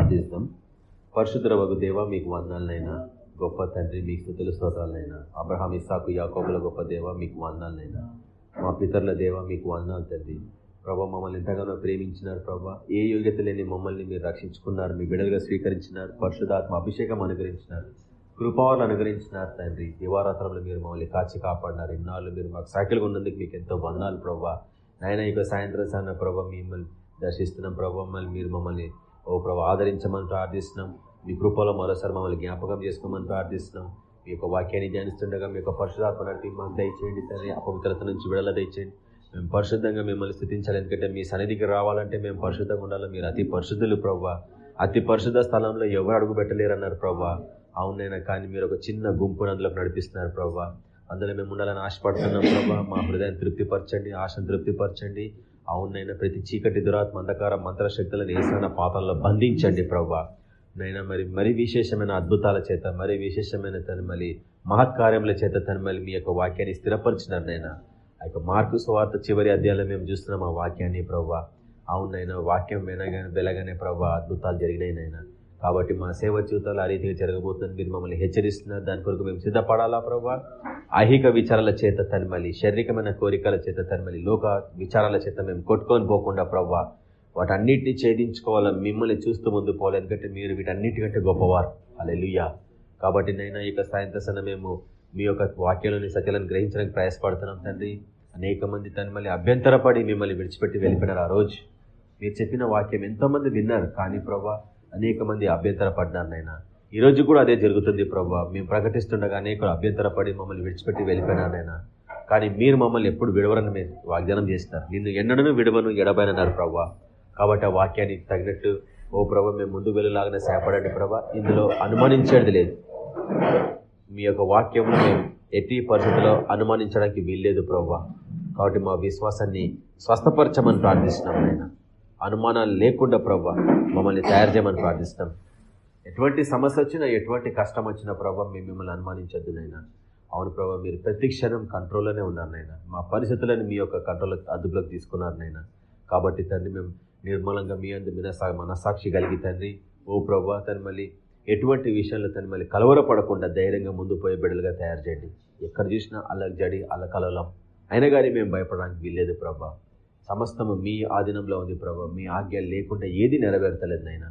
ప్రార్థిస్తాం. పరిశుద్ధ వగు దేవ మీకు వందనాలనైనా. గొప్ప తండ్రి మీ స్థుతుల స్తోత్రాలనైనా. అబ్రహాం ఇసాకు యాకోబుల గొప్ప దేవ మీకు వందనాలనైనా. మా పితరుల దేవ మీకు వందనాలు తండ్రి. ప్రభా మమ్మల్ని ఎంతగానో ప్రేమించినారు ప్రభా. ఏ యోగ్యత లేని మమ్మల్ని మీరు రక్షించుకున్నారు మీ బిడలుగా స్వీకరించినారు. పరిశుధాత్మ అభిషేకం అనుగ్రహించినారు. కృపావాలు అనుగ్రహించినారు తండ్రి. దివారాత్రంలో మీరు మమ్మల్ని కాచి కాపాడినారు. ఇన్నాళ్ళు మీరు మాకు సాకిలుగా ఉన్నందుకు మీకు ఎంతో వందనాలు ప్రభా. నాయన ఇక సాయంత్రం సాయన ప్రభా మిమ్మల్ని దర్శిస్తున్నాం ప్రభా. మమ్మల్ని మీరు మమ్మల్ని ఓ ప్రభు ఆదరించమని ప్రార్థిస్తున్నాం. మీ కృపలో మరోసారి మమ్మల్ని జ్ఞాపకం చేసుకోమని ప్రార్థిస్తున్నాం. మీ యొక్క వాక్యాన్ని ధ్యానిస్తుండగా మీ యొక్క పరిశుధాత్మ నడిపి మాకు దయచేయండి తండ్రి. అపవిత్రత నుంచి విడుదల దయచేయండి. మేము పరిశుద్ధంగా మిమ్మల్ని స్థుతించాలి. ఎందుకంటే మీ సన్నిధికి రావాలంటే మేము పరిశుద్ధంగా ఉండాలి. మీరు అతి పరిశుద్ధులు ప్రభా. అతి పరిశుద్ధ స్థలంలో ఎవరు అడుగు పెట్టలేరు అన్నారు ప్రభా అవునైనా కానీ మీరు ఒక చిన్న గుంపును అందులోకి నడిపిస్తున్నారు ప్రభా. అందులో మేము ఉండాలని ఆశపడుతున్నాం ప్రభా. మా హృదయాన్ని తృప్తిపరచండి ఆశను తృప్తిపరచండి. అవునైనా ప్రతి చీకటి దురాత్మ అంధకార మంత్రశక్తులను ఏసైన పాతంలో బంధించండి ప్రభా. నైనా మరి మరి విశేషమైన అద్భుతాల చేత మరి విశేషమైన తను మళ్ళీ మహత్కార్యముల చేత తను మళ్ళీ మీ యొక్క వాక్యాన్ని స్థిరపరిచినారు నైనా. ఆ యొక్క మార్కు స్వార్థ చివరి అధ్యాయంలో మేము చూస్తున్నాం ఆ వాక్యాన్ని ప్రభా. అవునైనా వాక్యం వినగానే వెలగానే ప్రభా అద్భుతాలు జరిగినాయి నైనా. కాబట్టి మా సేవ జీవితాలు ఆ రీతిగా జరగబోతుంది మీరు మమ్మల్ని హెచ్చరిస్తున్నారు. దాని కొరకు మేము సిద్ధపడాలా ప్రభా? ఐహిక విచారాల చేత తనిమలి శారీరకమైన కోరికల చేత తనిమలి లోక విచారాల చేత మేము కొట్టుకొని పోకుండా ప్రభా వాటన్నిటిని ఛేదించుకోవాలా మిమ్మల్ని చూస్తూ ముందు పోవాలి. ఎందుకంటే మీరు వీటన్నిటికంటే గొప్పవారు. అలెలుయ్యా కాబట్టి నైనా ఇక సాయంత్రం మేము మీ యొక్క వాక్యంలోని సత్యాలను గ్రహించడానికి ప్రయాసపడుతున్నాం తండ్రి. అనేక మంది తను మళ్ళీ అభ్యంతరపడి మిమ్మల్ని విడిచిపెట్టి వెళ్ళిపోయినారు ఆ రోజు. మీరు చెప్పిన వాక్యం ఎంతోమంది విన్నారు. కానీ ప్రభా అనేక మంది అభ్యంతరపడినారు నాయన ఈరోజు కూడా అదే జరుగుతుంది ప్రభా. మేము ప్రకటిస్తుండగా అనేకులు అభ్యంతరపడి మమ్మల్ని విడిచిపెట్టి వెళ్ళిపోయినారు నాయన కానీ మీరు మమ్మల్ని ఎప్పుడు విడవరని మీరు వాగ్దానం చేస్తారు. నిన్ను ఎన్నడను విడవను ఎడబైనన్నారు ప్రభా. కాబట్టి ఆ వాక్యాన్ని తగినట్టు ఓ ప్రభా మేము ముందు వెళ్ళలాగానే సేపడండి ప్రభా. ఇందులో అనుమానించేది లేదు. మీ యొక్క వాక్యంలో మేము ఎట్టి పరిస్థితుల్లో అనుమానించడానికి వీల్లేదు ప్రభా. కాబట్టి మా విశ్వాసాన్ని స్వస్థపరచమని ప్రార్థిస్తున్నాం నాయన. అనుమానాలు లేకుండా ప్రభా మమ్మల్ని తయారు చేయమని ప్రార్థిస్తాం. ఎటువంటి సమస్య వచ్చినా ఎటువంటి కష్టం వచ్చినా ప్రభావ మేము మిమ్మల్ని అనుమానించద్దు నైనా అవును ప్రభావ మీరు ప్రతి క్షణం కంట్రోల్లోనే ఉన్నారు నైనా మా పరిస్థితులను మీ యొక్క కంట్రోల్ అదుపులోకి తీసుకున్నారు నైనా కాబట్టి తండ్రి మేము నిర్మలంగా మీ అందు మినసా మనసాక్షి కలిగి తండ్రి. ఓ ప్రభా తను మళ్ళీ ఎటువంటి విషయంలో తను మళ్ళీ కలవరపడకుండా ధైర్యంగా ముందు పోయే బిడ్డలుగా తయారు చేయండి. ఎక్కడ చూసినా అలా జడి అలా కలవలం అయినా కానీ మేము భయపడడానికి వీల్లేదు ప్రభా సమస్తము మీ ఆధీనంలో ఉంది ప్రభా. మీ ఆజ్ఞ లేకుండా ఏది నెరవేర్తలేదు నైనా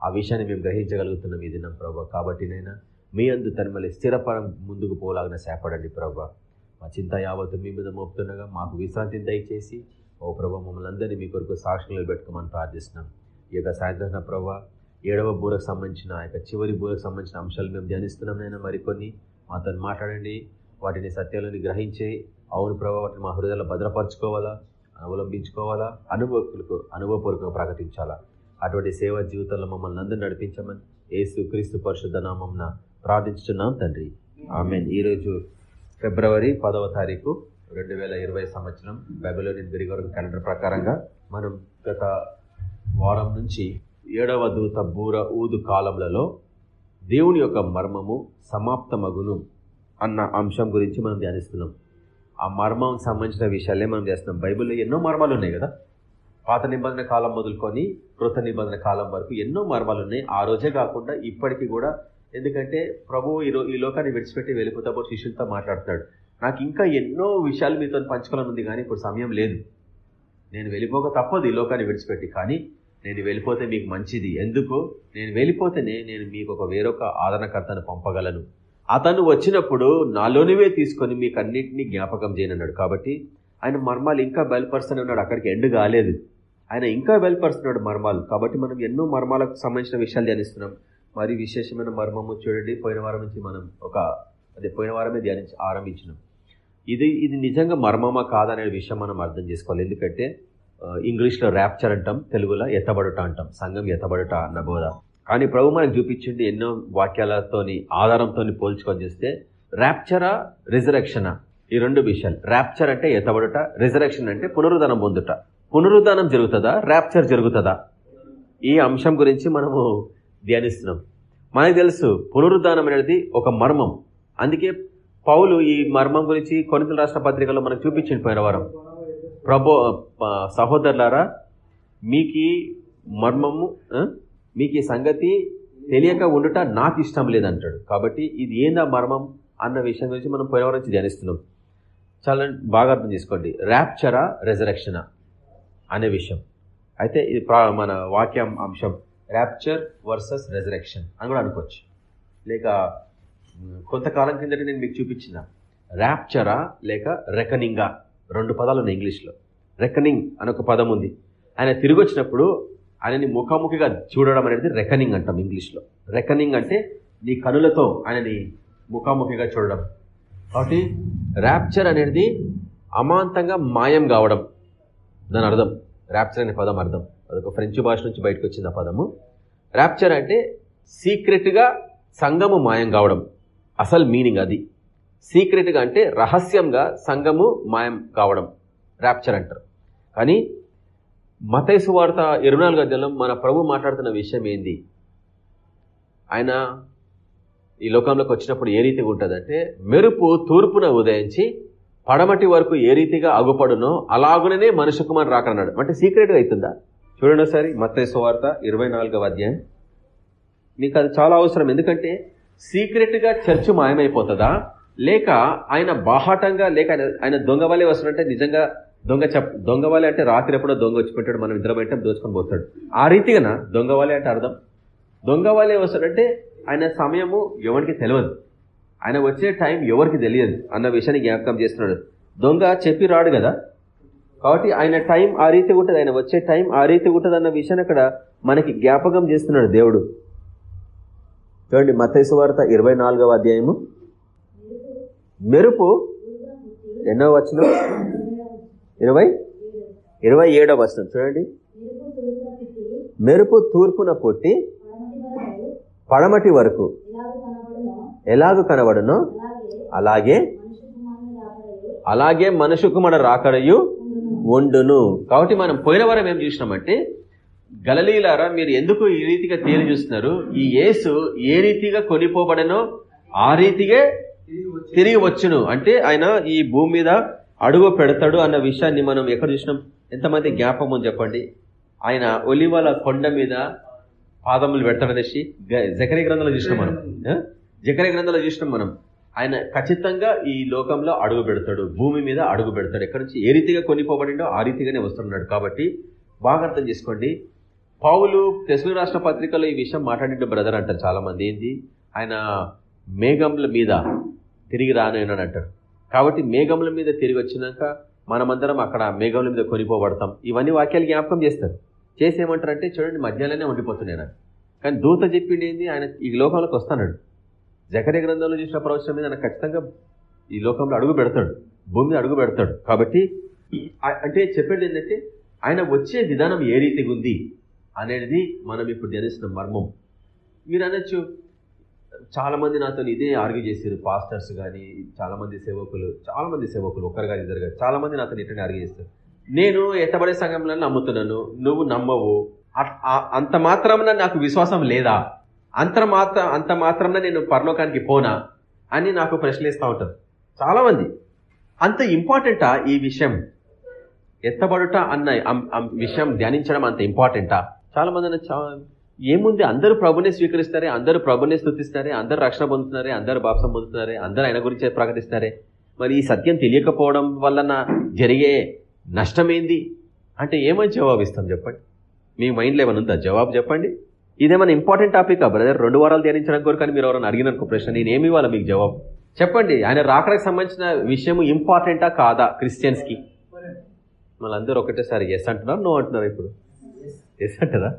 ఆ విషయాన్ని మేము గ్రహించగలుగుతున్నాం ఈ దినం ప్రభా. కాబట్టి నైనా మీ అందు తనమల్లి స్థిరపరం ముందుకు పోలాగిన సేపడండి ప్రభా. మా చింత యావత్తు మీ మీద మోపుతుండగా మాకు విశ్రాంతిని దయచేసి ఓ ప్రభా మమ్మల్ని అందరినీ మీ కొరకు సాక్షులు పెట్టుకోమని ప్రార్థిస్తున్నాం. ఈ యొక్క సాయంత్రం ప్రభా ఏడవ బూరకు సంబంధించిన ఆ యొక్క చివరి బూరకు సంబంధించిన అంశాలు మేము ధ్యానిస్తున్నాం నైనా మరికొన్ని. మాతో మాట్లాడండి వాటిని సత్యాలని గ్రహించి అవును ప్రభావ వాటిని మా హృదయాల్లో భద్రపరచుకోవాలా? అవలంబించుకోవాలా? అనుభవకులకు అనుభవపూర్వకంగా ప్రకటించాలా? అటువంటి సేవా జీవితంలో మమ్మల్ని అందరూ నడిపించమని ఏసు క్రీస్తు పరిశుద్ధ నామంన ప్రార్థించుతున్నాం తండ్రి. ఆమె ఈరోజు ఫిబ్రవరి పదవ తారీఖు రెండు వేల ఇరవై సంవత్సరం బైబిలోని గ్రిగోరియన్ క్యాలెండర్ ప్రకారంగా మనం గత వారం నుంచి ఏడవ దూత బూర ఊదు కాలంలో దేవుని యొక్క మర్మము సమాప్తమగును అన్న అంశం గురించి మనం ధ్యానిస్తున్నాం. ఆ మర్మం సంబంధించిన విషయాలే మనం చేస్తున్నాం? బైబిల్లో ఎన్నో మర్మాలు ఉన్నాయి కదా? పాత నిబంధన కాలం మొదలుకొని కృత నిబంధన కాలం వరకు ఎన్నో మర్మాలు ఉన్నాయి. ఆ రోజే కాకుండా ఇప్పటికీ కూడా ఎందుకంటే ప్రభు ఈ ఈ లోకాన్ని విడిచిపెట్టి వెళ్ళిపోతాబో శిష్యులతో మాట్లాడుతున్నాడు. నాకు ఇంకా ఎన్నో విషయాలు మీతో పంచుకోవాలని ఉంది కానీ ఇప్పుడు సమయం లేదు. నేను వెళ్ళిపోక తప్పదు ఈ లోకాన్ని విడిచిపెట్టి కానీ నేను వెళ్ళిపోతే మీకు మంచిది. ఎందుకు? నేను వెళ్ళిపోతేనే నేను మీకు ఒక వేరొక ఆదరణకర్తను పంపగలను. అతను వచ్చినప్పుడు నాలోనివే తీసుకొని మీకు అన్నింటినీ జ్ఞాపకం చేయనన్నాడు. కాబట్టి ఆయన మర్మాలు ఇంకా బయలుపరుస్తూనే ఉన్నాడు. అక్కడికి ఎండు కాలేదు. ఆయన ఇంకా బయలుపరుస్తున్నాడు మర్మాలు. కాబట్టి మనం ఎన్నో మర్మాలకు సంబంధించిన విషయాలు ధ్యానిస్తున్నాం. మరి విశేషమైన మర్మము చూడండి. పోయిన వారం నుంచి మనం ఒక అదే పోయిన వారమే ధ్యానించి ఆరంభించినాం. ఇది ఇది నిజంగా మర్మమా కాదనే విషయం మనం అర్థం చేసుకోవాలి. ఎందుకంటే ఇంగ్లీష్లో ర్యాప్చర్ అంటాం తెలుగులో ఎత్తబడుట అంటాం. సంఘం ఎత్తబడుట అన్న బోధ. కానీ ప్రభు మనకు చూపించింది ఎన్నో వాక్యాలతోని ఆధారంతో పోల్చుకొని చూస్తే ర్యాప్చరా రిజరక్షనా ఈ రెండు విషయాలు. ర్యాప్చర్ అంటే ఎత్తబడుట రిజరక్షన్ అంటే పునరుద్ధనం పొందుట. పునరుద్ధానం జరుగుతుందా? ర్యాప్చర్ జరుగుతుందా? ఈ అంశం గురించి మనము ధ్యానిస్తున్నాం. మనకు తెలుసు పునరుద్ధానం అనేది ఒక మర్మం. అందుకే పౌలు ఈ మర్మం గురించి కొనితల రాష్ట్ర పత్రికలో మనకు చూపించింది పోయిన వారం. ప్రభో సహోదరులారా మీకు మర్మము మీకు ఈ సంగతి తెలియక ఉండుట నాకు ఇష్టం లేదంటాడు. కాబట్టి ఇది ఏందా మర్మం అన్న విషయం గురించి మనం పోయిన నుంచి ధ్యానిస్తున్నాం. చాలా బాగా అర్థం చేసుకోండి. ర్యాప్చరా రెజరక్షనా అనే విషయం. అయితే ఇది మన వాక్యం అంశం. ర్యాప్చర్ వర్సెస్ రెజరక్షన్ అని కూడా అనుకోవచ్చు. లేక కొంతకాలం కిందట నేను మీకు చూపించిన. ర్యాప్చరా లేక రెకనింగా రెండు పదాలు ఉన్నాయి ఇంగ్లీష్లో. రెకనింగ్ అని ఒక పదం ఉంది. ఆయన తిరిగి వచ్చినప్పుడు ఆయనని ముఖాముఖిగా చూడడం అనేది రెకనింగ్ అంటాం ఇంగ్లీష్లో రెకనింగ్ అంటే నీ కనులతో ఆయనని ముఖాముఖిగా చూడడం. కాబట్టి ర్యాప్చర్ అనేది అమాంతంగా మాయం కావడం. దాని అర్థం. ర్యాప్చర్ అనే పదం అర్థం. అదొక ఫ్రెంచ్ భాష నుంచి బయటకు వచ్చింది ఆ పదము. ర్యాప్చర్ అంటే సీక్రెట్గా సంగము మాయం కావడం. అసలు మీనింగ్ అది. సీక్రెట్గా అంటే రహస్యంగా సంగము మాయం కావడం. ర్యాప్చర్ అంటారు. కానీ మతైసు వార్త ఇరవై నాలుగు అధ్యాయంలో మన ప్రభు మాట్లాడుతున్న విషయం ఏంది? ఆయన ఈ లోకంలోకి వచ్చినప్పుడు ఏ రీతిగా ఉంటుందంటే మెరుపు తూర్పున ఉదయించి పడమటి వరకు ఏ రీతిగా అగుపడునో అలాగుననే మనుషు కుమార్ రాకన్నాడు అంటే సీక్రెట్గా అవుతుందా? చూడండి ఒకసారి మత్తైసు వార్త ఇరవై అధ్యాయం. మీకు అది చాలా అవసరం. ఎందుకంటే సీక్రెట్గా చర్చ్ మాయమైపోతుందా? లేక ఆయన బాహాటంగా లేక ఆయన దొంగ వల్లే వస్తున్నట్టే నిజంగా దొంగ చెప్ దొంగ వాళ్ళే అంటే రాత్రి ఎప్పుడో దొంగ వచ్చిపెట్టాడు మనం ఇద్దరు బయట దోచుకొని పోతాడు. ఆ రీతిగా దొంగ వాళ్ళే అంటే అర్థం? దొంగ వాళ్ళే వస్తాడంటే ఆయన సమయము ఎవరికి తెలియదు ఆయన వచ్చే టైం ఎవరికి తెలియదు అన్న విషయాన్ని జ్ఞాపకం చేస్తున్నాడు. దొంగ చెప్పి రాడు కదా? కాబట్టి ఆయన టైం ఆ రీతి ఉంటుంది. ఆయన వచ్చే టైం ఆ రీతి ఉంటుంది అన్న విషయాన్ని అక్కడ మనకి జ్ఞాపకం చేస్తున్నాడు దేవుడు. చూడండి మతైసు వార్త ఇరవై అధ్యాయము. మెరుపు ఎన్నో వచ్చిన? ఇరవై? ఇరవై ఏడవ వస్తుంది చూడండి. మెరుపు తూర్పున పుట్టి పడమటి వరకు ఎలాగ కనబడునో? అలాగే అలాగే మనుషుకు మన రాకడయు ఉండును. కాబట్టి మనం పోయిన వారం ఏం చూసినామంటే గలలీలారా మీరు ఎందుకు ఈ రీతిగా తేలి చూస్తున్నారు? ఈ యేసు ఏ రీతిగా కొనిపోబడనో ఆ రీతిగా తిరిగి వచ్చును. అంటే ఆయన ఈ భూమి మీద అడుగు పెడతాడు అన్న విషయాన్ని మనం ఎక్కడ చూసినాం? ఎంతమంది జ్ఞాపకం చెప్పండి. ఆయన ఒలివల కొండ మీద పాదములు పెడతాడనేసి జకరే గ్రంథంలో చూసినాం మనం. జకరే గ్రంథంలో చూసినాం మనం. ఆయన ఖచ్చితంగా ఈ లోకంలో అడుగు పెడతాడు. భూమి మీద అడుగు పెడతాడు. ఎక్కడి నుంచి? ఏ రీతిగా కొనిపోబడిండో ఆ రీతిగానే వస్తున్నాడు కాబట్టి బాగా అర్థం చేసుకోండి. పావులు తెలుగు రాష్ట్ర పత్రికలో ఈ విషయం మాట్లాడిన బ్రదర్ అంటారు చాలామంది. ఏంది? ఏంటి ఆయన మేఘంల మీద తిరిగి రానని అంటారు. కాబట్టి మేఘముల మీద తిరిగి వచ్చినాక మనమందరం అక్కడ మేఘముల మీద కొనిపోబడతాం. ఇవన్నీ వాక్యాలు జ్ఞాపకం చేస్తారు. చేసేమంటారంటే చూడండి మధ్యాహ్ననే ఉండిపోతున్నాయి నాకు. కానీ దూత చెప్పింది ఏంది? ఆయన ఈ లోకంలోకి వస్తాడు జకరే గ్రంథంలో చూసిన ప్రవచనం మీద ఆయన ఖచ్చితంగా ఈ లోకంలో అడుగు పెడతాడు. భూమి అడుగు పెడతాడు. కాబట్టి అంటే చెప్పేది ఏంటంటే ఆయన వచ్చే విధానం ఏ రీతిగా ఉంది అనేది మనం ఇప్పుడు ధ్యానిస్తున్న. మర్మం. మీరు అనొచ్చు చాలా మంది నాతో ఇదే ఆర్గ్యూ చేశారు పాస్టర్స్ కానీ చాలా మంది సేవకులు చాలా మంది సేవకులు ఒకరు కానీ ఇద్దరు కానీ చాలా మంది నాతో ఇట్లనే ఆర్గ్యూ చేస్తారు. నేను ఎత్తబడే సంఘంలో నమ్ముతున్నాను నువ్వు నమ్మవు. అంత మాత్రం నాకు విశ్వాసం లేదా? అంత మాత్ర అంత మాత్రం నేను పరలోకానికి పోనా? అని నాకు ప్రశ్నిస్తూ ఉంటారు. చాలామంది అంత ఇంపార్టెంటా ఈ విషయం? ఎత్తబడుట అన్న విషయం ధ్యానించడం అంత ఇంపార్టెంటా? చాలా ఏముంది? అందరూ ప్రభునే స్వీకరిస్తారే అందరూ ప్రభునే స్థుతిస్తారే అందరు రక్షణ పొందుతున్నారే అందరు బాప్సం పొందుతున్నారే అందరు ఆయన గురించి ప్రకటిస్తారే. మరి ఈ సత్యం తెలియకపోవడం వలన జరిగే నష్టమేంది? అంటే ఏమని జవాబు ఇస్తాం చెప్పండి. మీ మైండ్లో ఏమైనా ఉందా? జవాబు చెప్పండి. ఇదేమైనా ఇంపార్టెంట్ టాపిక్ బ్రదర్? రెండు వారాలు ధ్యానించడం కోరు కానీ మీరు ఎవరైనా అడిగిన ప్రశ్న నేను ఏమి ఇవ్వాలి మీకు జవాబు. చెప్పండి ఆయన రాకడానికి సంబంధించిన విషయం ఇంపార్టెంటా కాదా క్రిస్టియన్స్కి? మళ్ళీ అందరూ ఒకటేసారి ఎస్ అంటున్నారు? నో అంటున్నారు ఇప్పుడు? ఎస్ అంటారా?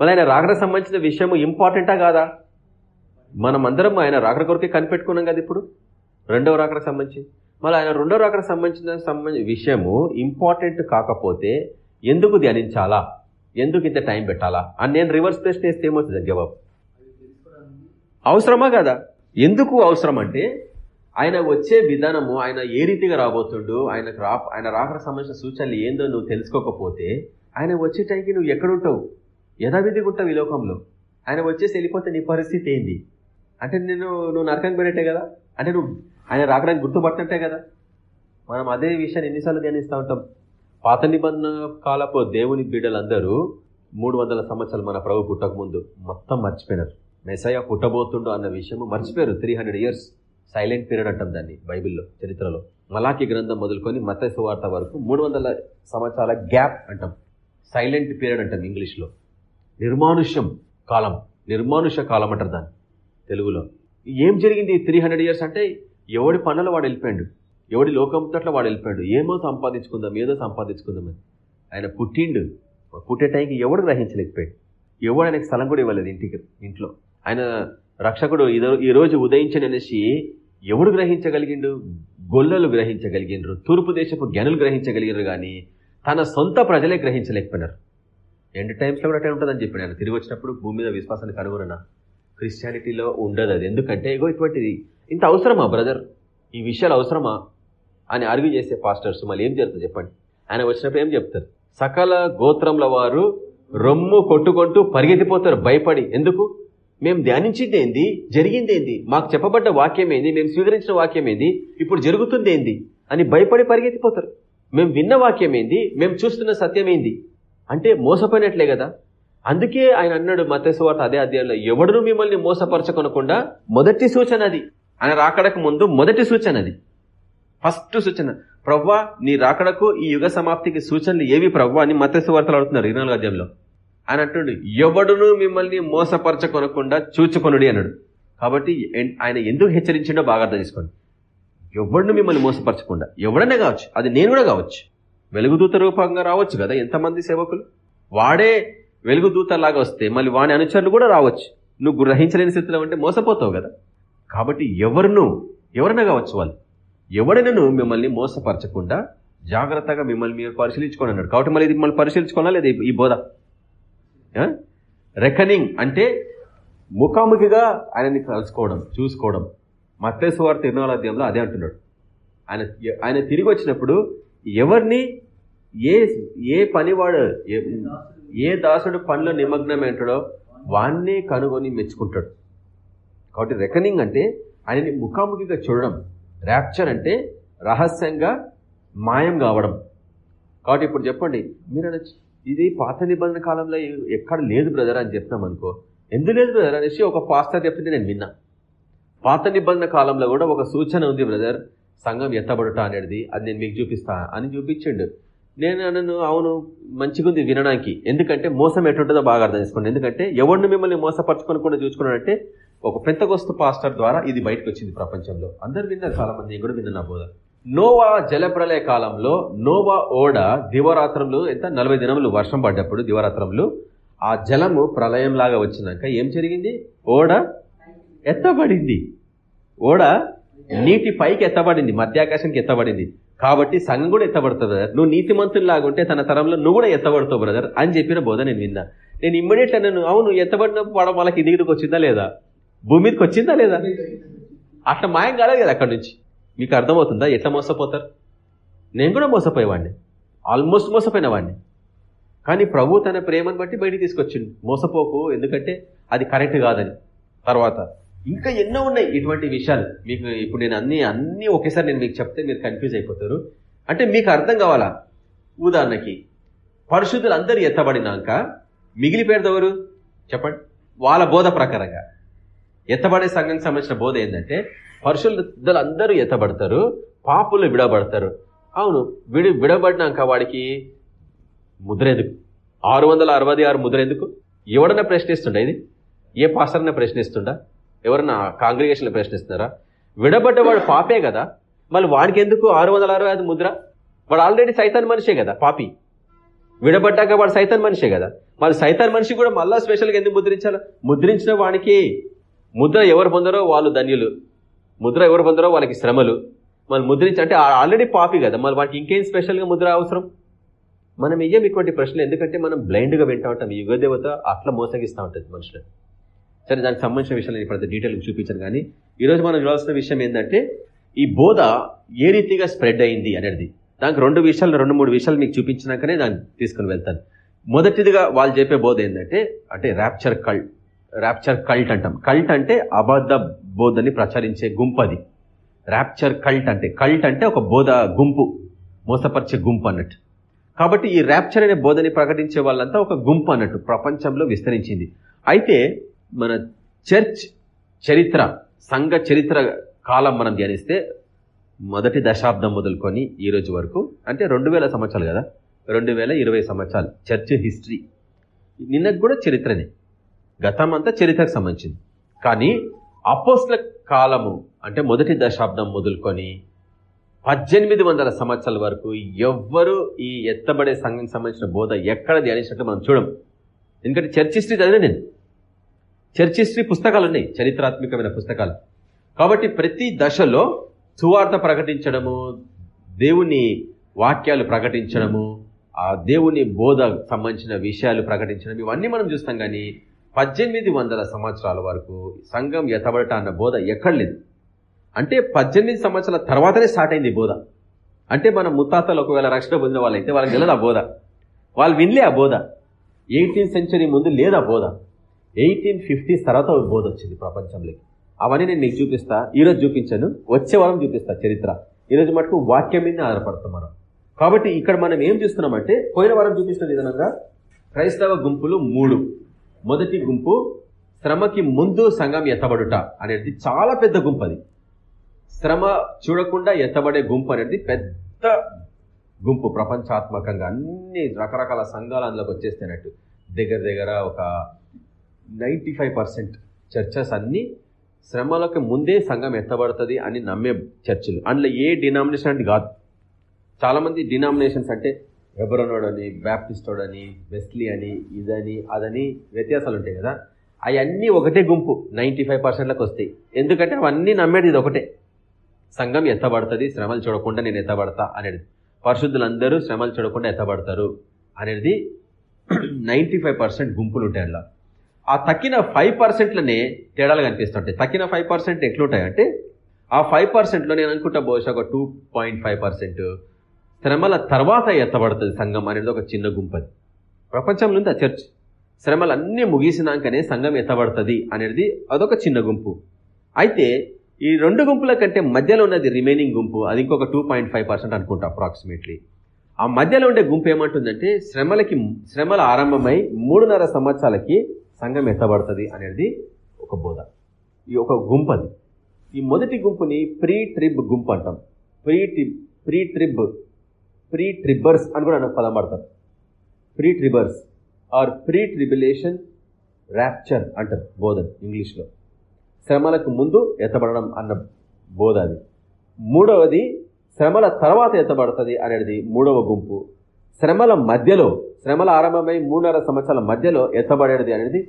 మళ్ళీ ఆయన రాకడ సంబంధించిన విషయము ఇంపార్టెంటా కాదా? మనం అందరం ఆయన రాకడ కొరకే కనిపెట్టుకున్నాం కదా ఇప్పుడు? రెండవ రాకడకు సంబంధించి. మళ్ళీ ఆయన రెండవ రాకడకు సంబంధించిన సంబంధించిన విషయము ఇంపార్టెంట్ కాకపోతే ఎందుకు ధ్యానించాలా? ఎందుకు ఇంత టైం పెట్టాలా? అని నేను రివర్స్ ప్రశ్న వేస్తే ఏమవుతుంది జవాబు? అవసరమా కదా? ఎందుకు అవసరం అంటే ఆయన వచ్చే విధానము ఆయన ఏ రీతిగా రాబోతుండు ఆయనకు రా ఆయన రాకడ సంబంధించిన సూచనలు ఏందో నువ్వు తెలుసుకోకపోతే ఆయన వచ్చే టైంకి నువ్వు ఎక్కడుంటావు యథావిధి గుట్ట ఈ లోకంలో. ఆయన వచ్చేసి వెళ్ళిపోతే నీ పరిస్థితి ఏంది? అంటే నేను నువ్వు నరకానికి పోయినట్టే కదా? అంటే నువ్వు ఆయన రాకడానికి గుర్తుపట్టినట్టే కదా? మనం అదే విషయాన్ని ఎన్నిసార్లు ధ్యానిస్తూ ఉంటాం. పాత నిబంధన కాలపు దేవుని బిడ్డలందరూ మూడు వందల సంవత్సరాలు మన ప్రభు పుట్టక ముందు మొత్తం మర్చిపోయినారు. మెసయ పుట్టబోతుండు అన్న విషయం మర్చిపోయారు. Three hundred years silent period అంటాం దాన్ని బైబిల్లో చరిత్రలో. మలాకి గ్రంథం మొదలుకొని మత సువార్త వరకు మూడు వందల సంవత్సరాల గ్యాప్ అంటాం. సైలెంట్ పీరియడ్ అంటాం ఇంగ్లీష్లో. నిర్మానుష్యం కాలం నిర్మానుష కాలం అంటారు దాన్ని తెలుగులో. ఏం జరిగింది త్రీ హండ్రెడ్ ఇయర్స్ అంటే ఎవడి పనులు వాడు వెళ్ళిపోయాడు? ఎవడి లోకంతట్లో వాడు వెళ్ళిపోయాడు? ఏమో సంపాదించుకుందాం ఏదో సంపాదించుకుందామని ఆయన పుట్టిండు. పుట్టే టైంకి ఎవడు గ్రహించలేకపోయాడు? ఎవడు ఆయనకు స్థలం కూడా ఇవ్వలేదు ఇంటికి ఇంట్లో. ఆయన రక్షకుడు ఈ రోజు ఉదయించిననేసి ఎవడు గ్రహించగలిగిండు? గొల్లలు గ్రహించగలిగినరు తూర్పు దేశపు జ్ఞనులు గ్రహించగలిగినారు కానీ తన సొంత ప్రజలే గ్రహించలేకపోయినారు. ఎండ్ టైమ్స్లో కూడా అటే ఉంటుందని చెప్పి ఆయన తిరిగి వచ్చినప్పుడు భూమి మీద విశ్వాసాన్ని కనుగొన క్రిస్టియానిటీలో ఉండదు. అది ఎందుకంటే ఇగో ఇటువంటిది. ఇంత అవసరమా బ్రదర్ ఈ విషయాలు అవసరమా? అని అరుగు చేసే పాస్టర్స్ మళ్ళీ ఏం జరుగుతుంది చెప్పండి? ఆయన వచ్చినప్పుడు ఏం చెప్తారు? సకల గోత్రంల వారు రొమ్ము కొట్టుకుంటూ పరిగెత్తిపోతారు భయపడి. ఎందుకు? మేము ధ్యానించింది ఏంది? జరిగింది ఏంది? మాకు చెప్పబడ్డ వాక్యం ఏంది? మేము స్వీకరించిన వాక్యం ఏంది? ఇప్పుడు జరుగుతుంది ఏంది? అని భయపడి పరిగెత్తిపోతారు. మేము విన్న వాక్యం ఏంది? మేము చూస్తున్న సత్యం ఏంది? అంటే మోసపోయినట్లే కదా? అందుకే ఆయన అన్నాడు మతేశ్వార్త అదే అధ్యాయంలో ఎవడును మిమ్మల్ని మోసపరచకొనకుండా మొదటి సూచన అది. ఆయన రాకడకు ముందు మొదటి సూచన అది. ఫస్ట్ సూచన ప్రవ్వా నీ రాకడకు ఈ యుగ సమాప్తికి సూచనలు ఏవి ప్రవ్వా? అని మతేశ్వార్తలు అడుగుతున్నారు ఇరవై అధ్యాయంలో. ఆయన అంటున్నాడు ఎవడును మిమ్మల్ని మోసపరచకొనకుండా చూచుకొనుడి అన్నాడు. కాబట్టి ఆయన ఎందుకు హెచ్చరించిండో బాగా అర్థం చేసుకోండి. ఎవడును మిమ్మల్ని మోసపరచకుండా ఎవడనే కావచ్చు అది నేను కూడా కావచ్చు. వెలుగుదూత రూపంగా రావచ్చు కదా ఎంతమంది సేవకులు? వాడే వెలుగుదూతలాగా వస్తే మళ్ళీ వాని అనుచరులు కూడా రావచ్చు. నువ్వు గ్రహించలేని స్థితిలో ఉంటే మోసపోతావు కదా. కాబట్టి ఎవరును ఎవరైనా కావచ్చు వాళ్ళు ఎవడైనాను మిమ్మల్ని మోసపరచకుండా జాగ్రత్తగా మిమ్మల్ని మీరు పరిశీలించుకోండి అన్నాడు. కాబట్టి మళ్ళీ ఇది మిమ్మల్ని పరిశీలించుకోవాలా లేదా ఈ బోధ? రెకనింగ్ అంటే ముఖాముఖిగా ఆయనని కలుసుకోవడం చూసుకోవడం. మత్తేశ్వార్ తిరునాళాధ్యంలో అదే అంటున్నాడు. ఆయన ఆయన తిరిగి వచ్చినప్పుడు ఎవరిని? ఏ ఏ పనివాడు ఏ దాసుడు పనిలో నిమగ్నమేంటాడో వాన్నే కనుగొని మెచ్చుకుంటాడు. కాబట్టి రెకనింగ్ అంటే ఆయనని ముఖాముఖిగా చూడడం ర్యాప్చర్ అంటే రహస్యంగా మాయం కావడం. కాబట్టి ఇప్పుడు చెప్పండి మీరు ఇది పాత నిబంధన కాలంలో ఎక్కడ లేదు బ్రదర్ అని చెప్తాం అనుకో. ఎందుకు లేదు బ్రదర్ అనేసి ఒక పాస్టర్ చెప్తే నేను విన్నా. పాత నిబంధన కాలంలో కూడా ఒక సూచన ఉంది బ్రదర్ సంఘం ఎత్తబడుట అనేది అది నేను మీకు చూపిస్తా అని చూపించండు. నేను నన్ను అవును మంచిగా ఉంది వినడానికి. ఎందుకంటే మోసం ఎటుంటుందో బాగా అర్థం చేసుకోండి. ఎందుకంటే ఎవరిని మిమ్మల్ని మోసపరచుకొని కూడా చూసుకున్నాడంటే ఒక పెంతగోస్తు పాస్టర్ ద్వారా ఇది బయటకు వచ్చింది ప్రపంచంలో. అందరు విన్నారు చాలా మంది కూడా విన్న నా బోధ. నోవా జలప్రలయ కాలంలో నోవా ఓడ దివరాత్రంలో ఎంత? నలభై దినములు వర్షం పడ్డప్పుడు దివరాత్రంలో ఆ జలము ప్రళయంలాగా వచ్చినాక ఏం జరిగింది? ఓడ ఎత్తబడింది. ఓడ నీటి పైకి ఎత్తబడింది మధ్యాకాశానికి ఎత్తబడింది. కాబట్టి సంఘం కూడా ఎత్తబడుతుంది బ్రదర్. నువ్వు నీతిమంతులు ఉంటే తన తరంలో నువ్వు కూడా ఎత్తబడతావు బ్రదర్ అని చెప్పిన బోధ నేను విన్నా. నేను ఇమ్మీడియట్ నన్ను అవును ఎత్తబడినప్పుడు వాడు వాళ్ళకి దిగుడికి వచ్చిందా లేదా? భూమి మీదకి వచ్చిందా లేదా? అట్లా మాయం కాలేదు కదా అక్కడి నుంచి. మీకు అర్థమవుతుందా? ఎట్లా మోసపోతారు? నేను కూడా మోసపోయేవాడిని. ఆల్మోస్ట్ మోసపోయిన వాడిని కానీ ప్రభు తన ప్రేమను బట్టి బయటికి తీసుకొచ్చిండు. మోసపోకు ఎందుకంటే అది కరెక్ట్ కాదని. తర్వాత ఇంకా ఎన్నో ఉన్నాయి ఇటువంటి విషయాలు. మీకు ఇప్పుడు నేను అన్ని అన్ని ఒకేసారి నేను మీకు చెప్తే మీరు కన్ఫ్యూజ్ అయిపోతారు. అంటే మీకు అర్థం కావాలా? ఉదాహరణకి పరిశుద్ధులు అందరు ఎత్తబడినాక మిగిలిపోయేదెవరు చెప్పండి. వాళ్ళ బోధ ప్రకారంగా. ఎత్తబడే సంఘం సంబంధించిన బోధ ఏంటంటే పరిశుద్ధులు అందరూ ఎత్తబడతారు పాపులు విడబడతారు అవును విడి విడబడినాక వాడికి ముద్రెందుకు ఆరు వందల అరవై ఆరు ముద్రెందుకు ఎవడన్నా ప్రశ్నిస్తుండే ఇది? ఏ పాసరన్నా ప్రశ్నిస్తుండా? ఎవరన్నా కాంగ్రిగేషన్లో ప్రశ్నిస్తున్నారా? విడబడ్డవాడు పాపే కదా. మళ్ళీ వాడికి ఎందుకు ఆరు వందల అరవై ఐదు ముద్ర? వాడు ఆల్రెడీ సైతాన్ మనిషే కదా పాపి. విడబడ్డాక వాడు సైతాన్ మనిషే కదా. మళ్ళీ సైతాన్ మనిషి కూడా మళ్ళా స్పెషల్గా ఎందుకు ముద్రించాలి? ముద్రించిన వాడికి ముద్ర ఎవరు పొందరో వాళ్ళు ధన్యులు. ముద్ర ఎవరు పొందరో వాళ్ళకి శ్రమలు. మళ్ళీ ముద్రించి అంటే ఆల్రెడీ పాపి కదా. మళ్ళీ వాటికి ఇంకేం స్పెషల్గా ముద్ర అవసరం? మనం ఇయ్యం ఇటువంటి ప్రశ్నలు ఎందుకంటే మనం బ్లైండ్గా వింటా ఉంటాం. యుగదేవత అట్లా మోసగిస్తూ ఉంటుంది మనుషులు సరే దానికి సంబంధించిన విషయాలు నేను ఇప్పుడు డీటెయిల్గా చూపించాను కానీ ఈరోజు మనం చూడాల్సిన విషయం ఏంటంటే ఈ బోధ ఏ రీతిగా స్ప్రెడ్ అయింది అనేది. దానికి రెండు విషయాలు రెండు మూడు విషయాలు మీకు చూపించినాకనే దాన్ని తీసుకుని వెళ్తాను. మొదటిదిగా వాళ్ళు చెప్పే బోధ ఏంటంటే అంటే ర్యాప్చర్ కల్ట్ ర్యాప్చర్ కల్ట్ అంటాం. కల్ట్ అంటే అబద్ధ బోధని ప్రచారించే గుంపు అది. ర్యాప్చర్ కల్ట్ అంటే కల్ట్ అంటే ఒక బోధ గుంపు మోసపరిచే గుంపు అన్నట్టు. కాబట్టి ఈ ర్యాప్చర్ అనే బోధని ప్రకటించే వాళ్ళంతా ఒక గుంపు అన్నట్టు ప్రపంచంలో విస్తరించింది. అయితే మన చర్చ్ చరిత్ర సంఘ చరిత్ర కాలం మనం ధ్యానిస్తే మొదటి దశాబ్దం మొదలుకొని ఈ రోజు వరకు అంటే రెండు వేల సంవత్సరాలు కదా? రెండు వేల ఇరవై సంవత్సరాలు చర్చ్ హిస్టరీ. నిన్నకు కూడా చరిత్రనే. గతం అంతా చరిత్రకు సంబంధించింది. కానీ అపోస్ల కాలము అంటే మొదటి దశాబ్దం మొదలుకొని పద్దెనిమిది వందల సంవత్సరాల వరకు ఎవ్వరూ ఈ ఎత్తబడే సంఘం సంబంధించిన బోధ ఎక్కడ ధ్యానించినట్లు మనం చూడం ఎందుకంటే చర్చ్ హిస్టరీ చదివిన నేను. చర్చ్ హిస్టరీ పుస్తకాలు ఉన్నాయి చరిత్రాత్మకమైన పుస్తకాలు. కాబట్టి ప్రతి దశలో సువార్త ప్రకటించడము దేవుని వాక్యాలు ప్రకటించడము ఆ దేవుని బోధ సంబంధించిన విషయాలు ప్రకటించడం ఇవన్నీ మనం చూస్తాం కానీ పద్దెనిమిది వందల సంవత్సరాల వరకు సంఘం ఎత్తబడట అన్న బోధ ఎక్కడ లేదు. అంటే పద్దెనిమిది సంవత్సరాల తర్వాతనే స్టార్ట్ అయింది బోధ. అంటే మన ముత్తాతలు ఒకవేళ రక్షణ పొందిన వాళ్ళైతే వాళ్ళకి తెలియదు ఆ బోధ. వాళ్ళు వినలే ఆ బోధ. ఎయిటీన్త్ సెంచరీ ముందు లేదు ఆ బోధ. ఎయిటీన్ ఫిఫ్టీస్ తర్వాత బోధ వచ్చింది ప్రపంచంలోకి. అవన్నీ నేను మీకు చూపిస్తా. ఈరోజు చూపించాను. వచ్చే వారం చూపిస్తా చరిత్ర. ఈరోజు మటుకు వాక్యం మీద ఆధారపడతాం మనం. కాబట్టి ఇక్కడ మనం ఏం చూస్తున్నామంటే పోయిన వారం చూపించిన విధానంగా క్రైస్తవ గుంపులు మూడు. మొదటి గుంపు శ్రమకి ముందు సంఘం ఎత్తబడుట అనేది చాలా పెద్ద గుంపు అది. శ్రమ చూడకుండా ఎత్తబడే గుంపు అనేది పెద్ద గుంపు. ప్రపంచాత్మకంగా అన్ని రకరకాల సంఘాలు అందులోకి వచ్చేస్తున్నట్టు దగ్గర దగ్గర ఒక నైంటీ ఫైవ్ పర్సెంట్ చర్చస్ అన్నీ శ్రమలకు ముందే సంఘం ఎత్తబడుతుంది అని నమ్మే చర్చలు. అందులో ఏ డినామినేషన్ అంటే కాదు. చాలామంది డినామినేషన్స్ అంటే ఎబరోనోడని బ్యాప్టిస్టోడని వెస్లీ అని ఇదని అదని వ్యత్యాసాలు ఉంటాయి కదా. అవన్నీ ఒకటే గుంపు నైంటీ ఫైవ్ పర్సెంట్లకు వస్తాయి. ఎందుకంటే అవన్నీ నమ్మేది ఇది ఒకటే. సంఘం ఎత్తబడుతుంది శ్రమలు చూడకుండా నేను ఎత్తబడతా అనేది. పరిశుద్ధులందరూ శ్రమలు చూడకుండా ఎత్తబడతారు అనేది నైంటీ ఫైవ్ పర్సెంట్ గుంపులు ఉంటాయి అలా ఆ తక్కిన ఫైవ్ పర్సెంట్లనే తేడాలు కనిపిస్తుంటాయి. తక్కిన ఫైవ్ పర్సెంట్ ఎట్లుంటాయంటే ఆ ఫైవ్ పర్సెంట్లో నేను అనుకుంటా బహుశా ఒక టూ పాయింట్ ఫైవ్ పర్సెంట్ శ్రమల తర్వాత ఎత్తబడుతుంది సంఘం అనేది ఒక చిన్న గుంపు అది ప్రపంచంలో ఉంది ఆ చర్చ్. శ్రమలు అన్నీ ముగిసినాకనే సంఘం ఎత్తబడుతుంది అనేది అదొక చిన్న గుంపు. అయితే ఈ రెండు గుంపుల కంటే మధ్యలో ఉన్నది రిమైనింగ్ గుంపు అది ఇంకొక టూ పాయింట్ ఫైవ్ పర్సెంట్ అనుకుంటా అప్రాక్సిమేట్లీ ఆ మధ్యలో ఉండే గుంపు ఏమంటుందంటే శ్రమలకి శ్రమల ఆరంభమై మూడున్నర సంవత్సరాలకి సంఘం ఎత్తబడుతుంది అనేది ఒక బోధ. ఈ ఒక గుంపు అది ఈ మొదటి గుంపుని ప్రీ ట్రిబ్ గుంపు అంటాం. Pre trib pre trib pre tribbers అని కూడా పదం పడతారు pre tribbers or pre tribulation rapture అంటారు బోధన్ ఇంగ్లీష్లో. శ్రమలకు ముందు ఎత్తబడడం అన్న బోధ అది. మూడవది శ్రమల తర్వాత ఎత్తబడుతుంది అనేది మూడవ గుంపు. శ్రమల మధ్యలో శ్రమల ఆరంభమై మూడున్నర సంవత్సరాల మధ్యలో ఎత్తబడేది అనేది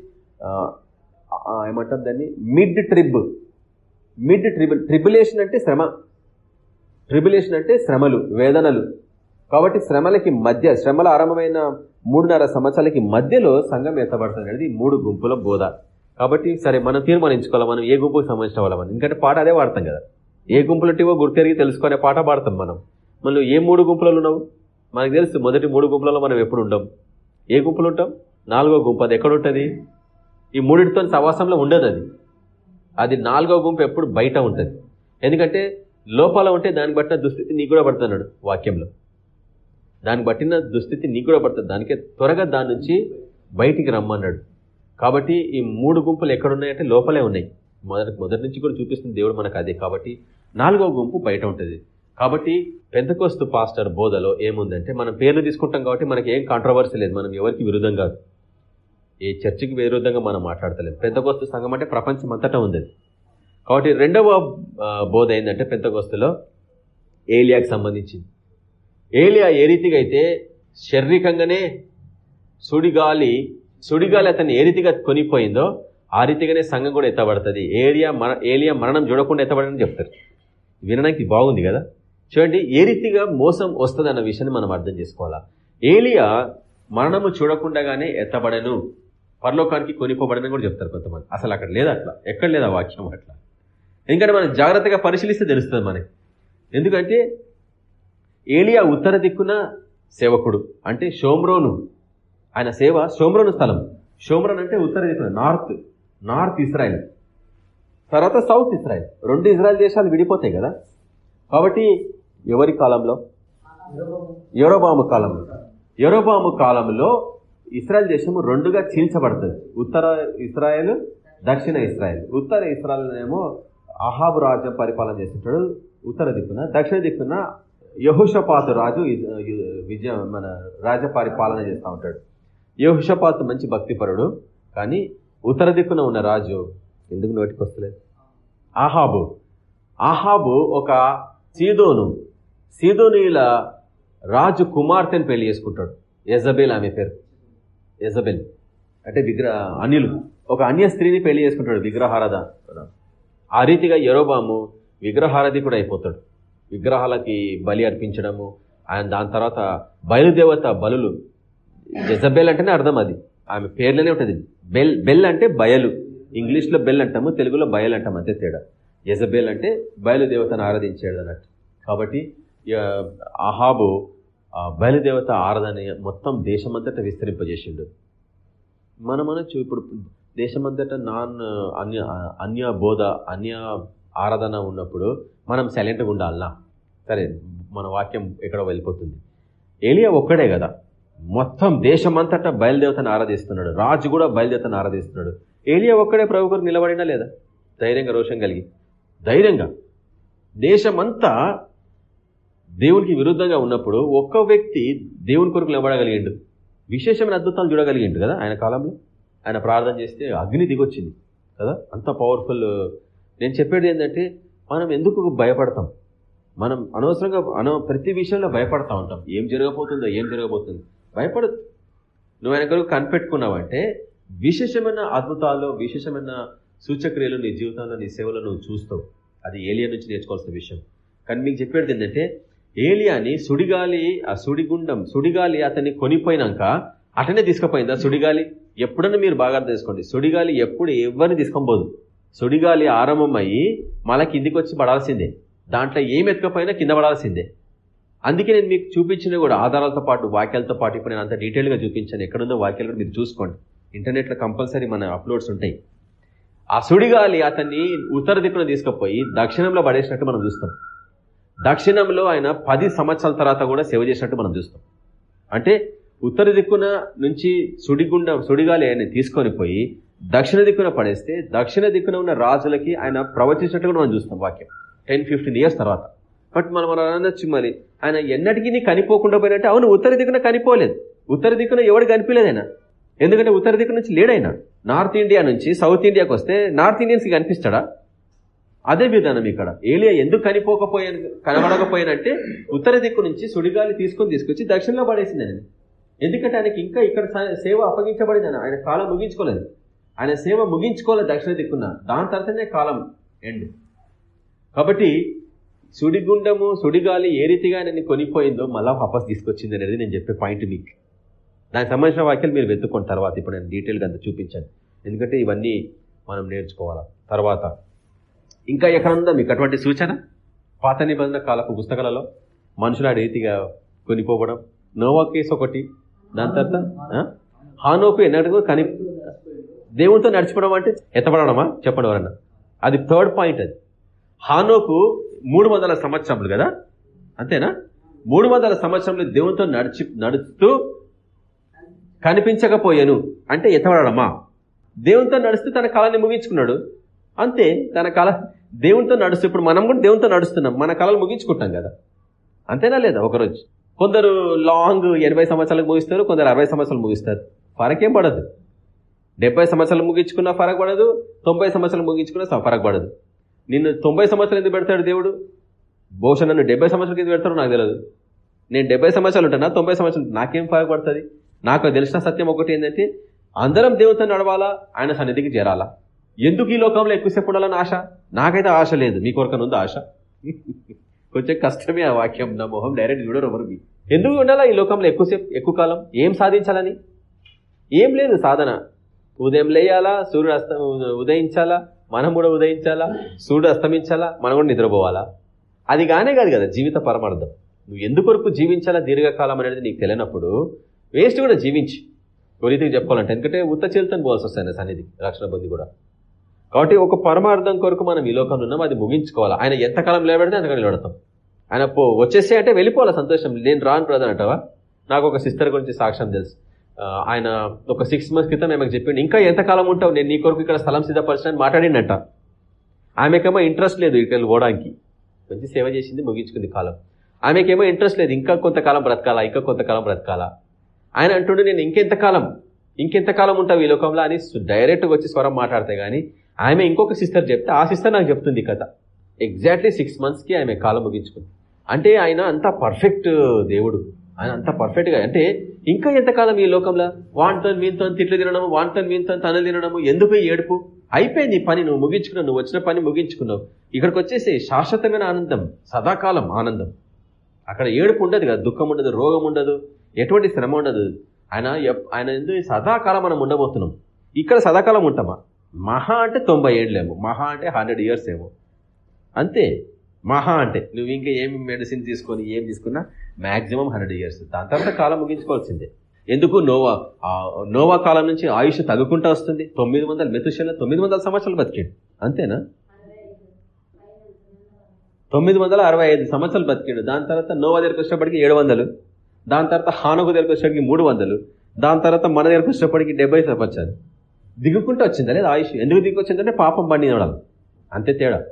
ఏమంటారు దాన్ని? Mid trib. మిడ్ ట్రిబుల్ ట్రిబులేషన్ అంటే శ్రమ. ట్రిబులేషన్ అంటే శ్రమలు వేదనలు. కాబట్టి శ్రమలకి మధ్య శ్రమల ఆరంభమైన మూడున్నర సంవత్సరాలకి మధ్యలో సంఘం ఎత్తబడుతుంది అనేది మూడు గుంపుల బోధ. కాబట్టి సరే మనం తీర్మానించుకోవాలి? మనం ఏ గుంపుకు సంబంధించిన వాళ్ళమని ఎందుకంటే పాట అదే వాడతాం కదా. ఏ గుంపులు ఉంటేవో గుర్తెరిగి తెలుసుకునే పాట పాడతాం మనం. మళ్ళీ ఏ మూడు గుంపులలో ఉన్నావు? మనకు తెలుసు మొదటి మూడు గుంపులలో మనం ఎప్పుడు ఉండం? ఏ గుంపులు ఉంటాం? నాలుగో గుంపు అది ఎక్కడ ఉంటుంది? ఈ మూడింటితో సవాసంలో ఉండదు అది. అది నాలుగో గుంపు ఎప్పుడు బయట ఉంటుంది. ఎందుకంటే లోపల ఉంటే దాన్ని బట్టిన దుస్థితి నీకు కూడా పడుతున్నాడు వాక్యంలో. దాన్ని బట్టిన దుస్థితి నీకు కూడా పడుతుంది. దానికే త్వరగా దాని నుంచి బయటికి రమ్మన్నాడు. కాబట్టి ఈ మూడు గుంపులు ఎక్కడున్నాయంటే లోపలే ఉన్నాయి. మొదటి మొదటి నుంచి కూడా చూపిస్తుంది దేవుడు మనకు అదే. కాబట్టి నాలుగో గుంపు బయట ఉంటుంది. కాబట్టి పెంతకోస్తు పాస్టర్ బోధలో ఏముందంటే మనం పేర్లు తీసుకుంటాం కాబట్టి మనకి ఏం కాంట్రవర్సీ లేదు. మనం ఎవరికి విరుద్ధం కాదు. ఏ చర్చికి విరుద్ధంగా మనం మాట్లాడతలేం. పెద్దగోస్తు సంఘం అంటే ప్రపంచం అంతటా ఉంది కాబట్టి రెండవ బోధ ఏంటంటే పెద్దగోస్తులో ఏలియాకి సంబంధించింది. ఏలియా ఏ రీతిగా అయితే శారీరకంగానే సుడిగాలి సుడిగాలి అతన్ని ఏ రీతిగా కొనిపోయిందో ఆ రీతిగానే సంఘం కూడా ఎత్తబడుతుంది. ఏలియా మర ఏలియా మరణం చూడకుండా ఎత్తబడని చెప్తారు. వినడానికి బాగుంది కదా? చూడండి ఏ రీతిగా మోసం వస్తుంది అన్న విషయాన్ని మనం అర్థం చేసుకోవాలా? ఏలియా మరణము చూడకుండానే ఎత్తబడను. పరలోకానికి కొనిపోబడని కూడా చెప్తారు కొంతమంది. అసలు అక్కడ లేదు అట్లా? ఎక్కడ లేదా వాక్యం అట్లా? ఎందుకంటే మనం జాగ్రత్తగా పరిశీలిస్తే తెలుస్తుంది మనకి. ఎందుకంటే ఏలియా ఉత్తర దిక్కున సేవకుడు అంటే షోమ్రోను. ఆయన సేవ షోమ్రోను స్థలం. షోమ్రోన్ అంటే ఉత్తర దిక్కున నార్త్ నార్త్ ఇస్రాయల్. తర్వాత సౌత్ ఇస్రాయల్. రెండు ఇజ్రాయల్ దేశాలు విడిపోతాయి కదా. కాబట్టి ఎవరి కాలంలో? యూరోబాము కాలంలో. యరోబాము కాలంలో ఇస్రాయల్ దేశము రెండుగా చీల్చబడుతుంది. ఉత్తర ఇస్రాయల్ దక్షిణ ఇస్రాయల్. ఉత్తర ఇస్రాయల్నేమో అహాబు రాజ్యం పరిపాలన చేస్తుంటాడు ఉత్తర దిక్కున దక్షిణ దిక్కున యహుషపాతు రాజు విజయ మన రాజ్య పరిపాలన చేస్తూ ఉంటాడు. యహుషపాతు మంచి భక్తిపరుడు కానీ ఉత్తర దిక్కున ఉన్న రాజు ఎందుకు నోటికి వస్తలేదు ఆహాబు ఆహాబు ఒక సీదోను. సీదోనీల రాజు కుమార్తెను పెళ్ళి చేసుకుంటాడు. ఎజబెల్ ఆమె పేరు. ఎజబెల్ అంటే విగ్రహ అనిలు. ఒక అన్య స్త్రీని పెళ్ళి చేసుకుంటాడు విగ్రహారధ ఆ రీతిగా ఎరోబాము విగ్రహారధి కూడా అయిపోతాడు. విగ్రహాలకి బలి అర్పించడము ఆయన దాని తర్వాత బయలుదేవత బలులు. జజబెల్ అంటేనే అర్థం అది. ఆమె పేర్లోనే ఉంటుంది. బెల్ బెల్ అంటే బయలు. ఇంగ్లీష్లో బెల్ అంటాము తెలుగులో బయలు అంటాం అంతే తేడా. యజబేల్ అంటే బయలుదేవతను ఆరాధించాడు అన్నట్టు. కాబట్టి అహాబు బయలుదేవత ఆరాధన మొత్తం దేశమంతటా విస్తరింపజేసిండు. మనం అనొచ్చు ఇప్పుడు దేశమంతటా నాన్ అన్య అన్య బోధ అన్య ఆరాధన ఉన్నప్పుడు మనం సైలెంట్గా ఉండాలనా? సరే మన వాక్యం ఎక్కడో వెళ్ళిపోతుంది. ఏలియా ఒక్కడే కదా. మొత్తం దేశమంతటా బయలుదేవతను ఆరాధిస్తున్నాడు. రాజు కూడా బయలుదేవతను ఆరాధిస్తున్నాడు. ఏలియా ఒక్కడే ప్రభు కొరకు నిలబడినా లేదా? ధైర్యంగా రోషం కలిగి. ధైర్యంగా. దేశమంతా దేవునికి విరుద్ధంగా ఉన్నప్పుడు ఒక్క వ్యక్తి దేవుని కొరకు నిలబడగలిగిండు. విశేషమైన అద్భుతాలు చూడగలిగిండు కదా ఆయన కాలంలో? ఆయన ప్రార్థన చేస్తే అగ్ని దిగొచ్చింది కదా? అంత పవర్ఫుల్ నేను చెప్పేది ఏంటంటే మనం ఎందుకు భయపడతాం? మనం అనవసరంగా అన ప్రతి విషయంలో భయపడతా ఉంటాం. ఏం జరగబోతుందో ఏం జరగబోతుంది. భయపడదు నువ్వు ఆయన కొరకు కనిపెట్టుకున్నావంటే విశేషమైన అద్భుతాలు విశేషమైన సూచక్రియలు నీ జీవితంలో నీ సేవలో నువ్వు చూస్తావు. అది ఏలియా నుంచి నేర్చుకోవాల్సిన విషయం. కానీ మీకు చెప్పేది ఏంటంటే ఏలియాని సుడిగాలి ఆ సుడిగుండం సుడిగాలి అతన్ని కొనిపోయినాక అటనే తీసుకుపోయిందా సుడిగాలి? ఎప్పుడన్నా మీరు బాగా తెలుసుకోండి సుడిగాలి ఎప్పుడు ఎవరిని తీసుకోబోదు సుడిగాలి ఆరంభమయ్యి మళ్ళీ కిందికి వచ్చి పడాల్సిందే. దాంట్లో ఏం ఎత్తుకపోయినా కింద పడాల్సిందే. అందుకే నేను మీకు చూపించిన కూడా ఆధారాలతో పాటు వాక్యాలతో పాటు. ఇప్పుడు నేను అంత డీటెయిల్గా చూపించాను. ఎక్కడుందో వాక్యాలు కూడా మీరు చూసుకోండి. ఇంటర్నెట్లో కంపల్సరీ మన అప్లోడ్స్ ఉంటాయి. ఆ సుడిగాలి అతన్ని ఉత్తర దిక్కున తీసుకుపోయి దక్షిణంలో పడేసినట్టు మనం చూస్తాం. దక్షిణంలో ఆయన పది సంవత్సరాల తర్వాత కూడా సేవ చేసినట్టు మనం చూస్తాం. అంటే ఉత్తర దిక్కున నుంచి సుడిగుండ సుడిగాలి ఆయన తీసుకొని పోయి దక్షిణ దిక్కున పడేస్తే దక్షిణ దిక్కున ఉన్న రాజులకి ఆయన ప్రవచించినట్టు కూడా మనం చూస్తాం వాక్యం. టెన్ ఫిఫ్టీన్ ఇయర్స్ తర్వాత. బట్ మనం మనం అనొచ్చు మరి. ఆయన ఎన్నటికీ కనిపోకుండా పోయినట్టే. అవును ఉత్తర దిక్కున కనిపోలేదు. ఉత్తర దిక్కున ఎవడు కనిపించలేదు ఆయన? ఎందుకంటే ఉత్తర దిక్కు నుంచి లేడైనా నార్త్ ఇండియా నుంచి సౌత్ ఇండియాకి వస్తే నార్త్ ఇండియన్స్కి కనిపిస్తాడా? అదే విధానం ఇక్కడ. ఏలియా ఎందుకు కనిపోకపోయాను కనబడకపోయానంటే ఉత్తర దిక్కు నుంచి సుడిగాలి తీసుకొని తీసుకొచ్చి దక్షిణలో పడేసింది ఆయన. ఎందుకంటే ఆయనకి ఇంకా ఇక్కడ సేవ అప్పగించబడింది ఆయన. కాలం ముగించుకోలేదు. ఆయన సేవ ముగించుకోలేదు దక్షిణ దిక్కున్న దాని తర్వాతనే కాలం ఎండ్ కాబట్టి సుడిగుండము సుడిగాలి ఏ రీతిగా ఆయనని కొనిపోయిందో మళ్ళా వాపస్ తీసుకొచ్చింది అనేది నేను చెప్పే పాయింట్ మీకు. దానికి సంబంధించిన వాక్యాలు మీరు వెతుక్కోండి తర్వాత. ఇప్పుడు నేను డీటెయిల్గా అంత చూపించాను. ఎందుకంటే ఇవన్నీ మనం నేర్చుకోవాలా? తర్వాత. ఇంకా ఎక్కడుందా మీకు అటువంటి సూచన? పాత నిబంధన కాలపు పుస్తకాలలో మనుషులు ఆ రీతిగా కొనిపోవడం. నోవా కేసు ఒకటి. దాని తర్వాత హానోకు ఎన్నడూ కని దేవునితో నడిచిపోవడం అంటే ఎత్తపడమా చెప్పడం ఎవరన్నా. అది థర్డ్ పాయింట్ అది. హానోకు మూడు వందల సంవత్సరములు కదా? అంతేనా? మూడు వందల సంవత్సరంలో దేవునితో నడిచి నడుస్తూ కనిపించకపోయాను అంటే ఎత్తబడమా దేవునితో నడుస్తూ తన కాలాన్ని ముగించుకున్నాడు. అంతే తన కళ దేవునితో నడుస్తూ ఇప్పుడు మనం కూడా దేవునితో నడుస్తున్నాం. మన కళలు ముగించుకుంటాం కదా. అంతేనా లేదా ఒకరోజు? కొందరు లాంగ్ ఎనభై సంవత్సరాలకు ముగిస్తారు కొందరు అరవై సంవత్సరాలు ముగిస్తారు. ఫరకేం పడదు. డెబ్బై సంవత్సరాలు ముగించుకున్నా ఫరక్ పడదు తొంభై సంవత్సరాలు ముగించుకున్నా ఫరక్ పడదు. నిన్ను తొంభై సంవత్సరాలు ఎందుకు పెడతాడు దేవుడు? బహుశా నన్ను డెబ్బై సంవత్సరాలకి ఎందుకు పెడతాడో నాకు తెలియదు నేను డెబ్బై సంవత్సరాలు ఉంటానా? తొంభై సంవత్సరాలు నాకేం ఫరక్ పడుతుంది? నాకు తెలిసిన సత్యం ఒకటి ఏంటంటే అందరం దేవుతో నడవాలా ఆయన సన్నిధికి చేరాలా? ఎందుకు ఈ లోకంలో ఎక్కువసేపు ఉండాలని ఆశ? నాకైతే ఆశ లేదు. మీ కొరకనుంది ఆశ? కొంచెం కష్టమే ఆ వాక్యం. నా మొహం డైరెక్ట్ చూడరు ఎవరు ఎందుకు ఉండాలా ఈ లోకంలో ఎక్కువసేపు ఎక్కువ కాలం? ఏం సాధించాలని? ఏం లేదు సాధన. ఉదయం లేయాలా సూర్యుడు అస్త ఉదయించాలా మనం కూడా ఉదయించాలా సూర్యుడు అస్తమించాలా మనం కూడా నిద్రపోవాలా? అది కానే కాదు కదా జీవిత పరమార్థం. నువ్వు ఎందుకొరకు జీవించాలా దీర్ఘకాలం అనేది నీకు తెలియనప్పుడు వేస్ట్ కూడా జీవించి. ఒక రీతికి చెప్పుకోవాలంటే ఎందుకంటే ఉత్త చేలుతని పోవాల్సి వస్తాయి సన్నిధి రక్షణ పొంది కూడా. కాబట్టి ఒక పరమార్థం కొరకు మనం ఈ లోకంలో ఉన్నాం అది ముగించుకోవాలి. ఆయన ఎంతకాలం నిలబెడితే అంతకాలం నిలబడతాం. ఆయన పో వచ్చేస్తే అంటే వెళ్ళిపోవాలి సంతోషం. నేను రాను ప్రధాన అంటావా? నాకు ఒక సిస్టర్ గురించి సాక్ష్యం తెలుసు. ఆయన ఒక సిక్స్ మంత్స్ క్రితం ఆమెకు చెప్పిండు ఇంకా ఎంతకాలం ఉంటావు? నేను నీ కొరకు ఇక్కడ స్థలం సిద్ధపరచడానికి మాట్లాడినంట ఆమెకేమో ఇంట్రెస్ట్ లేదు ఇక్కడ పోవడానికి. మంచి సేవ చేసింది ముగించుకుంది కాలం. ఆమెకేమో ఇంట్రెస్ట్ లేదు ఇంకా కొంతకాలం బ్రతకాలా? ఇంకా కొంతకాలం బ్రతకాలా? ఆయన అంటుండే నేను ఇంకెంతకాలం ఇంకెంతకాలం ఉంటావు ఈ లోకంలో? అని డైరెక్ట్గా వచ్చి స్వరం మాట్లాడితే కానీ ఆమె ఇంకొక సిస్టర్ చెప్తే ఆ సిస్టర్ నాకు చెప్తుంది ఈ కథ. ఎగ్జాక్ట్లీ సిక్స్ మంత్స్కి ఆమె కాలం ముగించుకుంది. అంటే ఆయన అంత పర్ఫెక్ట్ దేవుడు. ఆయన అంత పర్ఫెక్ట్గా అంటే ఇంకా ఎంతకాలం ఈ లోకంలో? వాంతో వీంతో తిట్లు తినడము వాంతో వీంతో తనలు తినడము ఎందుకు ఏడుపు? అయిపోయింది పని నువ్వు ముగించుకున్నావు నువ్వు వచ్చిన పని ముగించుకున్నావు. ఇక్కడికి వచ్చేసి శాశ్వతమైన ఆనందం సదాకాలం ఆనందం. అక్కడ ఏడుపు ఉండదు కదా దుఃఖం ఉండదు రోగం ఉండదు. ఎటువంటి శ్రమ ఉండదు. ఆయన ఆయన ఎందుకు సదాకాలం మనం ఉండబోతున్నాం. ఇక్కడ సదాకాలం ఉంటామా? మహా అంటే తొంభై ఏళ్ళేమో. మహా అంటే హండ్రెడ్ ఇయర్స్ ఏమో. అంతే. మహా అంటే నువ్వు ఇంకా ఏమి మెడిసిన్ తీసుకొని ఏం తీసుకున్నా మాక్సిమం హండ్రెడ్ ఇయర్స్. దాని తర్వాత కాలం ముగించుకోవాల్సిందే. ఎందుకు? నోవా నోవా కాలం నుంచి ఆయుష్ తగ్గుకుంటా వస్తుంది. తొమ్మిది వందల మెతుషల తొమ్మిది వందల సంవత్సరాలు బతికాడు. అంతేనా? తొమ్మిది వందల అరవై ఐదు సంవత్సరాలు బతికాడు. దాని తర్వాత నోవా దగ్గరికి వచ్చినప్పటికీ ఏడు వందలు. దాని తర్వాత హానుకు తెలిపేసరికి మూడు వందలు. దాని తర్వాత మన దగ్గరకు వచ్చినప్పటికి డెబ్బై సంవత్సరాలు దిగుకుంటూ వచ్చిందా లేదా ఆయుష్? ఎందుకు దిగుకొచ్చిందంటే పాపం బండినడం అంతే తేడా.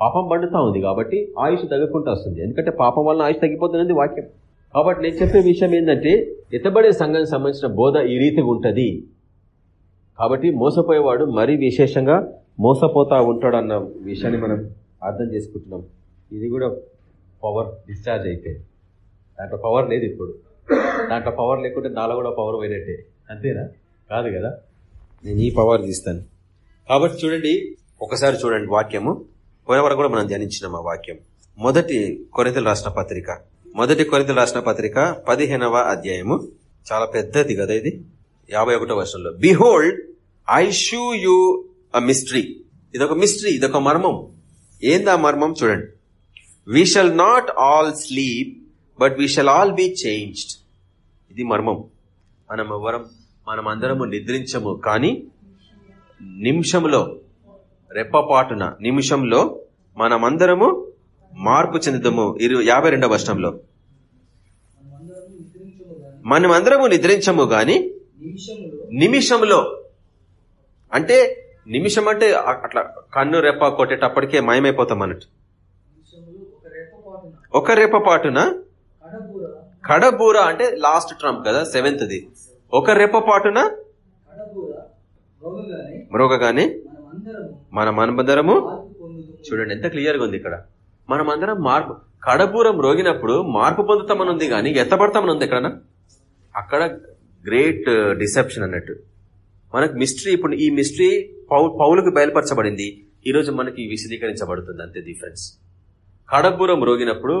పాపం పండుతూ ఉంది కాబట్టి ఆయుష్ తగ్గుకుంటూ వస్తుంది. ఎందుకంటే పాపం వలన ఆయుష్ తగ్గిపోతున్నది వాక్యం. కాబట్టి నేను చెప్పే విషయం ఏంటంటే ఎత్తబడే సంఘానికి సంబంధించిన బోధ ఈ రీతిగా ఉంటుంది. కాబట్టి మోసపోయేవాడు మరీ విశేషంగా మోసపోతా ఉంటాడు అన్న విషయాన్ని మనం అర్థం చేసుకుంటున్నాం. ఇది కూడా పవర్ డిశ్చార్జ్ అయిపోయింది. దాంట్లో పవర్ లేదు ఇప్పుడు. దాంట్లో పవర్ లేకుంటే నాలో కూడా పవర్ పోయినట్టే అంతేనా? కాదు కదా? నేను ఈ పవర్ తీస్తాను. కాబట్టి చూడండి ఒకసారి చూడండి వాక్యము. పోయిన వరకు కూడా మనం ధ్యానించినాం ఆ వాక్యం. మొదటి కొరితలు రాసిన పత్రిక. మొదటి కొరితలు రాసిన పత్రిక పదిహేనవ అధ్యాయము. చాలా పెద్దది కదా ఇది? యాభై ఒకటో వర్షంలో behold I show you a mystery ఇదొక మిస్టరీ ఇదొక మర్మం. ఏందా మర్మం? చూడండి. We shall not all sleep but we shall all be changed ఇది మర్మం. మనం ఎవరం మనం అందరము నిద్రించము కానీ నిమిషంలో రెప్పపాటున నిమిషంలో మనమందరము మార్పు చెందుదము. ఇరు యాభై రెండవ వర్షంలో మనమందరము నిద్రించము గాని నిమిషంలో అంటే నిమిషం అంటే అట్లా కన్ను రెప్ప కొట్టేటప్పటికే మాయమైపోతాం అన్నట్టు. ఒక రేపపాటున పాటున కడబూర. అంటే లాస్ట్ ట్రంప్ కదా సెవెంత్ది ఒక రెప్ప పాటున మరొకగానే మనం మనమందరము చూడండి ఎంత క్లియర్గా ఉంది ఇక్కడ. మనమందరం మార్పు కడబూరం రోగినప్పుడు మార్పు పొందుతామని ఉంది కానీ ఎత్తబడతామని ఉంది ఎక్కడన్నా? అక్కడ గ్రేట్ డిసెప్షన్ అన్నట్టు. మనకు మిస్టరీ ఇప్పుడు ఈ మిస్టరీ పౌ పౌలకు బయలుపరచబడింది. ఈరోజు మనకి విశదీకరించబడుతుంది అంతే డిఫరెన్స్ కడబూరం రోగినప్పుడు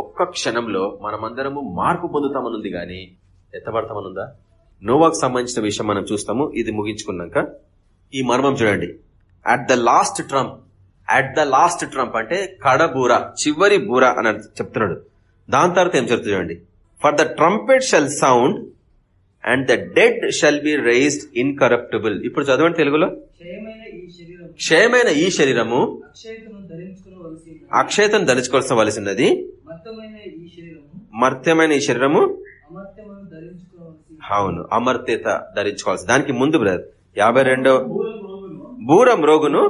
ఒక్క క్షణంలో మనమందరము మార్పు పొందుతామనుంది కానీ ఎత్తబడతామనుందా? నోవాకు సంబంధించిన విషయం మనం చూస్తాము. ఇది ముగించుకున్నాక ఈ మర్మం చూడండి. At the last trump at the last trump అంటే కడబూర చివరి బూర అని చెప్తున్నాడు. దాని తర్వాత ఏం చెప్తుంది చూడండి. For the trumpet shall sound and the dead shall be raised incorruptible ఇప్పుడు చదవండి తెలుగులో. క్షయమైన ఈ శరీరము అక్షయతను ధరించుకోవలసి అక్షయతను ధరించుకోవాల్సినది మర్త్యమైన ఈ శరీరము అవును అమర్త్యత ధరించుకోవాల్సి దానికి ముందు బ్రదర్ యాభై రెండో బూరం రోగును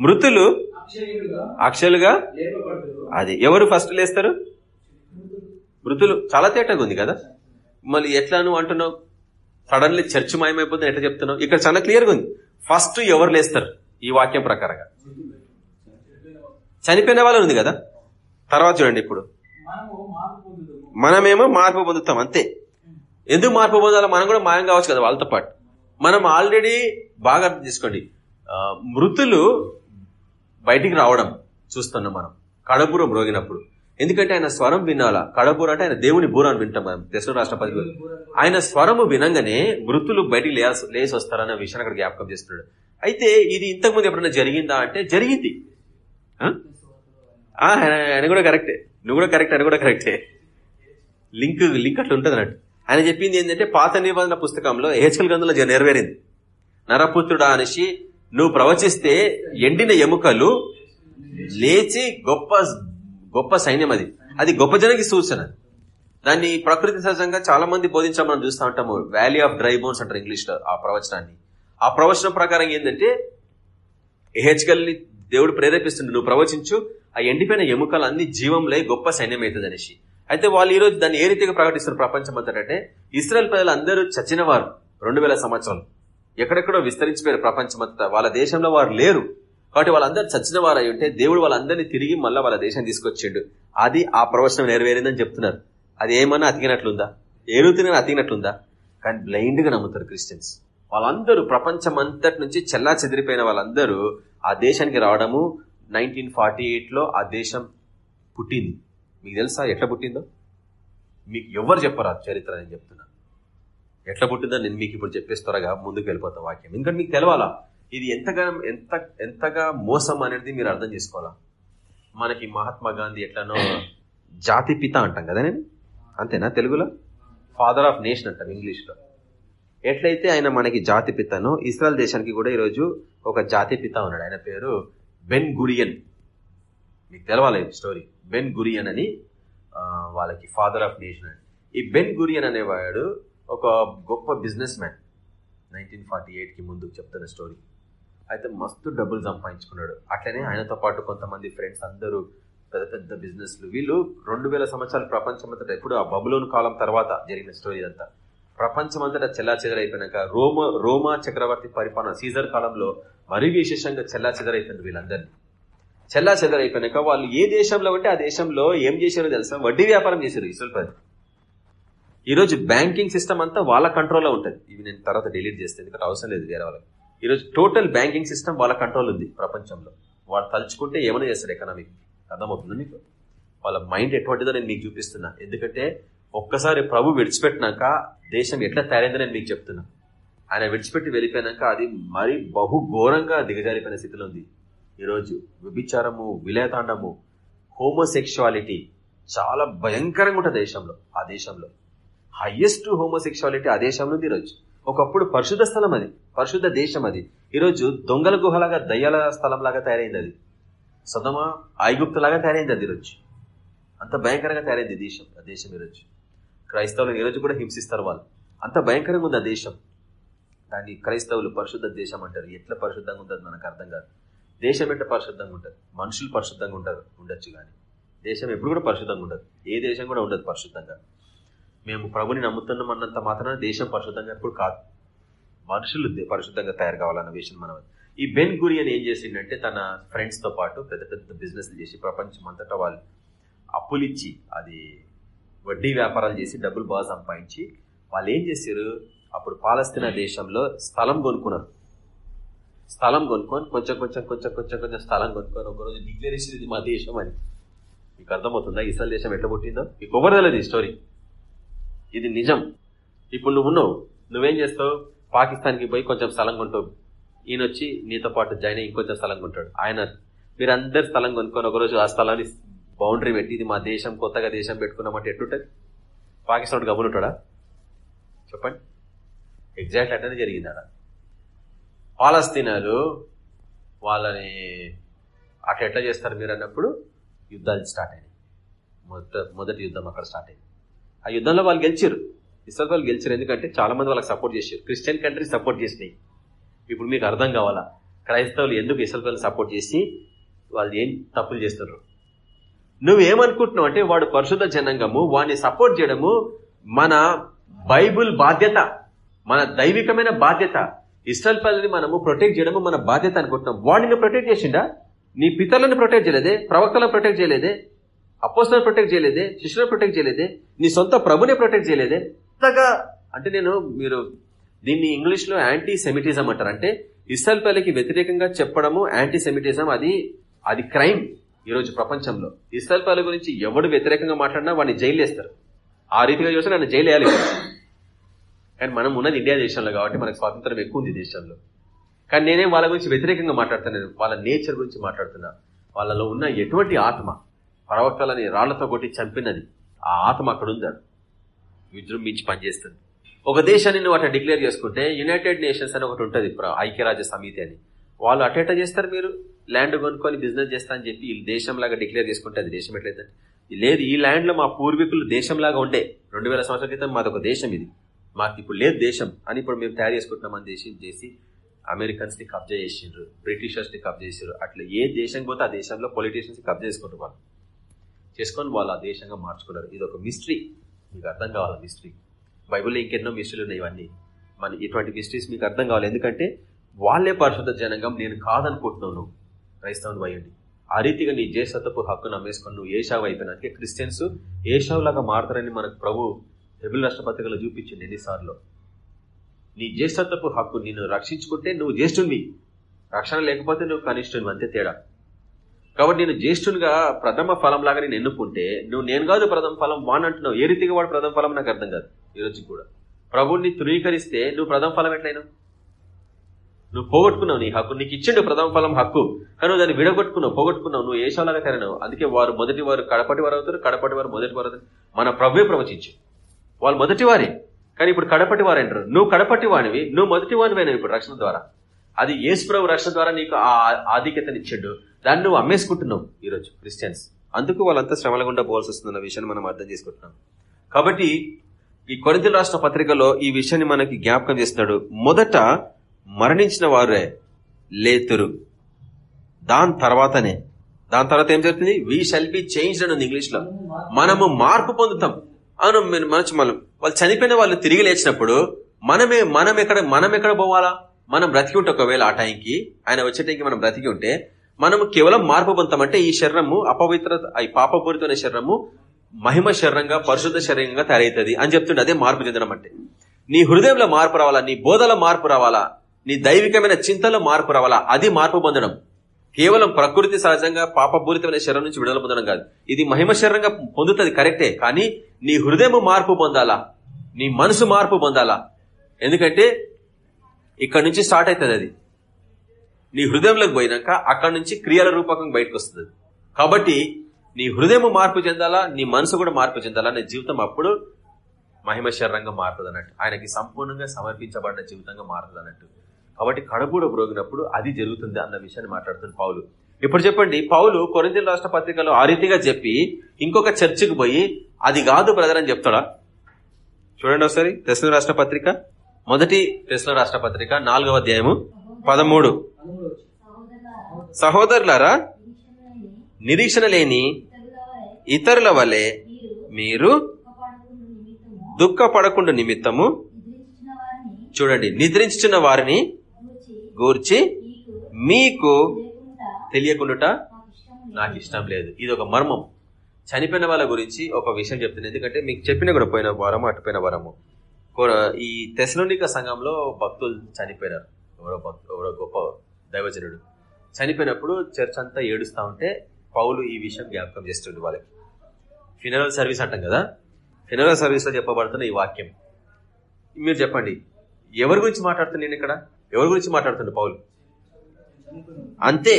మృతులు అక్షలుగా అది ఎవరు ఫస్ట్ లేస్తారు? మృతులు. చాలా తేటగా ఉంది కదా? మళ్ళీ ఎట్లా నువ్వు అంటున్నావు? సడన్లీ చర్చ్ మాయమైపోతుంది ఎట్లా చెప్తున్నావు? ఇక్కడ చాలా క్లియర్గా ఉంది. ఫస్ట్ ఎవరు లేస్తారు? ఈ వాక్యం ప్రకారంగా. చనిపోయిన వాళ్ళు ఉంది కదా? తర్వాత చూడండి ఇప్పుడు. మనమేమో మార్పు పొందుతాం అంతే. ఎందుకు మార్పు పొందాలో మనం కూడా మాయం కావచ్చు కదా వాళ్ళతో పాటు. మనం ఆల్రెడీ బాగా అర్థం చేసుకోండి. మృతులు బయటికి రావడం చూస్తున్నాం మనం. కడపూరం రోగినప్పుడు. ఎందుకంటే ఆయన స్వరం వినాలా? కడపూర అంటే ఆయన దేవుని బూరాన్ని వింటాం మనం దశ రాష్ట్రపతి ఆయన స్వరము వినంగానే మృతులు బయటికి లేస్- లేచి వస్తారన్న విషయాన్ని అక్కడ జ్ఞాపకం చేస్తున్నాడు. అయితే ఇది ఇంతకుముందు ఎప్పుడైనా జరిగిందా అంటే జరిగింది. ఆయన కూడా కరెక్టే నువ్వు కూడా కరెక్ట్ అని కూడా కరెక్టే లింక్ లింక్ అట్లా ఉంటుంది అన్నట్టు. ఆయన చెప్పింది ఏంటంటే పాత నిబంధన పుస్తకంలో హెచ్కల్ గ్రంథంలో నెరవేరింది. నరపుత్రుడా అనేసి నువ్వు ప్రవచిస్తే ఎండిన ఎముకలు లేచి గొప్ప గొప్ప సైన్యం అది. అది గొప్ప జనకి సూచన. దాన్ని ప్రకృతి సహజంగా చాలా మంది బోధించడం మనం చూస్తూ ఉంటాము వ్యాలీ ఆఫ్ డ్రై బోన్స్ అంటారు ఇంగ్లీష్లో ఆ ప్రవచనాన్ని. ఆ ప్రవచనం ప్రకారం ఏంటంటే ని దేవుడు ప్రేరేపిస్తుండే నువ్వు ప్రవచించు ఆ ఎండిపోయిన ఎముకలు అన్ని జీవంలో గొప్ప సైన్యం అవుతుంది అనేసి అయితే వాళ్ళు ఈరోజు దాన్ని ఏ రీతిగా ప్రకటిస్తున్న ప్రపంచం అంతటంటే ఇస్రాయల్ ప్రజలు అందరూ చచ్చిన వారు రెండు వేల సంవత్సరాలు. ఎక్కడెక్కడో విస్తరించిపోయారు ప్రపంచం అంతా వాళ్ళ దేశంలో వారు లేరు. కాబట్టి వాళ్ళందరూ చచ్చిన వారు అయి ఉంటే దేవుడు వాళ్ళందరినీ తిరిగి మళ్ళీ వాళ్ళ దేశం తీసుకొచ్చిండు. అది ఆ ప్రవచనం నెరవేరిందని చెప్తున్నారు. అది ఏమన్నా అతికినట్లుందా? ఏ రీతిగా అతికినట్లుందా? కానీ బ్లైండ్గా నమ్ముతారు క్రిస్టియన్స్. వాళ్ళందరూ ప్రపంచం అంతటి నుంచి చెల్లా చెదిరిపోయిన వాళ్ళందరూ ఆ దేశానికి రావడము నైన్టీన్ ఫార్టీ ఎయిట్లో ఆ దేశం పుట్టింది. మీకు తెలుసా ఎట్లా పుట్టిందో? మీకు ఎవరు చెప్పరా చరిత్ర నేను చెప్తున్నా. ఎట్లా పుట్టిందో నేను మీకు ఇప్పుడు చెప్పేసి త్వరగా ముందుకు వెళ్ళిపోతా వాక్యం. ఎందుకంటే మీకు తెలవాలా? ఇది ఎంతగా ఎంత ఎంతగా మోసం అనేది మీరు అర్థం చేసుకోవాలా? మనకి మహాత్మా గాంధీ ఎట్లనో జాతి పిత అంటాం కదా నేను? అంతేనా తెలుగులో? ఫాదర్ ఆఫ్ నేషన్ అంటాం ఇంగ్లీష్లో. ఎట్లయితే ఆయన మనకి జాతి పితనో ఇస్రాయల్ దేశానికి కూడా ఈరోజు ఒక జాతి పిత ఉన్నాడు. ఆయన పేరు బెన్ గురియన్. మీకు తెలవాలి స్టోరీ. బెన్ గురియన్ అని వాళ్ళకి ఫాదర్ ఆఫ్ నేషన్ అని. ఈ బెన్ గురియన్ అనేవాడు ఒక గొప్ప బిజినెస్ మ్యాన్ నైన్టీన్ ఫార్టీ ఎయిట్కి ముందు చెప్తున్న స్టోరీ. అయితే మస్తు డబ్బులు సంపాదించుకున్నాడు. అట్లనే ఆయనతో పాటు కొంతమంది ఫ్రెండ్స్ అందరూ పెద్ద పెద్ద బిజినెస్లు వీళ్ళు రెండు వేల సంవత్సరాల ప్రపంచం అంతటా ఎప్పుడు ఆ బబులోని కాలం తర్వాత జరిగిన స్టోరీ అంతా ప్రపంచం అంతటా చెల్లా చెదరైపోయినాక రోమ రోమా చక్రవర్తి పరిపాలన సీజర్ కాలంలో మరీ విశేషంగా చెల్లా చెదరైపోయింది వీళ్ళందరినీ. చెల్లా చెదరైపోయినాక వాళ్ళు ఏ దేశంలో ఉంటే ఆ దేశంలో ఏం చేశారో తెలుసా? వడ్డీ వ్యాపారం చేశారు ఇసుల్పది ఈరోజు బ్యాంకింగ్ సిస్టమ్ అంతా వాళ్ళ కంట్రోల్లో ఉంటుంది. ఇవి నేను తర్వాత డిలీట్ చేస్తే ఎందుకంటే అవసరం లేదు వేరే వాళ్ళకి. ఈరోజు టోటల్ బ్యాంకింగ్ సిస్టమ్ వాళ్ళ కంట్రోల్ ఉంది ప్రపంచంలో. వాళ్ళు తలుచుకుంటే ఏమైనా చేస్తారు ఎకనామిక్. అర్థమవుతుంది మీకు? వాళ్ళ మైండ్ ఎటువంటిదో నేను మీకు చూపిస్తున్నా. ఎందుకంటే ఒక్కసారి ప్రభు విడిచిపెట్టినాక దేశం ఎట్లా తయారైందో నేను మీకు చెప్తున్నా. ఆయన విడిచిపెట్టి వెళ్ళిపోయినాక అది మరీ బహు ఘోరంగా దిగజారిపోయిన స్థితిలో ఉంది. ఈరోజు విభిచారము విలేతాండము హోమోసెక్షువాలిటీ చాలా భయంకరంగా ఉంటుంది దేశంలో ఆ దేశంలో. హయ్యెస్ట్ హోమోసెక్షువాలిటీ ఆ దేశంలో ఉంది ఈరోజు. ఒకప్పుడు పరిశుద్ధ స్థలం అది పరిశుద్ధ దేశం అది. ఈరోజు దొంగల గుహలాగా దయ్యాల స్థలంలాగా తయారైంది అది. సదమ ఐగుప్తులాగా తయారైంది అది ఈరోజు. అంత భయంకరంగా తయారైంది దేశం ఆ దేశం ఈరోజు. క్రైస్తవులు ఈరోజు కూడా హింసిస్తారు వాళ్ళు. అంత భయంకరంగా ఉంది ఆ దేశం. దాన్ని క్రైస్తవులు పరిశుద్ధ దేశం అంటారు. ఎట్లా పరిశుద్ధంగా ఉంటుంది మనకు అర్థం కాదు. దేశం ఎట్లా పరిశుద్ధంగా ఉంటుంది? మనుషులు పరిశుద్ధంగా ఉంటారు ఉండొచ్చు కానీ దేశం ఎప్పుడు కూడా పరిశుద్ధంగా ఉండదు. ఏ దేశం కూడా ఉండదు పరిశుద్ధంగా. మేము ప్రభుని నమ్ముతున్నాం అన్నంత మాత్రాన దేశం పరిశుద్ధంగా ఎప్పుడు కాదు. మనుషులు పరిశుద్ధంగా తయారు కావాలన్న విషయం మనం. ఈ బెన్ గురియన్ ఏం చేసిండంటే తన ఫ్రెండ్స్తో పాటు పెద్ద పెద్ద బిజినెస్లు చేసి ప్రపంచం అంతటా వాళ్ళు అప్పులిచ్చి అది వడ్డీ వ్యాపారాలు చేసి డబ్బులు బాగా సంపాదించి వాళ్ళు ఏం చేశారు? అప్పుడు పాలస్తీనా దేశంలో స్థలం కొనుక్కున్నారు. స్థలం కొనుక్కొని కొంచెం కొంచెం కొంచెం కొంచెం కొంచెం స్థలం కొనుక్కొని ఒకరోజు డిక్లరేషన్ ఇది మా దేశం అని. మీకు అర్థమవుతుందా? ఇస్రాయల్ దేశం ఎట్లా పుట్టిందో? మీకు ఎవరు ఈ స్టోరీ ఇది నిజం. ఇప్పుడు నువ్వు ఉన్నావు. నువ్వేం చేస్తావు? పాకిస్తాన్కి పోయి కొంచెం స్థలం కొంటావు. ఈయన వచ్చి నీతో పాటు జాయిన్ అయ్యి ఇంకొంచెం స్థలం కొంటాడు. ఆయన మీరందరు స్థలం కొనుక్కొని ఒకరోజు ఆ స్థలాన్ని బౌండరీ పెట్టి ఇది మా దేశం కొత్తగా దేశం పెట్టుకున్నామంటే ఎట్టుంటది పాకిస్తాన్ గమనుంటాడా చెప్పండి. ఎగ్జాక్ట్ అట్లనే జరిగింది ఆడ పాలస్తీనాలు వాళ్ళని అట్లా ఎట్లా చేస్తారు మీరు అన్నప్పుడు యుద్ధాలు స్టార్ట్ అయినాయి. మొదట మొదటి యుద్ధం అక్కడ స్టార్ట్ అయింది. ఆ యుద్ధంలో వాళ్ళు గెలిచారు ఇస్రాయల్ వాళ్ళు గెలిచారు ఎందుకంటే చాలా మంది వాళ్ళకి సపోర్ట్ చేశారు క్రిస్టియన్ కంట్రీ సపోర్ట్ చేసినాయి. ఇప్పుడు మీకు అర్థం కావాలా? క్రైస్తవులు ఎందుకు ఇస్రాయల్ సపోర్ట్ చేసి వాళ్ళు ఏం తప్పులు చేస్తున్నారు? నువ్వేమనుకుంటున్నావు అంటే వాడు పరిశుద్ధ జనాంగము వాడిని సపోర్ట్ చేయడము మన బైబుల్ బాధ్యత మన దైవికమైన బాధ్యత. ఇస్రాయల్ పల్లిని మనము ప్రొటెక్ట్ చేయడము మన బాధ్యత అనుకుంటున్నాం. వాడిని ప్రొటెక్ట్ చేసిండా? నీ పితరులను ప్రొటెక్ట్ చేయలేదే? ప్రవక్తలను ప్రొటెక్ట్ చేయలేదే? అపోసలను ప్రొటెక్ట్ చేయలేదే? శిష్యులను ప్రొటెక్ట్ చేయలేదే? నీ సొంత ప్రభునే ప్రొటెక్ట్ చేయలేదే? అంతగా అంటే నేను మీరు దీన్ని ఇంగ్లీష్లో యాంటీ సెమిటిజం అంటారు. అంటే ఇస్రాల్ పల్లికి వ్యతిరేకంగా చెప్పడము యాంటీ సెమిటిజం అది అది క్రైమ్ ఈరోజు ప్రపంచంలో ఇస్రాయల్ పల్లి గురించి ఎవడు వ్యతిరేకంగా మాట్లాడినా వాడిని జైలు వేస్తారు ఆ రీతిగా చూస్తే నన్ను జైలు వేయాలి కానీ మనం ఉన్నది ఇండియా దేశంలో కాబట్టి మనకు స్వాతంత్రం ఎక్కువ ఉంది దేశంలో. కానీ నేనేం వాళ్ళ గురించి వ్యతిరేకంగా మాట్లాడుతున్నాను వాళ్ళ నేచర్ గురించి మాట్లాడుతున్నా. వాళ్ళలో ఉన్న ఎటువంటి ఆత్మ పర్వతాలని రాళ్ళతో కొట్టి చంపినది ఆ ఆత్మ అక్కడ ఉందా విజృంభించి పనిచేస్తుంది. ఒక దేశాన్ని నువ్వు అట్లా డిక్లేర్ చేసుకుంటే యునైటెడ్ నేషన్స్ అని ఒకటి ఉంటుంది ఐక్యరాజ్య సమితి అని. వాళ్ళు అటెట చేస్తారు మీరు? ల్యాండ్ కొనుక్కొని బిజినెస్ చేస్తా అని చెప్పి వీళ్ళు దేశంలాగా డిక్లేర్ చేసుకుంటే అది దేశం ఎట్లయితే? లేదు ఈ ల్యాండ్లో మా పూర్వీకులు దేశంలాగా ఉండే. రెండు వేల సంవత్సరాల క్రితం మాదొక దేశం ఇది. మాకు ఇప్పుడు లేదు దేశం. అని ఇప్పుడు మేము తయారు చేసుకుంటున్నామని దేశం చేసి అమెరికన్స్ని కబ్జా చేసిండ్రు. బ్రిటిషర్స్ని కబ్జా చేసారు అట్లా ఏ దేశం పోతే ఆ దేశంలో పొలిటీషియన్స్ని కబ్జా చేసుకుంటారు వాళ్ళు. చేసుకొని వాళ్ళు ఆ దేశంగా మార్చుకున్నారు. ఇది ఒక మిస్టరీ మీకు అర్థం కావాలి మిస్టరీ బైబిల్లో ఇంకెన్నో మిస్టరీలు ఉన్నాయి ఇవన్నీ. మన ఇటువంటి మిస్టరీస్ మీకు అర్థం కావాలి. ఎందుకంటే వాళ్ళే పరిశుద్ధ జనంగం నేను కాదనుకుంటున్నావు నువ్వు క్రైస్తవుని పోయండి ఆ రీతిగా నీ జేసతపు హక్కును అమ్మేసుకొని నువ్వు ఏషావు అయిపోయినా అందుకే క్రిస్టియన్స్ ఏషావులాగా మారతారని మనకు ప్రభు హెబిల్ రాష్ట్రపతికలో చూపించింది ఎన్నిసార్లు. నీ జ్యేష్ఠత్వపు హక్కు నిన్ను రక్షించుకుంటే నువ్వు జ్యేష్ఠునివి. రక్షణ లేకపోతే నువ్వు కనిష్ఠునివి అంతే తేడా. కాబట్టి నేను జ్యేష్ఠునిగా ప్రథమ ఫలం లాగా నేను ఎన్నుకుంటే నువ్వు నేను కాదు ప్రథమ ఫలం వాన్ అంటున్నావు. ఏ రీతిగా వాడు ప్రథమ ఫలం నాకు అర్థం కాదు. ఈ కూడా. ప్రభుని తృణీకరిస్తే నువ్వు ప్రథమ ఫలం ఎట్లయినా నువ్వు పోగొట్టుకున్నావు నీ హక్కు నీకు ఇచ్చిండు ప్రథమ ఫలం హక్కు. కానీ దాన్ని విడగొట్టుకున్నావు పోగొట్టుకున్నావు నువ్వు ఏషాలాగా తెరనావు అందుకే వారు మొదటి వారు కడపటి వారు అవుతారు కడపటి వారు మొదటి వారు మన ప్రభువే ప్రవచించు. వాళ్ళు మొదటి వారే. కానీ ఇప్పుడు కడపటి వారు అంటారు. నువ్వు కడపటి వానివి నువ్వు మొదటి వానివైనవి ఇప్పుడు రక్షణ ద్వారా. అది యేసు ప్రభు రక్షణ ద్వారా నీకు ఆ ఆధిక్యతనిచ్చాడు దాన్ని నువ్వు అమ్మేసుకుంటున్నావు ఈరోజు క్రిస్టియన్స్. అందుకు వాళ్ళంతా శ్రమల గుండా పోవాల్సి వస్తుందన్న విషయాన్ని మనం అర్థం చేసుకుంటున్నాం. కాబట్టి ఈ కొరింతల రాష్ట్ర పత్రికలో ఈ విషయాన్ని మనకి జ్ఞాపకం చేస్తున్నాడు. మొదట మరణించిన వారే లేతురు. దాని తర్వాతనే దాని తర్వాత ఏం జరుగుతుంది? వీ షెల్ బి చేంజ్ అని ఇంగ్లీష్లో మనము మార్పు పొందుతాం. అవును మీరు మంచి మనం వాళ్ళు చనిపోయిన వాళ్ళు తిరిగి లేచినప్పుడు మనమే మనం ఎక్కడ మనం ఎక్కడ పోవాలా? మనం బ్రతికి ఉంటే ఒకవేళ ఆ టైంకి ఆయన వచ్చే టైంకి మనం బ్రతికి ఉంటే మనము కేవలం మార్పు పొందుతామంటే ఈ శరీరము అపవిత్ర ఈ పాపపూరితమైన శరీరము మహిమ శరీరంగా పరిశుద్ధ శరీరంగా తయారవుతుంది అని చెప్తుండే. అదే మార్పు చెందడం అంటే. నీ హృదయంలో మార్పు రావాలా? నీ బోధలో మార్పు రావాలా? నీ దైవికమైన చింతలో మార్పు రావాలా? అది మార్పు పొందడం. కేవలం ప్రకృతి సహజంగా పాపపూరితమైన శరీరం నుంచి విడుదల పొందడం కాదు. ఇది మహిమ శరీరంగా పొందుతుంది కరెక్టే. కానీ నీ హృదయం మార్పు పొందాలా? నీ మనసు మార్పు పొందాలా? ఎందుకంటే ఇక్కడ నుంచి స్టార్ట్ అవుతుంది అది. నీ హృదయంలోకి పోయినాక అక్కడ నుంచి క్రియల రూపకం బయటకు వస్తుంది. కాబట్టి నీ హృదయం మార్పు చెందాలా? నీ మనసు కూడా మార్పు చెందాలా? నీ జీవితం అప్పుడు మహిమ శరీరంగా మారుతుంది అన్నట్టు. ఆయనకి సంపూర్ణంగా సమర్పించబడిన జీవితంగా మారుతుంది అన్నట్టు. కాబట్టి కడబూడ బ్రోగినప్పుడు అది జరుగుతుంది అన్న విషయాన్ని మాట్లాడుతుంది పౌలు. ఇప్పుడు చెప్పండి పౌలు కొరింతల రాష్ట్ర పత్రికలో ఆ రీతిగా చెప్పి ఇంకొక చర్చికి పోయి అది కాదు బ్రదర్ అని చెప్తాడా? చూడండి ఒకసారి తెస్ల రాష్ట్ర పత్రిక మొదటి తెస్ల రాష్ట్ర పత్రిక నాలుగవ అధ్యాయము పదమూడు. సహోదరులారా నిరీక్షణ లేని ఇతరుల వలె మీరు దుఃఖపడకుండా నిమిత్తము చూడండి నిద్రించుచున్న వారిని గూర్చి మీకు తెలియకుండా నాకు ఇష్టం లేదు. ఇది ఒక మర్మం. చనిపోయిన వాళ్ళ గురించి ఒక విషయం చెప్తుంది ఎందుకంటే మీకు చెప్పిన కూడా పోయిన వారము అటుపోయిన వారము. ఈ తెసలోనిక సంఘంలో భక్తులు చనిపోయినారు. ఎవరో భక్తు ఎవరో గొప్ప దైవజనుడు. చనిపోయినప్పుడు చర్చ్ అంతా ఏడుస్తా ఉంటే పౌలు ఈ విషయం జ్ఞాపకం చేస్తుండే వాళ్ళకి. ఫినరల్ సర్వీస్ అంటాం కదా? ఫినరల్ సర్వీస్లో చెప్పబడుతున్న ఈ వాక్యం. మీరు చెప్పండి. ఎవరి గురించి మాట్లాడుతున్నా నేను ఇక్కడ? ఎవరి గురించి మాట్లాడుతుండే పౌలు? అంతే.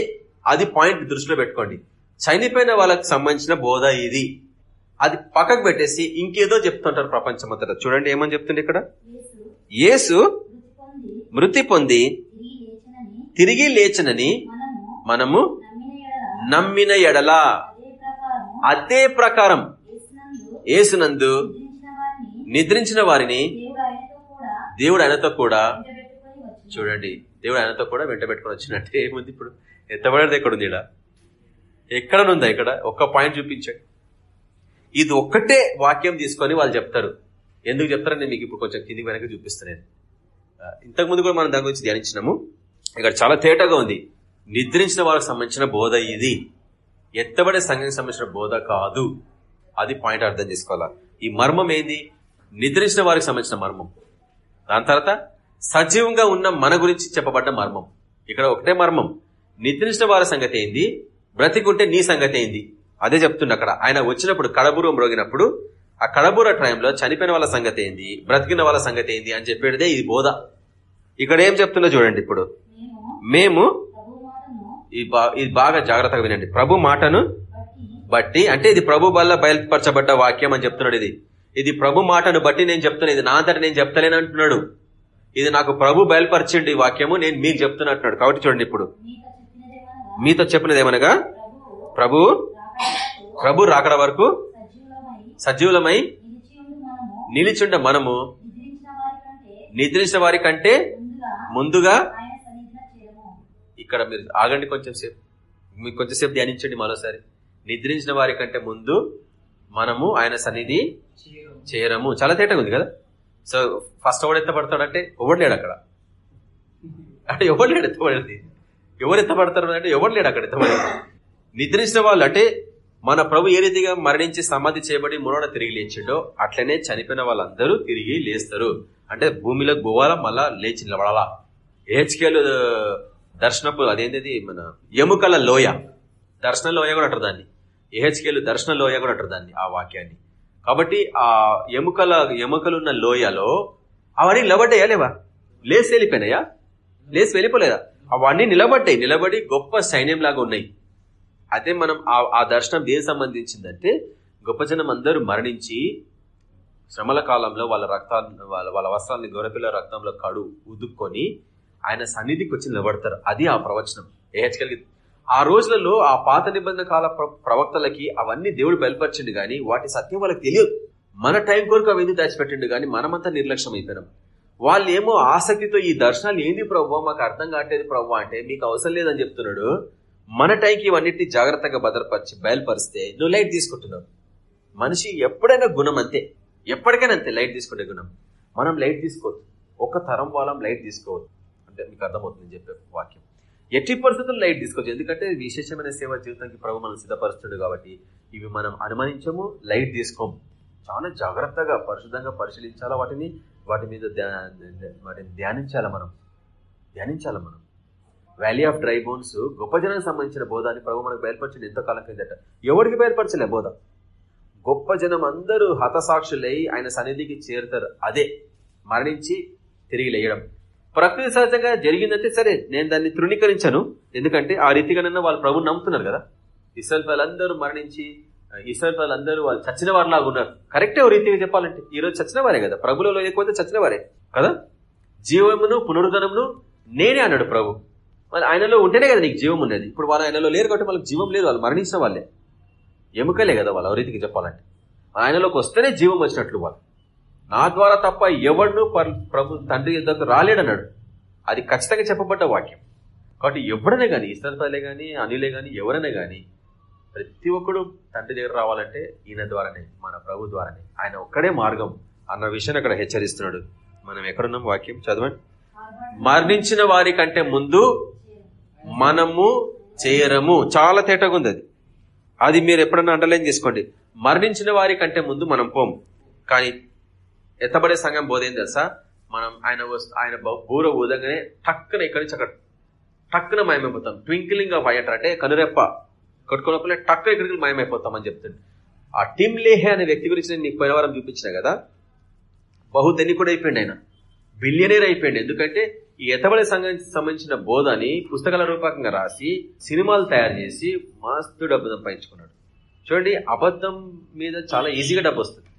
అది పాయింట్ దృష్టిలో పెట్టుకోండి. చనిపోయిన వాళ్ళకి సంబంధించిన బోధ ఇది. అది పక్కకు పెట్టేసి ఇంకేదో చెప్తుంటారు ప్రపంచమంతటా. చూడండి ఏమని చెప్తుండే ఇక్కడ? యేసు మృతి పొంది తిరిగి లేచనని మనము నమ్మిన ఎడలా. అదే ప్రకారం ఏసునందు నిద్రించిన వారిని దేవుడు ఆయనతో కూడా చూడండి. దేవుడు ఆయనతో కూడా వెంట పెట్టుకుని వచ్చినట్టు ఏముంది ఇప్పుడు? ఎత్తబడేది ఎక్కడుంది ఇక్కడ ఎక్కడ ఇక్కడ? ఒక్క పాయింట్ చూపించాడు. ఇది ఒక్కటే వాక్యం తీసుకొని వాళ్ళు చెప్తారు. ఎందుకు చెప్తారని నేను మీకు ఇప్పుడు కొంచెం కింది వెనక చూపిస్తాను ఇంతకుముందు కూడా మనం దాని గురించి ధ్యానించినాము. ఇక్కడ చాలా తేటగా ఉంది. నిద్రించిన వారికి సంబంధించిన బోధ ఇది. ఎత్తబడే సంఘానికి సంబంధించిన బోధ కాదు. అది పాయింట్ అర్థం చేసుకోవాలా? ఈ మర్మం ఏంది? నిద్రించిన వారికి సంబంధించిన మర్మం. దాని తర్వాత సజీవంగా ఉన్న మన గురించి చెప్పబడ్డ మర్మం. ఇక్కడ ఒకటే మర్మం. నిద్రించిన వారి సంగతి ఏంది? బ్రతికుంటే నీ సంగతి ఏంది? అదే చెప్తుండే అక్కడ. ఆయన వచ్చినప్పుడు కడబూరం మ్రోగినప్పుడు ఆ కడబూర టైంలో చనిపోయిన వాళ్ళ సంగతి ఏంది? బ్రతికిన వాళ్ళ సంగతి ఏంది? అని చెప్పేదే ఇది బోధ. ఇక్కడ ఏం చెప్తుందో చూడండి ఇప్పుడు. మేము ఇది బాగా జాగ్రత్తగా వినండి. ప్రభు మాటను బట్టి అంటే ఇది ప్రభు వల్ల బయలుపరచబడ్డ వాక్యం అని చెప్తున్నాడు ఇది. ఇది ప్రభు మాటను బట్టి నేను చెప్తున్నా ఇది నా అంతటి నేను చెప్తలేను అంటున్నాడు. ఇది నాకు ప్రభు బయలుపరిచిండి వాక్యము నేను మీకు చెప్తున్నట్టున్నాడు. కాబట్టి చూడండి ఇప్పుడు. మీతో చెప్పినది ఏమనగా? ప్రభు ప్రభు రాకడ వరకు సజీవులమై నిలిచుండ మనము నిద్రించిన వారి కంటే ముందుగా ఇక్కడ మీరు ఆగండి కొంచెం సేపు. మీకు కొంచెం సేపు ధ్యానించండి మరోసారి. నిద్రించిన వారి కంటే ముందు మనము ఆయన సన్నిధి చేయరు చేయరము చాలా తేటగా ఉంది కదా? సో ఫస్ట్ ఎవడు ఎత్తపడతాడంటే ఎవడు లేడు అక్కడ. అంటే ఎవడు లేడు ఎత్తబడేది? ఎవరు ఎత్తబడతారు అంటే ఎవడు లేడు అక్కడ ఎత్తబడేది? నిద్రించిన వాళ్ళు అంటే మన ప్రభు ఏ రీతిగా మరణించి సమాధి చేయబడి మూడోడ తిరిగి లేచిండో అట్లనే చనిపోయిన వాళ్ళందరూ తిరిగి లేస్తారు. అంటే భూమిలో గోవాల మళ్ళా లేచి నిలబడాలా. ఏహెచ్కేలు దర్శనపు అదేంటిది? మన ఎముకల లోయ. దర్శన లోయ కూడా అంటారు దాన్ని. ఏహెచ్కేలు దర్శన లోయ కూడా అంటారు దాన్ని ఆ వాక్యాన్ని. కాబట్టి ఆ ఎముకల ఎముకలున్న లోయలో అవన్నీ నిలబడ్డాయా లేవా? లేసి వెళ్ళిపోయినాయా? లేసి వెళ్ళిపోలేదా? అవన్నీ నిలబడ్డాయి నిలబడి గొప్ప సైన్యం లాగా ఉన్నాయి. అదే మనం ఆ- ఆ దర్శనం దేనికి సంబంధించిందంటే గొప్ప జనం అందరూ మరణించి శ్రమల కాలంలో వాళ్ళ రక్తాన్ని వాళ్ళ వాళ్ళ వస్త్రాన్ని గొర్రెపిల్ల రక్తంలో కడు ఉదుక్కొని ఆయన సన్నిధికి వచ్చి నిలబడతారు. అది ఆ ప్రవచనం. ఏహెచ్కల్కి ఆ రోజులలో ఆ పాత నిబంధన కాల ప్ర- ప్రవక్తలకి అవన్నీ దేవుడు బయలుపరిచిండు గాని వాటి సత్యం వాళ్ళకి తెలియదు. మన టైం కొరకు అవి ఎందుకు దాచిపెట్టిండు గాని మనమంతా నిర్లక్ష్యం అయిపోయినాం వాళ్ళు ఏమో ఆసక్తితో ఈ దర్శనాలు ఏంది ప్రభు మాకు అర్థం కావట్లేదు ప్రభు అంటే మీకు అవసరం లేదని చెప్తున్నాడు. మన టైంకి ఇవన్నిటిని జాగ్రత్తగా భద్రపరిచి బయలుపరిస్తే నువ్వు లైట్ తీసుకుంటున్నావు. మనిషి ఎప్పుడైనా గుణం అంతే. ఎప్పటికైనా అంతే లైట్ తీసుకునే గుణం. మనం లైట్ తీసుకోవద్దు. ఒక తరం వాళ్ళం లైట్ తీసుకోవద్దు. అంటే మీకు అర్థమవుతుంది చెప్పే వాక్యం. ఎట్టి పరిస్థితుల్లో లైట్ తీసుకోవచ్చు ఎందుకంటే విశేషమైన సేవ జీవితానికి ప్రభు మనం సిద్ధపరుస్తుంది కాబట్టి ఇవి మనం అనుమానించము లైట్ తీసుకోము. చాలా జాగ్రత్తగా పరిశుద్ధంగా పరిశీలించాలా వాటిని? వాటి మీద ధ్యా- వాటిని ధ్యానించాలా మనం? ధ్యానించాలా మనం? వ్యాలీ ఆఫ్ డ్రై బోన్స్ గొప్ప జనానికి సంబంధించిన బోధాన్ని ప్రభు మనకు బయలుపరిచింది ఎంతో కాలం కిందట ఎవరికి బయలుపరచలే బోధ? గొప్ప జనం అందరూ హతసాక్షులై ఆయన సన్నిధికి చేరుతారు. అదే మరణించి తిరిగి లేయడం. ప్రకృతి సహజంగా జరిగిందంటే సరే నేను దాన్ని తృణీకరించను. ఎందుకంటే ఆ రీతిగానన్నా వాళ్ళు ప్రభుని నమ్ముతున్నారు కదా. ఇస్రాయల్ వాళ్ళందరూ మరణించి ఇస్రాయల్ వాళ్ళందరూ వాళ్ళు చచ్చిన వారిలాగా ఉన్నారు. కరెక్టే ఓ రీతిగా చెప్పాలంటే ఈ రోజు చచ్చిన వారే కదా. ప్రభులలో ఎక్కువైతే చచ్చిన వారే కదా. జీవమును పునరుద్ధనమును నేనే అన్నాడు ప్రభు. మరి ఆయనలో ఉంటేనే కదా నీకు జీవం ఉన్నది. ఇప్పుడు వాళ్ళు ఆయనలో లేరు కాబట్టి వాళ్ళకి జీవం లేదు వాళ్ళు మరణించిన వాళ్ళే. ఎముకలే కదా వాళ్ళు ఓ రీతికి చెప్పాలంటే. ఆయనలోకి వస్తేనే జీవం వచ్చినట్లు వాళ్ళు. నా ద్వారా తప్ప ఎవడును పర్- ప్రభు తండ్రి యుద్ధకు రాలేడన్నాడు. అది ఖచ్చితంగా చెప్పబడ్డ వాక్యం. కాబట్టి ఎవడనే కానీ ఇస్రాయలే కానీ అనిలే కానీ ఎవరైనా కానీ ప్రతి ఒక్కడు తండ్రి దగ్గర రావాలంటే ఈయన ద్వారానే మన ప్రభు ద్వారానే. ఆయన ఒక్కడే మార్గం అన్న విషయాన్ని అక్కడ హెచ్చరిస్తున్నాడు. మనం ఎక్కడున్నాం వాక్యం? చదవండి. మరణించిన వారి కంటే ముందు మనము చేయరము చాలా తేటగా ఉంది అది. అది మీరు ఎప్పుడన్నా అండర్లైన్ చేసుకోండి. మరణించిన వారి కంటే ముందు మనం పోం. కానీ ఎత్తబడే సంఘం బోధేం తెలుసా? మనం ఆయన ఆయన బూర ఊదంగానే టక్కున ఇక్కడి నుంచి అక్కడ టక్కున మాయమైపోతాం. ట్వింకిలింగ్ ఆఫ్ అయ్యట అంటే కనురెప్ప. కొట్టుకున్నప్పుడే టక్కున ఇక్కడికి మాయమైపోతాం అని చెప్తుంది ఆ టిమ్ లేహే అనే వ్యక్తి గురించి నేను నీకు పోయిన వారం చూపించిన కదా? బహుధనికుడు అయిపోయింది ఆయన. బిలియనీర్ అయిపోయింది ఎందుకంటే ఈ ఎతబడి సంఘానికి సంబంధించిన బోధని పుస్తకాల రూపకంగా రాసి సినిమాలు తయారు చేసి మస్తు డబ్బు సంపాదించుకున్నాడు. చూడండి అబద్ధం మీద చాలా ఈజీగా డబ్బు వస్తుంది.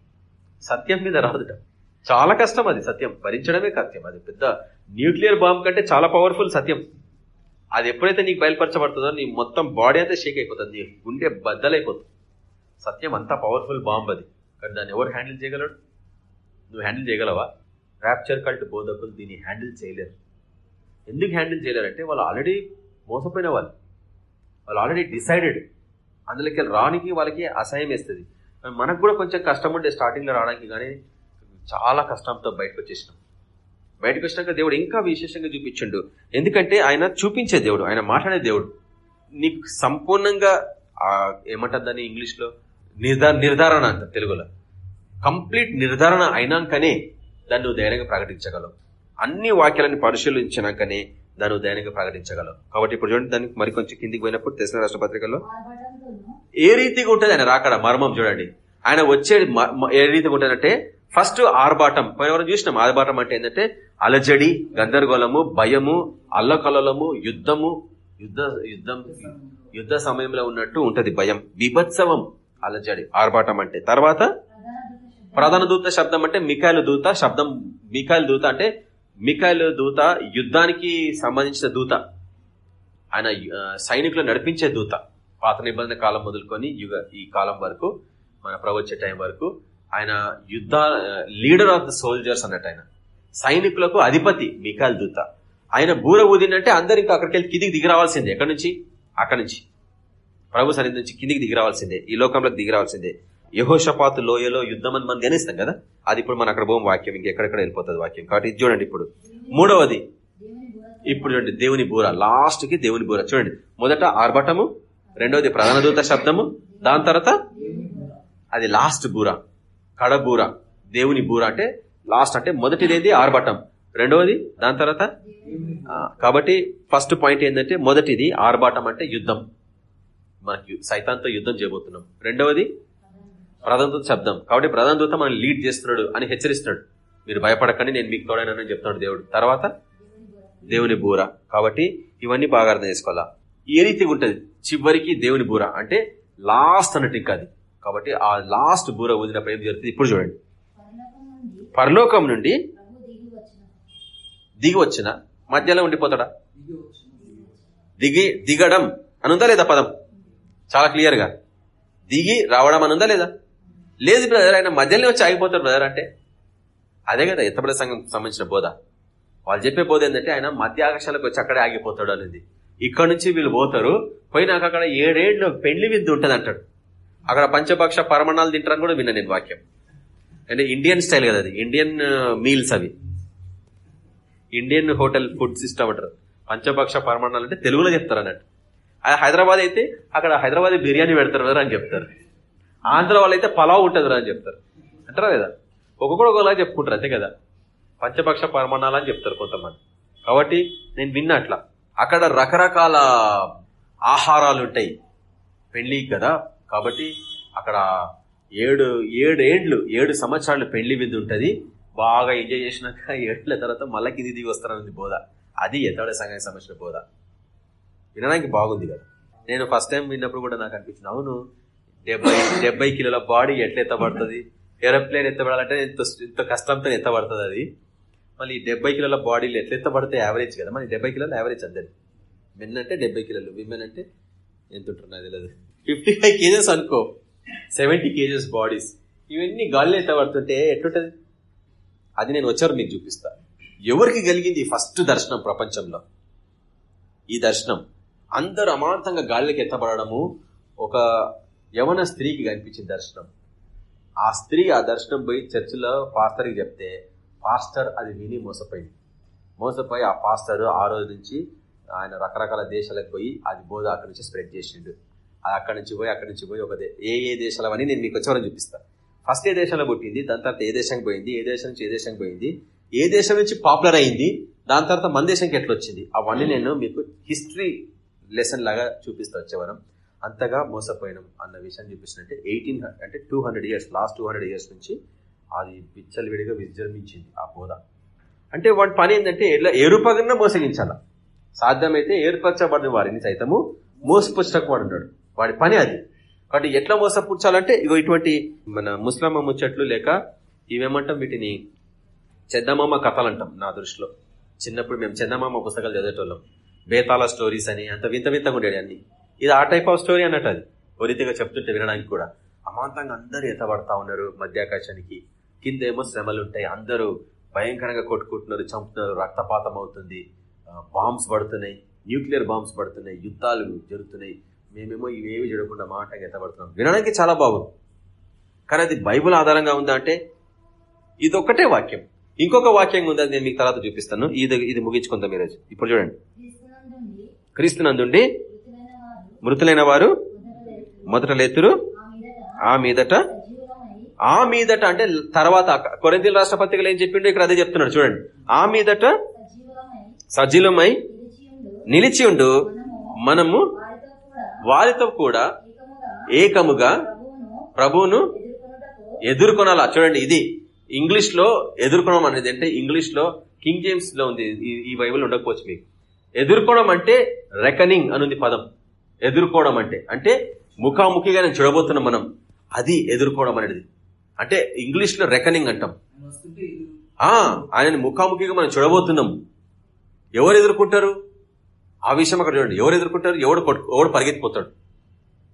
సత్యం మీద రాదు డబ్బు. చాలా కష్టం అది సత్యం. భరించడమే సత్యం అది పెద్ద న్యూక్లియర్ బాంబ్ కంటే చాలా పవర్ఫుల్ సత్యం. అది ఎప్పుడైతే నీకు బయలుపరచబడుతుందో నీ మొత్తం బాడీ అంతా షేక్ అయిపోతుంది నీ గుండె బద్దలైపోతుంది. సత్యం అంతా పవర్ఫుల్ బాంబ్ అది. కానీ దాన్ని ఎవరు హ్యాండిల్ చేయగలడు? నువ్వు హ్యాండిల్ చేయగలవా? ర్యాప్చర్ కల్ట్ బోధకులు దీన్ని హ్యాండిల్ చేయలేరు. ఎందుకు హ్యాండిల్ చేయలేరంటే వాళ్ళు ఆల్రెడీ మోసపోయిన వాళ్ళు. వాళ్ళు ఆల్రెడీ డిసైడెడ్. అందులోకి రానికి వాళ్ళకి అసహ్యం వేస్తుంది. మనకు కూడా కొంచెం కష్టం ఉండే స్టార్టింగ్లో రావడానికి కానీ చాలా కష్టంతో బయటకు వచ్చేసినాం బయటకు వచ్చినాక దేవుడు ఇంకా విశేషంగా చూపించిండు. ఎందుకంటే ఆయన చూపించే దేవుడు ఆయన మాట్లాడే దేవుడు. నీకు సంపూర్ణంగా ఏమంటారు దాన్ని ఇంగ్లీష్లో? నిర్ధార నిర్ధారణ అంట తెలుగులో. కంప్లీట్ నిర్ధారణ అయినాకనే దాన్ని నువ్వు ధైర్యంగా ప్రకటించగలవు. అన్ని వాక్యాలను పరిశీలించినాకనే దాన్ని ధైర్యంగా ప్రకటించగలవు. కాబట్టి ఇప్పుడు చూడండి దానికి మరి కొంచెం కిందికి పోయినప్పుడు తెలిసిన రాష్ట్రపత్రికలో ఏ రీతిగా ఉంటుంది? ఆయన రాకడ మర్మం చూడండి. ఆయన వచ్చేది మ- మ- ఏ రీతిగా ఉంటుందంటే ఫస్ట్ ఆర్భాటం పోయినవరం చూసినాం ఆర్భాటం అంటే ఏంటంటే అలజడి గందరగోళము భయము అల్లకలలము యుద్ధము యుద్ధ యుద్ధం యుద్ధ సమయంలో ఉన్నట్టు ఉంటది భయం విభత్సవం అలజడి ఆర్భాటం అంటే. తర్వాత ప్రధాన దూత శబ్దం అంటే మికాయలు దూత శబ్దం మికాయలు దూత అంటే మికాయలు దూత యుద్ధానికి సంబంధించిన దూత. ఆయన సైనికులు నడిపించే దూత. పాత నిబంధన కాలం మొదలుకొని యుగ ఈ కాలం వరకు మన ప్రవచ్చే టైం వరకు ఆయన యుద్ధ లీడర్ ఆఫ్ ద సోల్జర్స్ అన్నట్టు ఆయన. సైనికులకు అధిపతి మికాల్ దూత ఆయన బూర ఊదిందంటే అందరు ఇంకా అక్కడికి వెళ్ళి కిందికి దిగిరావాల్సిందే. ఎక్కడి నుంచి? అక్కడి నుంచి. ప్రభు సన్నిధి నుంచి కిందికి దిగిరావాల్సిందే. ఈ లోకంలోకి దిగిరావాల్సిందే. యహోషపాతు లోయలో యుద్ధం అని మనం ధ్యానిస్తాం కదా? అది ఇప్పుడు మన అక్కడ పోం వాక్యం ఇంకెక్కడెక్కడ వెళ్ళిపోతుంది వాక్యం. కాబట్టి ఇది చూడండి ఇప్పుడు. మూడవది. ఇప్పుడు చూడండి దేవుని బూర. లాస్ట్కి దేవుని బూర. చూడండి. మొదట ఆర్భటము రెండవది ప్రధాన దూత శబ్దము దాని తర్వాత అది లాస్ట్ బూర. కడ బూర దేవుని బూర అంటే లాస్ట్ అంటే మొదటిది ఏంది ఆర్భటం. రెండవది దాని తర్వాత? కాబట్టి ఫస్ట్ పాయింట్ ఏంటంటే మొదటిది ఆర్భాటం అంటే యుద్ధం. మనకి సైతాంతో యుద్ధం చేయబోతున్నాం. రెండవది ప్రధాన దూత శబ్దం. కాబట్టి ప్రధాన దూత మనం లీడ్ చేస్తున్నాడు అని హెచ్చరిస్తున్నాడు. మీరు భయపడకండి నేను మీకు తోడైనానని చెప్తున్నాడు దేవుడు. తర్వాత? దేవుని బూర. కాబట్టి ఇవన్నీ బాగా అర్థం చేసుకోవాలా? ఏ రీతిగా ఉంటుంది? చివరికి దేవుని బూర. అంటే లాస్ట్ అన్నట్టు ఇంకా అది. కాబట్టి ఆ లాస్ట్ బూర ఊదినప్పుడు ఏం జరుగుతుంది. ఇప్పుడు చూడండి. పరలోకం నుండి దిగి వచ్చిన మధ్యలో ఉండిపోతాడా? దిగి దిగడం అనుందా లేదా పదం? చాలా క్లియర్గా. దిగి రావడం అనుందా లేదా? లేదు బ్రదర్ ఆయన మధ్యలో వచ్చి ఆగిపోతాడు బ్రదర్ అంటే. అదే కదా ఎత్తబడ సంఘం సంబంధించిన బోధ. వాళ్ళు చెప్పే బోధ ఏంటంటే ఆయన మధ్య ఆకాశాలకు వచ్చి అక్కడే ఆగిపోతాడు అనేది. ఇక్కడ నుంచి వీళ్ళు పోతారు. పోయినాక అక్కడ ఏడేళ్ళు పెళ్ళి విద్దు ఉంటది అంటాడు అక్కడ పంచభక్ష పరమణాలు తింటారని కూడా విన్నా నేను వాక్యం. అంటే ఇండియన్ స్టైల్ కదా అది. ఇండియన్ మీల్స్ uh, అవి. ఇండియన్ హోటల్ ఫుడ్ సిస్టమ్ అంటారు. పంచభక్ష పరమాణాలు అంటే తెలుగులో చెప్తారు అన్నట్టు. అది హైదరాబాద్ అయితే అక్కడ హైదరాబాద్ బిర్యానీ పెడతారు కదా అని చెప్తారు. ఆంధ్ర వాళ్ళు అయితే పలావ్ ఉంటుంది అని చెప్తారు. అంటారా లేదా? ఒక్కొక్కరు ఒకలా చెప్పుకుంటారు అంతే కదా? పంచభక్ష పరమాణాలు అని చెప్తారు కొంతమంది. కాబట్టి నేను విన్నా అట్లా. అక్కడ రకరకాల ఆహారాలు ఉంటాయి. పెళ్ళి కదా. కాబట్టి అక్కడ ఏడు ఏడు ఏండ్లు ఏడు సంవత్సరాలు పెళ్ళి విధి ఉంటుంది. బాగా ఎంజాయ్ చేసినాక ఏళ్ళ తర్వాత మళ్ళీ కింది దిగి వస్తారన్నది బోధ. అది ఎతడ సంఘానికి సంబంధించిన బోధ. వినడానికి బాగుంది కదా. నేను ఫస్ట్ టైం విన్నప్పుడు కూడా నాకు అనిపించింది అవును డెబ్బై డెబ్బై కిలోల బాడీ ఎట్లా ఎత్తబడుతుంది? ఏరోప్లేన్ ఎత్తబడాలంటే ఇంత ఎంత కష్టంతో ఎత్తబడుతుంది అది. మళ్ళీ డెబ్బై కిలోల బాడీలు ఎట్లా ఎత్తబడితే యావరేజ్ కదా. మరి డెబ్బై కిలోలు యావరేజ్ అందరి మెన్ అంటే డెబ్బై కిలోలు విమెన్ అంటే ఎంత ఉంటున్నది తెలియదు ఫిఫ్టీ ఫైవ్ కేజెస్ అనుకో. Seventy kgs bodies. ఇవన్నీ గాలిలో ఎత్తబడుతుంటే ఎట్లుంటది? అది నేను వచ్చారు మీకు చూపిస్తా. ఎవరికి కలిగింది ఫస్ట్ దర్శనం ప్రపంచంలో? ఈ దర్శనం. అందరు అమాంతంగా గాలికి ఎత్తబడము ఒక యవన స్త్రీకి కనిపించిన దర్శనం. ఆ స్త్రీ ఆ దర్శనం పోయి చర్చిలో పాస్టర్కి చెప్తే పాస్టర్ అది విని మోసపోయింది. మోసపోయి ఆ పాస్టర్ ఆ రోజు నుంచి ఆయన రకరకాల దేశాలకు పోయి అది బోధ అక్కడి నుంచి స్ప్రెడ్ చేసిండు. అక్కడి నుంచి పోయి అక్కడి నుంచి పోయి ఒక ఏ ఏ దేశాలు అని నేను మీకు వచ్చేవారని చూపిస్తాను ఫస్ట్ ఏ దేశంలో పుట్టింది దాని తర్వాత ఏ దేశానికి పోయింది ఏ దేశం నుంచి ఏ దేశానికి పోయింది ఏ దేశం నుంచి పాపులర్ అయింది దాని తర్వాత మన దేశంకి ఎట్లా వచ్చింది అవన్నీ నేను మీకు హిస్టరీ లెసన్ లాగా చూపిస్తా వచ్చేవారం. అంతగా మోసపోయినాం అన్న విషయాన్ని చూపిస్తున్నట్టే ఎయిటీన్ అంటే two hundred years last two hundred years నుంచి అది విచ్చలవిడిగా విజృంభించింది ఆ బోధ. అంటే వాటి పని ఏంటంటే ఎట్లా ఏరుపగన మోసగించాల? సాధ్యమైతే ఏర్పరచబడిన వారిని సైతము మోసపుచ్చటకు వాడున్నాడు వాడి పని అది. కాబట్టి ఎట్లా మోసపుచ్చాలంటే ఇగో ఇటువంటి మన ముస్లమ్మ ముచ్చట్లు లేక ఇవేమంటాం వీటిని చందమామ కథలు అంటాం నా దృష్టిలో. చిన్నప్పుడు మేము చందమామ పుస్తకాలు చదివేటోళ్ళం. బేతాల స్టోరీస్ అని అంత వింత వింతగా ఉండేది అన్ని. ఇది ఆ టైప్ ఆఫ్ స్టోరీ అన్నట్టు అది. ఒరితిగా చెప్తుంటే వినడానికి కూడా. అమాంతంగా అందరూ ఎత్తబడతా ఉన్నారు మధ్యాకాశానికి. కింద ఏమో శ్రమలు ఉంటాయి అందరూ భయంకరంగా కొట్టుకుంటున్నారు చంపుతున్నారు రక్తపాతం అవుతుంది. బాంబ్స్ పడుతున్నాయి. న్యూక్లియర్ బాంబ్స్ పడుతున్నాయి. యుద్ధాలు జరుగుతున్నాయి. మేమేమో ఇవేవి చూడకుండా మాట ఎత్తబడుతున్నాం వినడానికి చాలా బాగుంది. కానీ అది బైబుల్ ఆధారంగా ఉందా అంటే ఇదొక్కటే వాక్యం. ఇంకొక వాక్యం ఉంది అది నేను మీకు తర్వాత చూపిస్తాను. ఇది ఇది ముగించుకుందాం ఈరోజు. ఇప్పుడు చూడండి. క్రీస్తునందుండి మృతులైన వారు మొదట లేతురు. ఆ మీదట ఆ మీదట అంటే తర్వాత కొరింతల రాష్ట్రపతిగా ఏం చెప్పిండో ఇక్కడ అదే చెప్తున్నాడు. చూడండి. ఆ మీదట సజీలమై నిలిచి ఉండు మనము వారితో కూడా ఏకముగా ప్రభువును ఎదుర్కొనాలా? చూడండి ఇది ఇంగ్లీష్లో ఎదుర్కొనడం అనేది అంటే ఇంగ్లీష్లో కింగ్ జేమ్స్లో ఉంది. ఈ- బైబిల్ ఉండకపోవచ్చు మీకు. ఎదుర్కోవడం అంటే రెకనింగ్ అనుంది పదం. ఎదుర్కోవడం అంటే అంటే ముఖాముఖిగా నేను చూడబోతున్నాం మనం అది ఎదుర్కోవడం అనేది. అంటే ఇంగ్లీష్లో రెకనింగ్ అంటాం ఆయన ముఖాముఖిగా మనం చూడబోతున్నాం. ఎవరు ఎదుర్కొంటారు? ఆ విషయం అక్కడ చూడండి. ఎవరు ఎదుర్కొంటారు? ఎవడు ఎవడు పరిగెత్తిపోతాడు?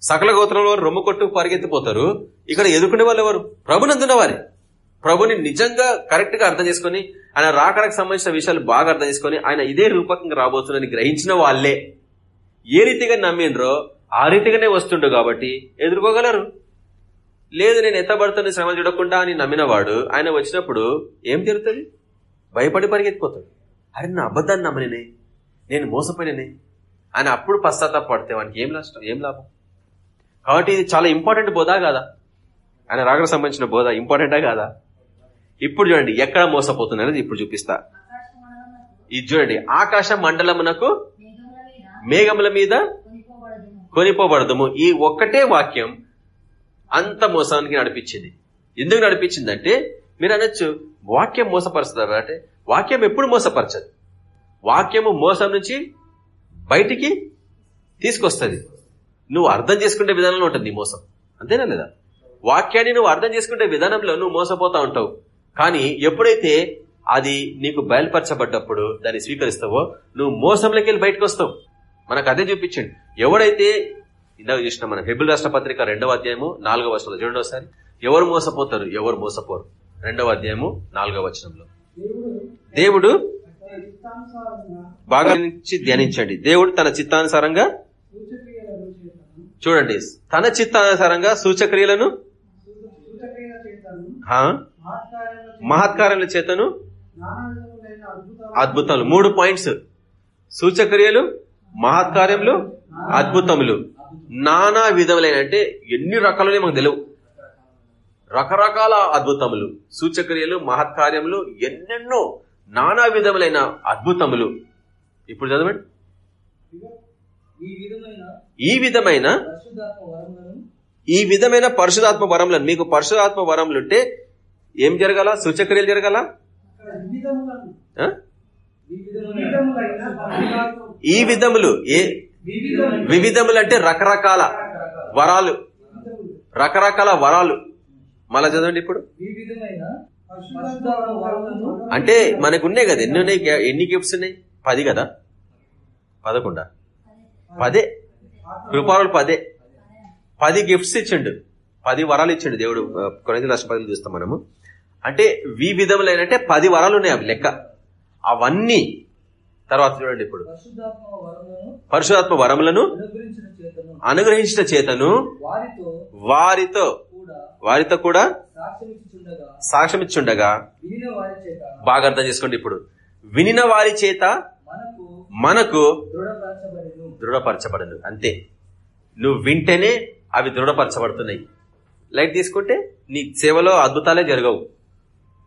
సకల గోత్రంలో రొమ్ము కొట్టు పరిగెత్తిపోతారు. ఇక్కడ ఎదుర్కొనే వాళ్ళు ఎవరు? ప్రభునందున్న వారే ప్రభుని నిజంగా కరెక్ట్గా అర్థం చేసుకుని ఆయన రాకడకు సంబంధించిన విషయాలు బాగా అర్థం చేసుకుని ఆయన ఇదే రూపకంగా రాబోతుందని గ్రహించిన వాళ్ళే. ఏ రీతిగా నమ్మిండ్రో ఆ రీతిగానే వస్తుండు కాబట్టి ఎదుర్కోగలరు. లేదు నేను ఎత్తబడుతున్న శ్రమ చూడకుండా అని నమ్మినవాడు ఆయన వచ్చినప్పుడు ఏం జరుగుతుంది? భయపడి పరిగెత్తిపోతాడు. అరే నా అబద్ధాన్ని నమ్మనే నేను మోసపోయినని. ఆయన అప్పుడు పశ్చాత్తాపడితే వానికి ఏం నష్టం ఏం లాభం? కాబట్టి ఇది చాలా ఇంపార్టెంట్ బోధా కాదా? ఆయన రాకకు సంబంధించిన బోధ ఇంపార్టెంటా కాదా? ఇప్పుడు చూడండి ఎక్కడ మోసపోతున్నది ఇప్పుడు చూపిస్తా. ఇది చూడండి ఆకాశ మండలమునకు మేఘముల మీద కొనిపోబడదము. ఈ ఒక్కటే వాక్యం అంత మోసానికి నడిపించింది. ఎందుకు నడిపించిందంటే మీరు అనొచ్చు వాక్యం మోసపరుస్తారు? అంటే వాక్యం ఎప్పుడు మోసపరచదు. వాక్యము మోసం నుంచి బయటికి తీసుకొస్తుంది. నువ్వు అర్థం చేసుకునే విధానంలో ఉంటుంది నీ మోసం. అంతేనా లేదా? వాక్యాన్ని నువ్వు అర్థం చేసుకునే విధానంలో నువ్వు మోసపోతా ఉంటావు. కానీ ఎప్పుడైతే అది నీకు బయలుపరచబడ్డప్పుడు దాన్ని స్వీకరిస్తావో నువ్వు మోసంలోకి వెళ్ళి బయటకు వస్తావు. మనకు అదే చూపించండి. ఎవడైతే ఇందాక చూసిన మన హెబిల్ రాష్ట్ర పత్రిక రెండవ అధ్యాయము నాలుగవ వచనంలో చూడండి ఒకసారి. ఎవరు మోసపోతారు? ఎవరు మోసపోరు? రెండవ అధ్యాయము నాలుగవ వచనంలో. దేవుడు బాగా ధ్యానించండి. దేవుడు తన చిత్తానుసారంగా చూడండి. తన చిత్తానుసారంగా సూచక్రియలను చేతను మహత్కార్యాల చేతను అద్భుతాలు. మూడు పాయింట్స్. సూచక్రియలు మహత్కార్యములు అద్భుతములు. నానా విధములైన అంటే ఎన్ని రకాలనే మనకు తెలియవు రకరకాల అద్భుతములు. సూచక్రియలు మహత్కార్యములు ఎన్నెన్నో నానా విధములైన అద్భుతములు. ఇప్పుడు చదవండి. ఈ విధమైన ఈ విధమైన పరిశుద్ధాత్మ వరములను పరిశుధాత్మ వరములను మీకు పరిశుధాత్మ వరములుంటే ఏం జరగాల? సూచక్రియలు జరగాల? ఈ విధములు ఏ? వివిధములు వివిధములు అంటే రకరకాల వరాలు. రకరకాల వరాలు. మళ్ళా చదవండి ఇప్పుడు. అంటే మనకు ఉన్నాయి కదా ఎన్ని ఉన్నాయి? ఎన్ని గిఫ్ట్స్ ఉన్నాయి? పది కదా? పదకొండా? పదే. కృపారులు పదే. పది గిఫ్ట్స్ ఇచ్చిండు. పది వరాలు ఇచ్చిండు దేవుడు కొనది రాష్ట్రపతిని చూస్తాం మనము. అంటే వి విధములైన అంటే పది వరాలు ఉన్నాయి అవి లెక్క. అవన్నీ తర్వాత చూడండి ఇప్పుడు. పరిశుద్ధాత్మ వరములను అనుగ్రహించిన చేతను వారితో వారితో కూడా సాక్ష్యం ఇచ్చుండగా బాగా అర్థం చేసుకోండి ఇప్పుడు. వినిన వారి చేత మనకు దృఢపరచబడను. అంతే. నువ్వు వింటేనే అవి దృఢపరచబడుతున్నాయి. లైట్ తీసుకుంటే నీ సేవలో అద్భుతాలే జరగవు.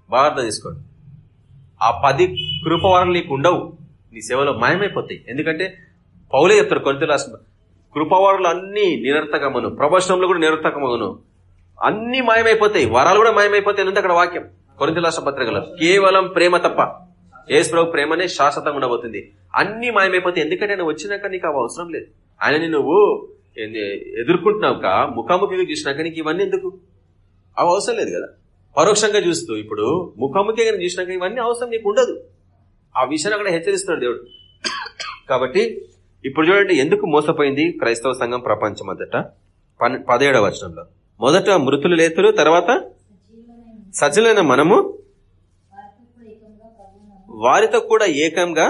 బాగా అర్థం చేసుకోండి. ఆ పది కృపవరాలు నీకు ఉండవు. నీ సేవలో మాయమైపోతాయి. ఎందుకంటే పౌలే చెప్తారు కొంత రాష్ట్రం కృపవరాలు అన్ని నిరర్థకమను ప్రవచనంలో కూడా నిరర్థకమను అన్ని మాయమైపోతాయి. వరాలు కూడా మాయమైపోతాయి ఉంది అక్కడ వాక్యం. కొరింత రాష్ట్ర కేవలం ప్రేమ తప్ప ఏసు ప్రేమనే శాశ్వతంగా ఉండబోతుంది. అన్ని మాయమైపోతాయి. ఎందుకంటే ఆయన వచ్చినాక నీకు అవి అవసరం లేదు. ఆయనని నువ్వు ఎదుర్కొంటున్నాక ముఖాముఖిగా చూసినాక నీకు ఇవన్నీ ఎందుకు? అవి అవసరం లేదు కదా. పరోక్షంగా చూస్తూ ఇప్పుడు ముఖాముఖిగా చూసినాక ఇవన్నీ అవసరం నీకు ఉండదు. ఆ విషయాన్ని అక్కడ హెచ్చరిస్తున్నాడు దేవుడు. కాబట్టి ఇప్పుడు చూడండి ఎందుకు మోసపోయింది క్రైస్తవ సంఘం ప్రపంచం అంతట? పన్- పదిహేడవ వచనంలో. మొదట మృతులు లేతులు తర్వాత సజలైన సజ్జలైన మనము వారితో కూడా ఏకంగా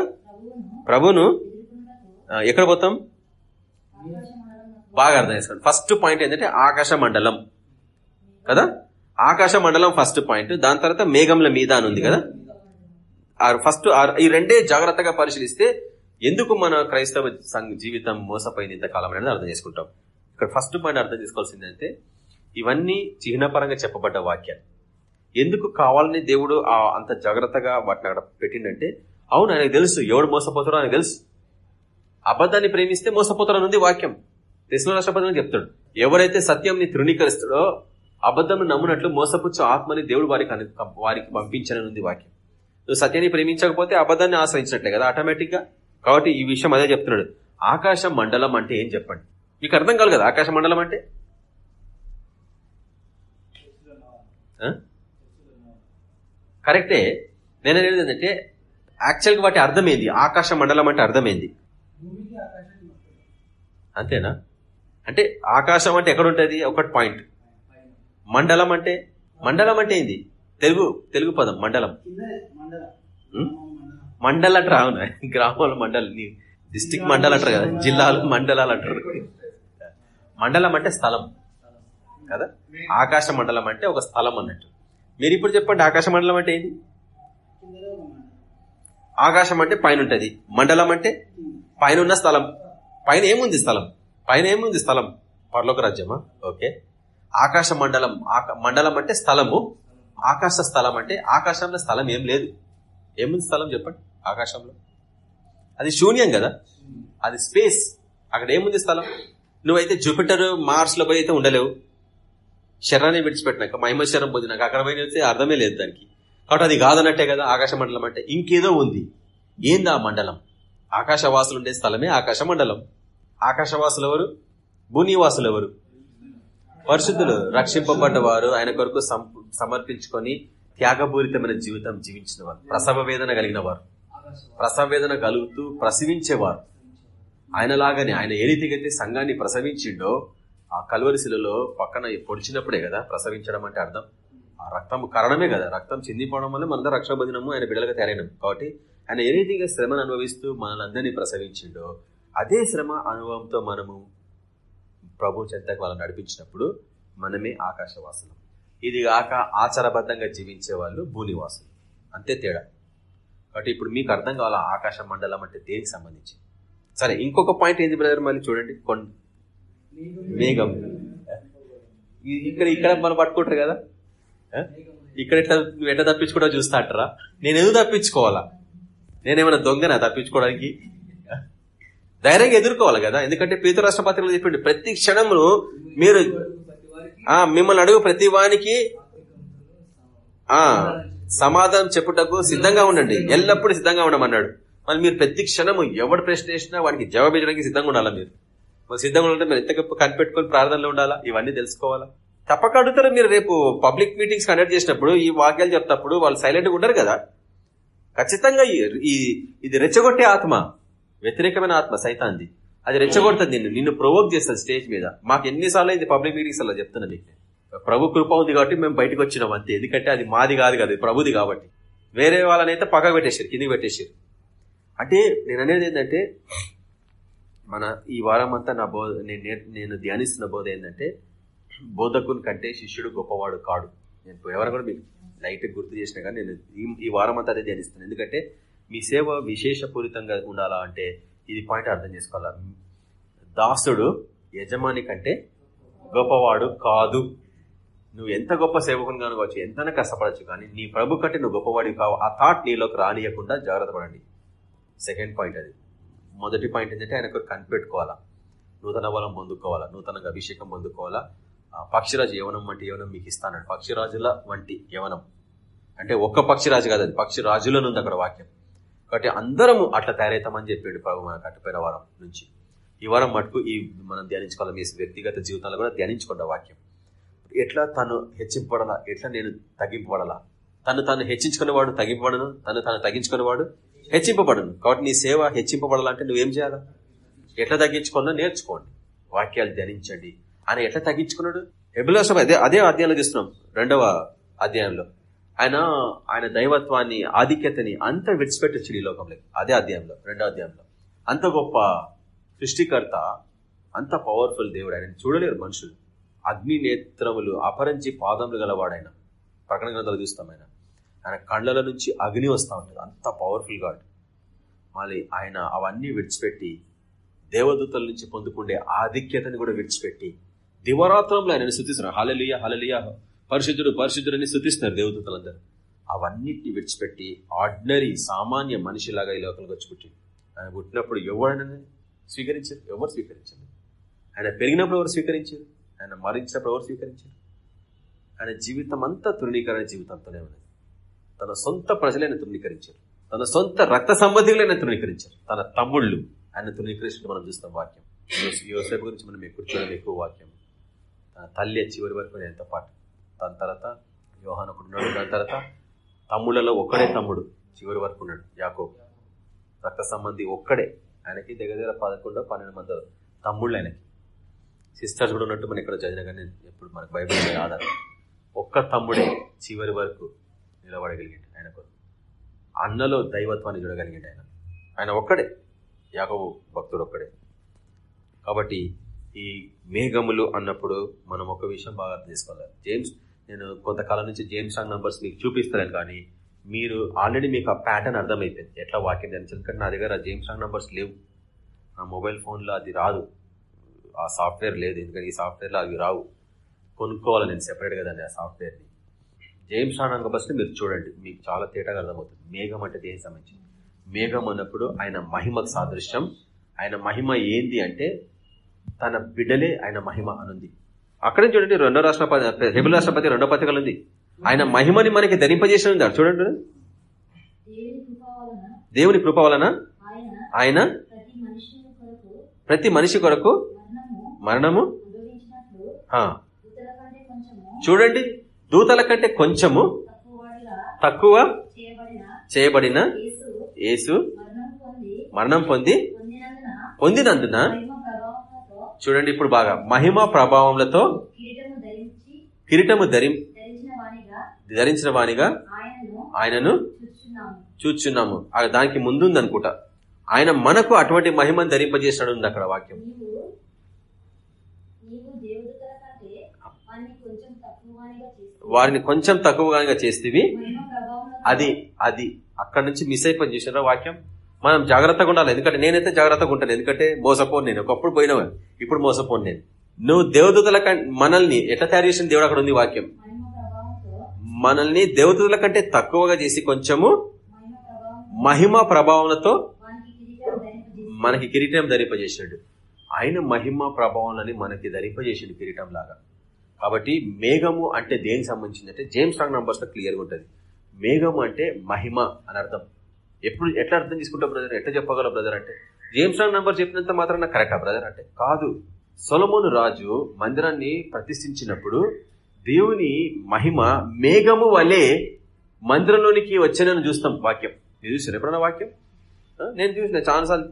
ప్రభును ఎక్కడ పోతాం? బాగా అర్థం చేసుకోండి. ఫస్ట్ పాయింట్ ఏంటంటే ఆకాశ మండలం. కదా? ఆకాశ మండలం ఫస్ట్ పాయింట్ దాని తర్వాత మేఘంల మీద అని ఉంది కదా? ఫస్ట్ ఈ రెండే జాగ్రత్తగా పరిశీలిస్తే ఎందుకు మన క్రైస్తవ జీవితం మోసపోయింది ఇంతకాలం అనేది అర్థం చేసుకుంటాం. ఇక్కడ ఫస్ట్ పాయింట్ అర్థం చేసుకోవాల్సిందంటే ఇవన్నీ చిహ్నపరంగా చెప్పబడ్డ వాక్యాలు. ఎందుకు కావాలని దేవుడు ఆ అంత జాగ్రత్తగా వాటిని అక్కడ పెట్టిండంటే అవును ఆయనకు తెలుసు ఎవడు మోసపోతారో ఆయనకు తెలుసు. అబద్ధాన్ని ప్రేమిస్తే మోసపోతారని ఉంది వాక్యం. తెసిన రాష్ట్రపతి చెప్తాడు ఎవరైతే సత్యంని తృణీకరిస్తాడో అబద్ధం నమ్మునట్లు మోసపుచ్చు ఆత్మని దేవుడు వారికి వారికి పంపించనుంది వాక్యం. నువ్వు సత్యాన్ని ప్రేమించకపోతే అబద్ధాన్ని ఆశ్రయించినట్లే కదా ఆటోమేటిక్గా కాబట్టి ఈ విషయం అదే చెప్తున్నాడు. ఆకాశ మండలం అంటే ఏం చెప్పండి? మీకు అర్థం కాదు కదా ఆకాశ మండలం అంటే ఆ? కరెక్టే. నేను అనేది ఏంటంటే యాక్చువల్గా వాటి అర్థమైంది? ఆకాశ మండలం అంటే అర్థమైంది? అంతేనా? అంటే ఆకాశం అంటే ఎక్కడ ఉంటుంది ఒకటి పాయింట్. మండలం అంటే? మండలం అంటే ఏంది? తెలుగు తెలుగు పదం మండలం? మండల్. అంటారు అవునా? గ్రామాల మండల్ డిస్టిక్ మండల్ అంటారు కదా జిల్లాలు మండలాలు అంటారు. మండలం అంటే స్థలం. కదా? ఆకాశ మండలం అంటే ఒక స్థలం అన్నట్టు. మీరు ఇప్పుడు చెప్పండి ఆకాశ మండలం అంటే ఏంది? ఆకాశం అంటే పైన ఉంటుంది. మండలం అంటే పైన ఉన్న స్థలం. పైన ఏముంది స్థలం? పైన ఏముంది స్థలం? పర్లోక రాజ్యమా? ఓకే. ఆకాశ మండలం మండలం అంటే స్థలము. ఆకాశ స్థలం అంటే ఆకాశంలో స్థలం ఏం లేదు. ఏముంది స్థలం చెప్పండి ఆకాశంలో? అది శూన్యం కదా? అది స్పేస్. అక్కడ ఏముంది స్థలం? నువ్వైతే జూపిటర్ మార్స్లో పోయి అయితే ఉండలేవు. శరీరాన్ని విడిచిపెట్టినాక మహిమ శరం పొందినాక అక్కడ అయితే అర్థమే లేదు దానికి. కాబట్టి అది కాదన్నట్టే కదా ఆకాశ మండలం అంటే. ఇంకేదో ఉంది. ఏంది ఆ మండలం? ఆకాశవాసులు ఉండే స్థలమే ఆకాశ మండలం. ఆకాశవాసులు ఎవరు? భూనివాసులు ఎవరు? పరిశుద్ధులు. రక్షింపబడ్డవారు. ఆయన కొరకు సం- సమర్పించుకొని త్యాగపూరితమైన జీవితం జీవించిన వారు ప్రసవ వేదన కలిగిన వారు ప్రసవ వేదన కలుగుతూ ప్రసవించేవారు. ఆయనలాగానే ఆయన ఏ రీతికైతే సంఘాన్ని ప్రసవించిండో ఆ కలువరిశిలలో పక్కన పొడిచినప్పుడే కదా ప్రసవించడం అంటే అర్థం? ఆ రక్తం కారణమే కదా రక్తం చిందిపోవడం వల్ల మనందరం రక్షాబంధనము ఆయన బిడ్డలుగా తయారైనాం. కాబట్టి ఆయన ఏ రీతిగా శ్రమను అనుభవిస్తూ మనల్ని ప్రసవించిండో అదే శ్రమ అనుభవంతో మనము ప్రభు చెంతకు వాళ్ళని నడిపించినప్పుడు మనమే ఆకాశవాసులం. ఇది కాక ఆచారబద్ధంగా జీవించే వాళ్ళు భూనివాసులు. అంతే తేడా. కాబట్టి ఇప్పుడు మీకు అర్థం కావాలా ఆకాశ మండలం అంటే దేనికి సంబంధించి? సరే ఇంకొక పాయింట్ ఏంది బ్రదర్ మళ్ళీ చూడండి. కొన్ని మేఘం. ఇక్కడ ఇక్కడ మనం పట్టుకుంటారు కదా? ఇక్కడ ఎట్లా ఎట్లా తప్పించుకుంటా చూస్తా అంటారా? నేను ఎందుకు తప్పించుకోవాలా? నేనేమైనా దొంగనా తప్పించుకోవడానికి? ధైర్యంగా ఎదుర్కోవాలి కదా? ఎందుకంటే పీత రాష్ట్ర పత్రికలు చెప్పిండు ప్రతి క్షణమును మీరు ఆ మిమ్మల్ని అడుగు ప్రతి వానికి ఆ సమాధానం చెప్పుటకు సిద్ధంగా ఉండండి. ఎల్లప్పుడూ సిద్ధంగా ఉండమన్నాడు. మళ్ళీ మీరు ప్రతి క్షణము ఎవడు ప్రశ్న వేసినా వాడికి జవాబు ఇవ్వడానికి సిద్ధంగా ఉండాలా మీరు? మరి సిద్ధంగా ఉంటే మనం ఎంత గొప్ప కనిపెట్టుకొని ప్రార్థనలో ఉండాలా? ఇవన్నీ తెలుసుకోవాలా? తప్పక అడుగుతారు మీరు రేపు పబ్లిక్ మీటింగ్స్ కండక్ట్ చేసినప్పుడు ఈ వాక్యాలు చెప్తప్పుడు వాళ్ళు సైలెంట్గా ఉండరు కదా? ఖచ్చితంగా ఈ- ఇది రెచ్చగొట్టే ఆత్మ వ్యతిరేకమైన ఆత్మ సైతాంది అది రెచ్చగొడుతుంది నిన్ను. నిన్ను ప్రొవోక్ చేస్తుంది స్టేజ్ మీద. మాకు ఎన్నిసార్లు ఇది పబ్లిక్ మీటింగ్స్ అలా చెప్తున్నా మీకు. ప్రభు కృప ఉంది కాబట్టి మేము బయటకు వచ్చినాం అంతే. ఎందుకంటే అది మాది కాదు కదా ప్రభుది కాబట్టి. వేరే వాళ్ళనైతే పగ పెట్టేశారు కిందికి పెట్టేశారు. అంటే నేను అనేది ఏంటంటే మన ఈ వారం అంతా నా బోధ నేను నేను ధ్యానిస్తున్న బోధ ఏంటంటే బోధకుని కంటే శిష్యుడు గొప్పవాడు కాడు. నేను ఎవరు కూడా మీకు లైట్ గుర్తు చేసినా కానీ నేను ఈ- ఈ వారం అంతా అదే ధ్యానిస్తాను. ఎందుకంటే మీ సేవ విశేషపూరితంగా ఉండాలా అంటే ఇది పాయింట్ అర్థం చేసుకోవాలా? దాసుడు యజమాని కంటే గొప్పవాడు కాదు. నువ్వు ఎంత గొప్ప సేవకుని కావచ్చు ఎంతైనా కష్టపడచ్చు కానీ నీ ప్రభు కంటే నువ్వు గొప్పవాడివి కావు. ఆ థాట్ నీలోకి రానియకుండా జాగ్రత్త పడండి. సెకండ్ పాయింట్ అది. మొదటి పాయింట్ ఏంటంటే ఆయన కొరకు కనిపెట్టుకోవాలా నూతన బలం పొందుకోవాలా. నూతనంగా అభిషేకం పొందుకోవాలా. పక్షిరాజు యవనం వంటి యవనం మీకు ఇస్తానండి పక్షిరాజుల వంటి యవనం. అంటే ఒక్క పక్షిరాజు కాదు అది. పక్షిరాజులను ఉంది అక్కడ వాక్యం. కాబట్టి అందరము అట్లా తయారవుతామని చెప్పాడు ప్రభు మన కట్టుపోయిన వారం నుంచి. ఈ వారం మటుకు ఈ మనం ధ్యానించుకోవాలి. మీ వ్యక్తిగత జీవితంలో కూడా ధ్యానించుకుంటా వాక్యం. ఎట్లా తను హెచ్చింపబడాలా? ఎట్లా నేను తగ్గింపబడాలా? తను తను హెచ్చించుకునేవాడు తగ్గింపబడను? తను తను తగ్గించుకునేవాడు హెచ్చింపబడను. కాబట్టి నీ సేవ హెచ్చింపబడాలంటే నువ్వేం చేయాలా? ఎట్లా తగ్గించుకున్నా నేర్చుకోండి. వాక్యాలు ధ్యానించండి. ఆయన ఎట్లా తగ్గించుకున్నాడు? ఎబులోసం అదే అదే అధ్యాయంలో చూస్తున్నాం. రెండవ అధ్యాయంలో. ఆయన ఆయన దైవత్వాన్ని ఆధిక్యతని అంత విడిచిపెట్టొచ్చు ఈ లోకంలోకి అదే అధ్యాయంలో రెండో అధ్యాయంలో. అంత గొప్ప సృష్టికర్త అంత పవర్ఫుల్ దేవుడు ఆయన. చూడలేరు మనుషులు. అగ్ని నేత్రములు అపరించి పాదములు గలవాడైన. ప్రకటన గ్రంథాలు చూస్తాం ఆయన. ఆయన కళ్ళల నుంచి అగ్ని వస్తూ ఉంటుంది. అంత పవర్ఫుల్ గాడ్ మళ్ళీ ఆయన అవన్నీ విడిచిపెట్టి దేవదూతల నుంచి పొందుకుండే ఆధిక్యతని కూడా విడిచిపెట్టి దివరాత్రంలో ఆయన శుద్ధిస్తున్నారు హలలియ హలలియ పరిశుద్ధుడు పరిశుద్ధుడని శుద్ధిస్తున్నారు దేవదూతలందరూ. అవన్నిటిని విడిచిపెట్టి ఆర్డినరీ సామాన్య మనిషిలాగా ఈ లోకంలోకి వచ్చి పుట్టి ఆయన పుట్టినప్పుడు ఎవరైనా స్వీకరించారు? ఎవరు స్వీకరించారు ఆయన పెరిగినప్పుడు ఎవరు స్వీకరించారు? ఆయన మరించినప్పుడు ఎవరు స్వీకరించారు? ఆయన జీవితం అంతా తృణీకరణ జీవితంతోనే ఉన్నది. తన సొంత ప్రజలైన తృణీకరించారు. తన సొంత రక్త సంబంధికులైన తృణీకరించారు. తన తమ్ముళ్ళు. ఆయన తృణీకరించినట్టు మనం చూస్తాం వాక్యం. యోసేపు గురించి మనం ఎక్కువ చూడాలి ఎక్కువ వాక్యం. తన తల్లి చివరి వరకు ఎంత పాటు. దాని తర్వాత యోహాన్ ఒకడు ఉన్నాడు. దాని తర్వాత తమ్ముళ్ళలో ఒక్కడే తమ్ముడు. చివరి వరకు ఉన్నాడు. యాకో రక్త సంబంధి ఒక్కడే. ఆయనకి దగ్గర దగ్గర పదకొండో పన్నెండు మంది తమ్ముళ్ళు ఆయనకి. సిస్టర్స్ కూడా ఉన్నట్టు మనం ఇక్కడ చదివిన కానీ ఎప్పుడు మనకు బైబిల్ ఆధారం. ఒక్క తమ్ముడే చివరి వరకు నిలబడగలిగిండు ఆయన కొరకు. అన్నలో దైవత్వాన్ని చూడగలిగాడు ఆయన. ఆయన ఒక్కడే. యాగవు భక్తుడు ఒక్కడే. కాబట్టి ఈ మేఘములు అన్నప్పుడు మనం ఒక విషయం బాగా అర్థం చేసుకోవాలి. జేమ్స్ నేను కొంతకాలం నుంచి జేమ్స్ రాంగ్ నంబర్స్ మీకు చూపిస్తాను కానీ మీరు ఆల్రెడీ మీకు ఆ ప్యాటర్న్ అర్థమైపోయింది. ఎట్లా వాక్యం ధ్యానించాలి ఎందుకంటే నా దగ్గర జేమ్స్ రాంగ్ నంబర్స్ లేవు. నా మొబైల్ ఫోన్లో అది రాదు. ఆ సాఫ్ట్వేర్ లేదు. ఎందుకంటే ఈ సాఫ్ట్వేర్లో అవి రావు. కొనుక్కోవాలి నేను సెపరేట్గా దాన్ని ఆ సాఫ్ట్వేర్ని. జేమ్స్ రాంగ్ నంబర్స్ని మీరు చూడండి. మీకు చాలా తేటగా అర్థమవుతుంది. మేఘం అంటే దేనికి సంబంధించింది? మేఘం అన్నప్పుడు ఆయన మహిమకు సాదృశ్యం. ఆయన మహిమ ఏంది అంటే తన బిడ్డలే ఆయన మహిమ అనుంది. అక్కడే చూడండి రెండో రాష్ట్రపతి రెబుల్ రాష్ట్రపతి రెండో పత్రికలు ఉంది. ఆయన మహిమని మనకి ధరింపజేసిన ఉంది చూడండి దేవుని కృప వలన ఆయన ప్రతి మనిషి కొరకు మరణము చూడండి దూతల కంటే కొంచెము తక్కువ చేయబడిన యేసు మరణం పొంది పొందినందున చూడండి ఇప్పుడు బాగా మహిమ ప్రభావములతో కిరీటము ధరి ధరించిన వాణిగా ఆయనను చూచున్నాము. దానికి ముందుంది అనుకుంటా ఆయన మనకు అటువంటి మహిమను ధరింపజేసినాడు ఉంది అక్కడ వాక్యం నీవు నీవు దేవదూతల కంటే వారిని కొంచెం తక్కువ వానిగా చేసి వారిని కొంచెం తక్కువగా చేస్తేవి ప్రభావంలో అది అది. అక్కడ నుంచి మిస్ అయిపోయి చూసారా వాక్యం? మనం జాగ్రత్తగా ఉండాలి. ఎందుకంటే నేనైతే జాగ్రత్తగా ఉంటాను. ఎందుకంటే మోసపోను నేను. ఒకప్పుడు పోయినవా ఇప్పుడు మోసపోను నేను. నువ్వు దేవదూతల మనల్ని ఎట్లా తయారు చేసిన దేవుడు అక్కడ ఉంది వాక్యం? మనల్ని దేవదూతల కంటే తక్కువగా చేసి కొంచెము మహిమ ప్రభావం మహిమ ప్రభావంతో మనకి కిరీటం ధరింపజేసాడు ఆయన మహిమ ప్రభావాలని మనకి ధరింపజేసాడు కిరీటం లాగా కాబట్టి మేఘము అంటే దేనికి సంబంధించింది అంటే జేమ్స్ రాంగ్ నంబర్స్లో క్లియర్గా ఉంటుంది. మేఘము అంటే మహిమ అని అర్థం. ఎప్పుడు ఎట్లా అర్థం చేసుకుంటా బ్రదర్ ఎట్లా చెప్పగల బ్రదర్ అంటే? జేమ్స్ రాంగ్ నంబర్ చెప్పినంత మాత్రం నాకు కరెక్టా బ్రదర్ అంటే? కాదు. సొలమోను రాజు మందిరాన్ని ప్రతిష్ఠించినప్పుడు దేవుని మహిమ మేఘము వలె మందిరంలోనికి వచ్చానని చూస్తాం వాక్యం. నేను చూసారు ఎప్పుడన్నా వాక్యం? నేను చూసిన చాలాసార్లు.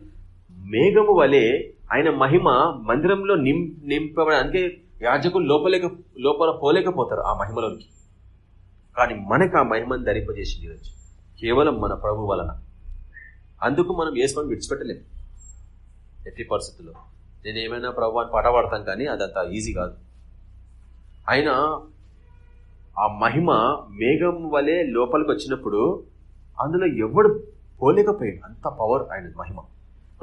మేఘము వలె ఆయన మహిమ మందిరంలో నిం నింపబడి అందుకే యాజకులు లోపలేక లోపల పోలేకపోతారు ఆ మహిమలోనికి. కానీ మనకు ఆ మహిమను ధరింపజేసింది ఈరోజు. కేవలం మన ప్రభు వలన. అందుకు మనం వేసుకొని విడిచిపెట్టలేము. ఎట్టి పరిస్థితుల్లో. నేను ఏమైనా ప్రభు అని పాట పాడతాను కానీ అదంత ఈజీ కాదు. అయినా ఆ మహిమ మేఘం వలె లోపలికి వచ్చినప్పుడు అందులో ఎవడు పోలేకపోయాడు? అంత పవర్ ఆయన మహిమ.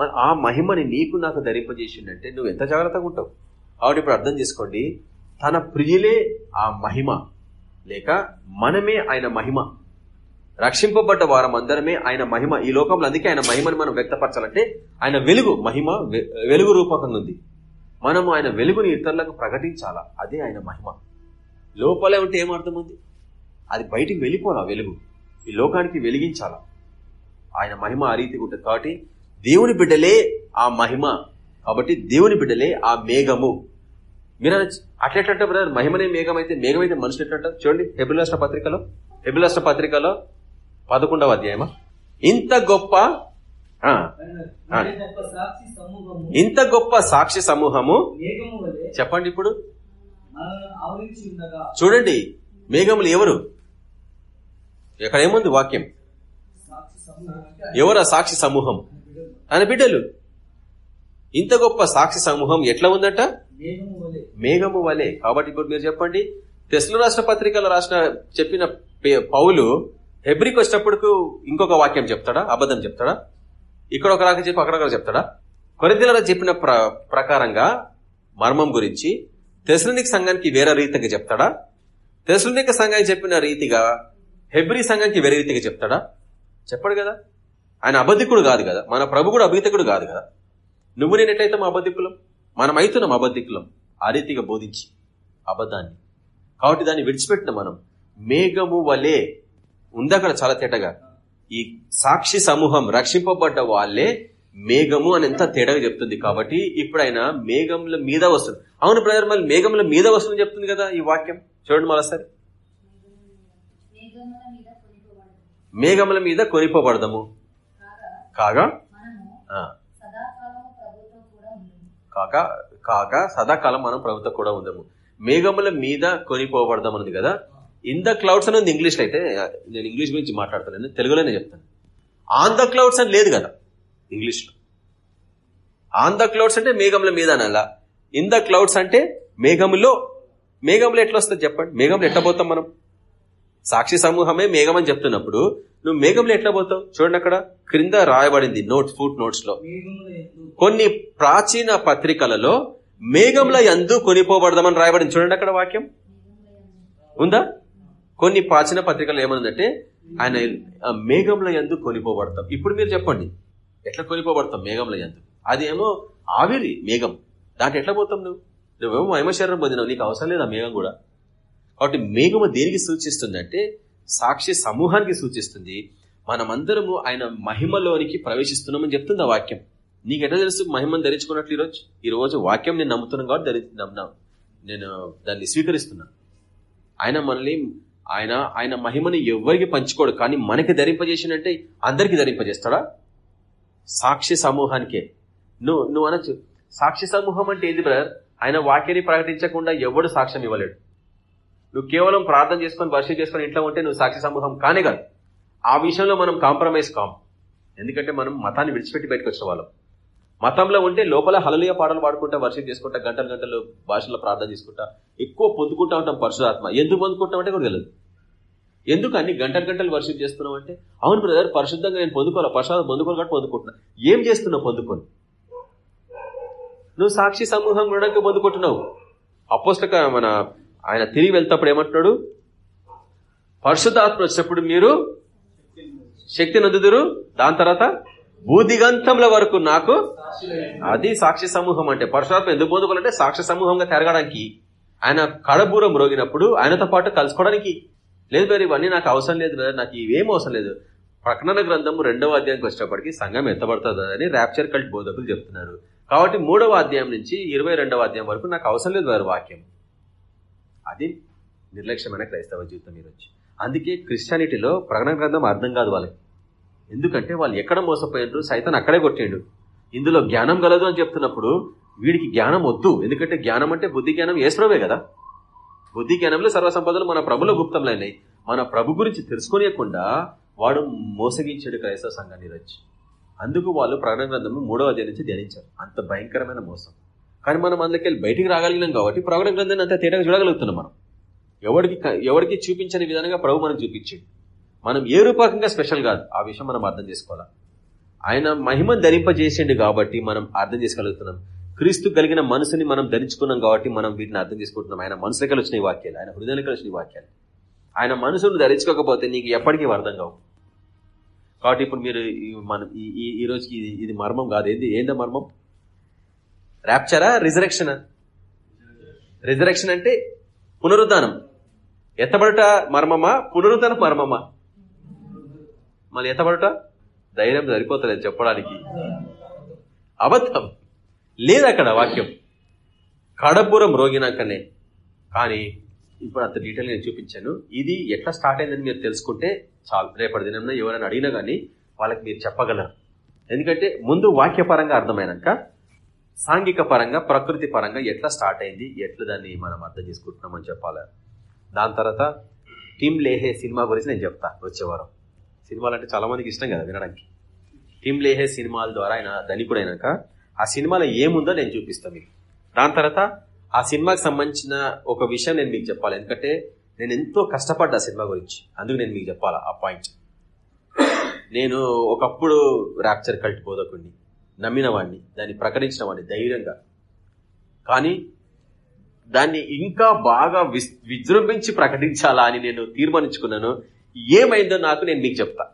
మరి ఆ మహిమని నీకు నాకు ధరింపజేసిండంటే నువ్వు ఎంత జాగ్రత్తగా ఉంటావు? కాబట్టి ఇప్పుడు అర్థం చేసుకోండి తన ప్రియులే ఆ మహిమ లేక మనమే ఆయన మహిమ. రక్షింపబడ్డ వారం అందరమే ఆయన మహిమ. ఈ లోకంలో అందుకే ఆయన మహిమని మనం వ్యక్తపరచాలంటే ఆయన వెలుగు మహిమ వె- వెలుగు రూపకంగా ఉంది. మనము ఆయన వెలుగుని ఇతరులకు ప్రకటించాలా? అదే ఆయన మహిమ. లోపలే ఉంటే ఏమర్థం ఉంది అది బయటికి వెళ్ళిపోవాలా వెలుగు? ఈ లోకానికి వెలిగించాలా? ఆయన మహిమ ఆ రీతిగా ఉంటుంది కాబట్టి దేవుని బిడ్డలే ఆ మహిమ. కాబట్టి దేవుని బిడ్డలే ఆ మేఘము. మీరు అట్లెట్లంటే బ్రదర్ మహిమనే మేఘమైతే మేఘమైతే మనుషులు ఎట్లంటారు? చూడండి హెబిల్ పత్రికలో హెబిల్ పత్రికలో పదకొండవ అధ్యాయమా? ఇంత గొప్ప ఇంత గొప్ప సాక్షి సమూహము చెప్పండి ఇప్పుడు. చూడండి మేఘములు ఎవరు? ఇక్కడ ఏముంది వాక్యం? ఎవరు సాక్షి సమూహం? ఆయన బిడ్డలు. ఇంత గొప్ప సాక్షి సమూహం ఎట్లా ఉందట? మేఘము వలె. కాబట్టి ఇప్పుడు మీరు చెప్పండి తెస్లు రాష్ట్ర పత్రికలో రాసిన చెప్పిన పే- పౌలు హెబ్రికి వచ్చినప్పుడు ఇంకొక వాక్యం చెప్తాడా? అబద్ధం చెప్తాడా? ఇక్కడ ఒక రాక చెప్పి అక్కడ ఒక చెప్తాడా? కొరింతల చెప్పిన ప్ర ప్రకారంగా మర్మం గురించి తెసలునిక సంఘానికి వేరే రీతిగా చెప్తాడా? తెసలునిక సంఘానికి చెప్పిన రీతిగా హెబ్రి సంఘానికి వేరే రీతిగా చెప్తాడా? చెప్పడు కదా. ఆయన అబద్ధికుడు కాదు కదా. మన ప్రభు కూడా అభితకుడు కాదు కదా. నువ్వు నేనెట్లయితే మా అబద్ధికులం? మనం అవుతున్నాం అబద్ధికులం. ఆ రీతిగా బోధించి అబద్ధాన్ని. కాబట్టి దాన్ని విడిచిపెట్టిన మనం మేఘము వలె ఉంది అక్కడ చాలా తేటగా ఈ సాక్షి సమూహం రక్షింపబడ్డ వాళ్ళే మేఘము అని ఎంత తేడాగా చెప్తుంది. కాబట్టి ఇప్పుడు ఆయన మేఘముల మీద వస్తుంది. అవును బ్రదర్ మళ్ళీ మేఘముల మీద వస్తుంది చెప్తుంది కదా ఈ వాక్యం. చూడండి మరోసారి మేఘముల మీద కొనిపోబడదు మేఘముల మీద కొనిపోబడదము కాగా కాగా కాక సదాకాలం మనం ప్రభుత్వం కూడా ఉందము. మేఘముల మీద కొనిపోబడదాం ఉంది కదా? ఇన్ ద క్లౌడ్స్ అని ఉంది ఇంగ్లీష్లో అయితే నేను ఇంగ్లీష్ గురించి మాట్లాడతాను తెలుగులోనే చెప్తాను. ఆన్ ద క్లౌడ్స్ అని లేదు కదా ఇంగ్లీష్లో. ఆన్ ద క్లౌడ్స్ అంటే మేఘముల మీద అనాలా ఇన్ ద క్లౌడ్స్ అంటే మేఘములో. మేఘంలో ఎట్లా వస్తుంది చెప్పండి? మేఘంలో ఎట్లా పోతాం మనం? సాక్షి సమూహమే మేఘం అని చెప్తున్నప్పుడు నువ్వు మేఘంలో ఎట్లా పోతావు? చూడండి అక్కడ క్రింద రాయబడింది నోట్స్ ఫుట్ నోట్స్లో కొన్ని ప్రాచీన పత్రికలలో మేఘంల ఎందు కొనిపోబడదామని రాయబడింది. చూడండి అక్కడ వాక్యం. ఉందా? కొన్ని ప్రాచీన పత్రికలు ఏమనుందంటే ఆయన మేఘంలో మేఘంల కొనిపోబడతాం. ఇప్పుడు మీరు చెప్పండి ఎట్లా కొనిపోబడతాం మేఘంల యందు? అదేమో ఆవిరి మేఘం. దాంట్లో ఎట్లా పోతాం నువ్వు? నువ్వేమో మహిమశరీరం పొందినావు నీకు అవసరం లేదు ఆ మేఘం కూడా. కాబట్టి మేఘము దేనికి సూచిస్తుందంటే సాక్షి సమూహానికి సూచిస్తుంది. మనమందరము ఆయన మహిమలోనికి ప్రవేశిస్తున్నామని చెప్తుంది ఆ వాక్యం. నీకు ఎట్లా తెలుసు? మహిమను ధరించుకున్నట్లు ఈరోజు? ఈరోజు వాక్యం నేను నమ్ముతున్నాను కాబట్టి ధరి నేను దాన్ని స్వీకరిస్తున్నా. ఆయన మనల్ని ఆయన ఆయన మహిమని ఎవరికి పంచుకోడు. కానీ మనకి ధరింపజేసినంటే అందరికి ధరింపజేస్తాడా? సాక్షి సమూహానికే. నువ్వు నువ్వు అనొచ్చు. సాక్షి సమూహం అంటే ఏంది బ్రదర్ ఆయన వాక్యాన్ని ప్రకటించకుండా ఎవడు సాక్ష్యం ఇవ్వలేడు. నువ్వు కేవలం ప్రార్థన చేసుకొని వర్షం చేసుకొని ఇంట్లో ఉంటే నువ్వు సాక్షి సమూహం కానే కాదు. ఆ విషయంలో మనం కాంప్రమైజ్ కాం. ఎందుకంటే మనం మతాన్ని విడిచిపెట్టి బయటకు వచ్చిన వాళ్ళం. మతంలో ఉంటే లోపల హలలియ పాటలు పాడుకుంటా వర్షం చేసుకుంటా గంటలు గంటలు భాషలో ప్రార్థన చేసుకుంటా ఎక్కువ పొందుకుంటా ఉంటాం పరశురాత్మ ఎందుకు పొందుకుంటాం అంటే కూడా తెలియదు. ఎందుకు అన్ని గంటలు గంటలు వర్షం చేస్తున్నావు అంటే అవును బ్రదర్ పరిశుద్ధంగా నేను పొందుకోవాలి? ప్రసాదం పొందుకోవాలి కాబట్టి పొందుకుంటున్నా. ఏం చేస్తున్నావు పొందుకొని? నువ్వు సాక్షి సమూహం ఉండడానికి పొందుకుంటున్నావు. అపోస్టక మన ఆయన తిరిగి వెళ్తప్పుడు ఏమంటున్నాడు? పరిశుద్ధాత్మ వచ్చినప్పుడు మీరు శక్తి నొందుదురు. దాని తర్వాత భూదిగంతముల వరకు నాకు అది సాక్షి సమూహం అంటే పరశురాత్మ ఎందుకు పొందుకోవాలంటే సాక్షి సమూహంగా తిరగడానికి. ఆయన కడబూరం రోగినప్పుడు ఆయనతో పాటు కలుసుకోవడానికి. లేదు మరి ఇవన్నీ నాకు అవసరం లేదు నాకు ఇవేం అవసరం లేదు. ప్రకటన గ్రంథము రెండవ అధ్యాయానికి వచ్చేటప్పటికి సంఘం ఎత్తబడుతుంది అని ర్యాప్చర్ కల్ట్ బోధకులు చెప్తున్నారు. కాబట్టి మూడవ అధ్యాయం నుంచి ఇరవై రెండవ అధ్యాయం వరకు నాకు అవసరం లేదు వారి వాక్యం. అది నిర్లక్ష్యమైన క్రైస్తవ జీవితం ఈరోజు. అందుకే క్రిస్టియానిటీలో ప్రకటన గ్రంథం అర్థం కాదు వాళ్ళకి. ఎందుకంటే వాళ్ళు ఎక్కడ మోసపోయినారు? సైతం అక్కడే కొట్టిండు. ఇందులో జ్ఞానం గలదు అని చెప్తున్నప్పుడు వీడికి జ్ఞానం వద్దు. ఎందుకంటే జ్ఞానం అంటే బుద్ధి జ్ఞానం ఏసుప్రభే కదా. బుద్ధి జ్ఞానంలో సర్వసంపదలు మన ప్రభుల గుప్తంలైనాయి మన ప్రభు గురించి తెలుసుకోనియకుండా వాడు మోసగించాడు క్రైస్తవ సంఘాన్ని రచ్చి అందుకు వాళ్ళు ప్రకటన గ్రంథము మూడవ అధ్యాయం నుంచి ధ్యానించారు. అంత భయంకరమైన మోసం. కానీ మనం అందుకెళ్ళి బయటికి రాగలిగినాం కాబట్టి ప్రకటన గ్రంథాన్ని అంత తేటగా చూడగలుగుతున్నాం మనం. ఎవరికి ఎవరికి చూపించని విధంగా ప్రభు మనకు చూపించింది మనం ఏ రూపకంగా స్పెషల్ కాదు. ఆ విషయం మనం అర్థం చేసుకోవాలి? ఆయన మహిమను ధరింపజేసిండు కాబట్టి మనం అర్థం చేసుకోగలుగుతున్నాం. క్రీస్తు కలిగిన మనసుని మనం ధరించుకున్నాం కాబట్టి మనం వీటిని అర్థం చేసుకుంటున్నాం. ఆయన మనసులకి వచ్చిన ఈ వాక్యాలు ఆయన హృదయానికి వచ్చిన వాక్యాలు. ఆయన మనసును ధరించుకోకపోతే నీకు ఎప్పటికీ అర్థం కావు. కాబట్టి ఇప్పుడు మీరు మనం ఈ- ఈ- రోజుకి ఇది ఇది మర్మం కాదు. ఏంది? ఏందా మర్మం? ర్యాప్చరా రిజరెక్షనా రిజరెక్షన్ అంటే పునరుద్ధానం. ఎత్తబడట మర్మమా? పునరుద్ధానం మర్మమా? మళ్ళీ ఎత్తబడట? ధైర్యం సరిపోతలేదు చెప్పడానికి. అబద్ధం. లేదు అక్కడ వాక్యం. కడపురం రోగినాకనే. కానీ ఇప్పుడు అంత డీటెయిల్ నేను చూపించాను. ఇది ఎట్లా స్టార్ట్ అయిందని మీరు తెలుసుకుంటే చాలు. రేపటి దినంలో ఎవరైనా అడిగినా కానీ వాళ్ళకి మీరు చెప్పగలరు. ఎందుకంటే ముందు వాక్యపరంగా అర్థమైనాక సాంఘిక పరంగా ప్రకృతి పరంగా ఎట్లా స్టార్ట్ అయింది ఎట్లా దాన్ని మనం అర్థం చేసుకుంటున్నామని చెప్పాలి. దాని తర్వాత టీమ్ లేహే సినిమా గురించి నేను చెప్తా వచ్చేవారం సినిమాలు అంటే చాలా మందికి ఇష్టం కదా వినడానికి. టీమ్ లేహే సినిమాల ద్వారా ఆయన ధనికుడైనాక ఆ సినిమాలో ఏముందో నేను చూపిస్తాను మీకు. దాని తర్వాత ఆ సినిమాకి సంబంధించిన ఒక విషయం నేను మీకు చెప్పాలి. ఎందుకంటే నేను ఎంతో కష్టపడ్డా సినిమా గురించి. అందుకు నేను మీకు చెప్పాలా ఆ పాయింట్. నేను ఒకప్పుడు ర్యాప్చర్ కల్ట్ బోధకుడిని నమ్మిన వాడిని దాన్ని ప్రకటించిన వాడిని ధైర్యంగా. కానీ దాన్ని ఇంకా బాగా విస్- విజృంభించి ప్రకటించాలా అని నేను తీర్మానించుకున్నాను. ఏమైందో నాకు నేను మీకు చెప్తా.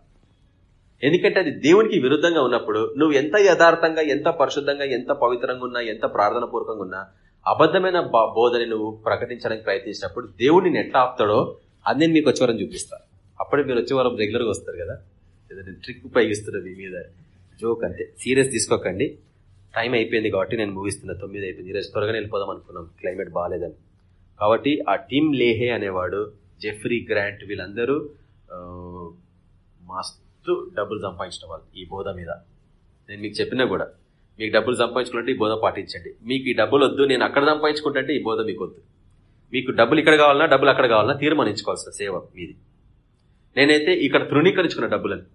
ఎందుకంటే అది దేవునికి విరుద్ధంగా ఉన్నప్పుడు నువ్వు ఎంత యథార్థంగా ఎంత పరిశుద్ధంగా ఎంత పవిత్రంగా ఉన్నా ఎంత ప్రార్థన పూర్వకంగా ఉన్నా అబద్ధమైన బా- బోధని నువ్వు ప్రకటించడానికి ప్రయత్నించినప్పుడు దేవుడు నేను ఎట్లా ఆపుతాడో అది నేను మీకు వచ్చేవారం చూపిస్తా. అప్పుడే మీరు వచ్చేవారం రెగ్యులర్గా వస్తారు కదా? ఏదైనా ట్రిక్ ఉపయోగిస్తున్నారు మీ మీద. జోక్ అంతే. సీరియస్ తీసుకోకండి. టైం అయిపోయింది కాబట్టి నేను ముగిస్తున్నా తొమ్మిది అయిపోయింది. ఈరోజు త్వరగా వెళ్ళిపోదాం అనుకున్నాం. క్లైమేట్ బాగాలేదని కాబట్టి ఆ టీమ్ లేహే అనేవాడు జెఫ్రీ గ్రాంట్ వీళ్ళందరూ మస్తు డబ్బులు సంపాదించిన వాళ్ళు ఈ బోధ మీద. నేను మీకు చెప్పినా కూడా మీకు డబ్బులు సంపాదించుకుంటే ఈ బోధ పాటించండి. మీకు ఈ డబ్బులు వద్దు నేను అక్కడ సంపాదించుకుంటే ఈ బోధ మీకు వద్దు. మీకు డబ్బులు ఇక్కడ కావాలన్నా డబ్బులు అక్కడ కావాలన్నా తీర్మానించుకోవాల్సిన సేవ మీది. నేనైతే ఇక్కడ తృణీకరించుకున్న డబ్బులని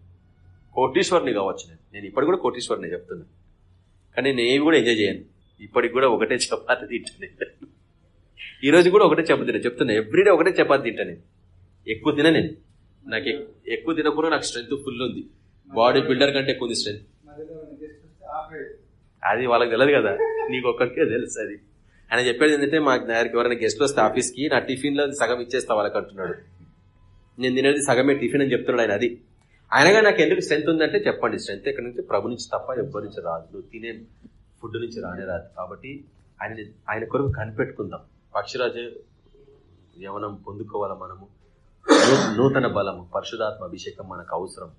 కోటీశ్వరిని కావచ్చు నేను. నేను ఇప్పటికి కూడా కోటీశ్వరిని చెప్తున్నా. కానీ నేను ఏమి కూడా ఎంజాయ్ చేయను. ఇప్పటికి కూడా ఒకటే చపాతి తింటాను ఈరోజు కూడా ఒకటే చపాతి తింటాను చెప్తున్నా ఎవ్రీడే ఒకటే చపాతి తింటాను ఎక్కువ తిన నేను. నాకు ఎక్- ఎక్కువ తినకుండా నాకు స్ట్రెంత్ ఫుల్ ఉంది. బాడీ బిల్డర్ కంటే ఎక్కువ స్ట్రెంత్ అది వాళ్ళకి తెలియదు కదా. నీకు ఒక్కరికే తెలుసు అది. ఆయన చెప్పేది ఏంటంటే మా దగ్గరికి ఎవరైనా గెస్ట్లు వస్తే ఆఫీస్కి నా టిఫిన్లో సగం ఇచ్చేస్తా వాళ్ళకి అంటున్నాడు. నేను తినేది సగమే టిఫిన్ అని చెప్తున్నాడు ఆయన అది. ఆయనగా నాకు ఎందుకు స్ట్రెంత్ ఉందంటే చెప్పండి. స్ట్రెంత్ ఎక్కడి నుంచి? ప్రభు నుంచి తప్ప ఎవ్వరి నుంచి రాదు. నువ్వు తినే ఫుడ్ నుంచి రానే రాదు. కాబట్టి ఆయన ఆయన కొరకు కనిపెట్టుకుందాం. పక్షిరాజు యవనం పొందుకోవాలా మనము? నూతన బలము పరిశుధాత్మ అభిషేకం మనకు అవసరం.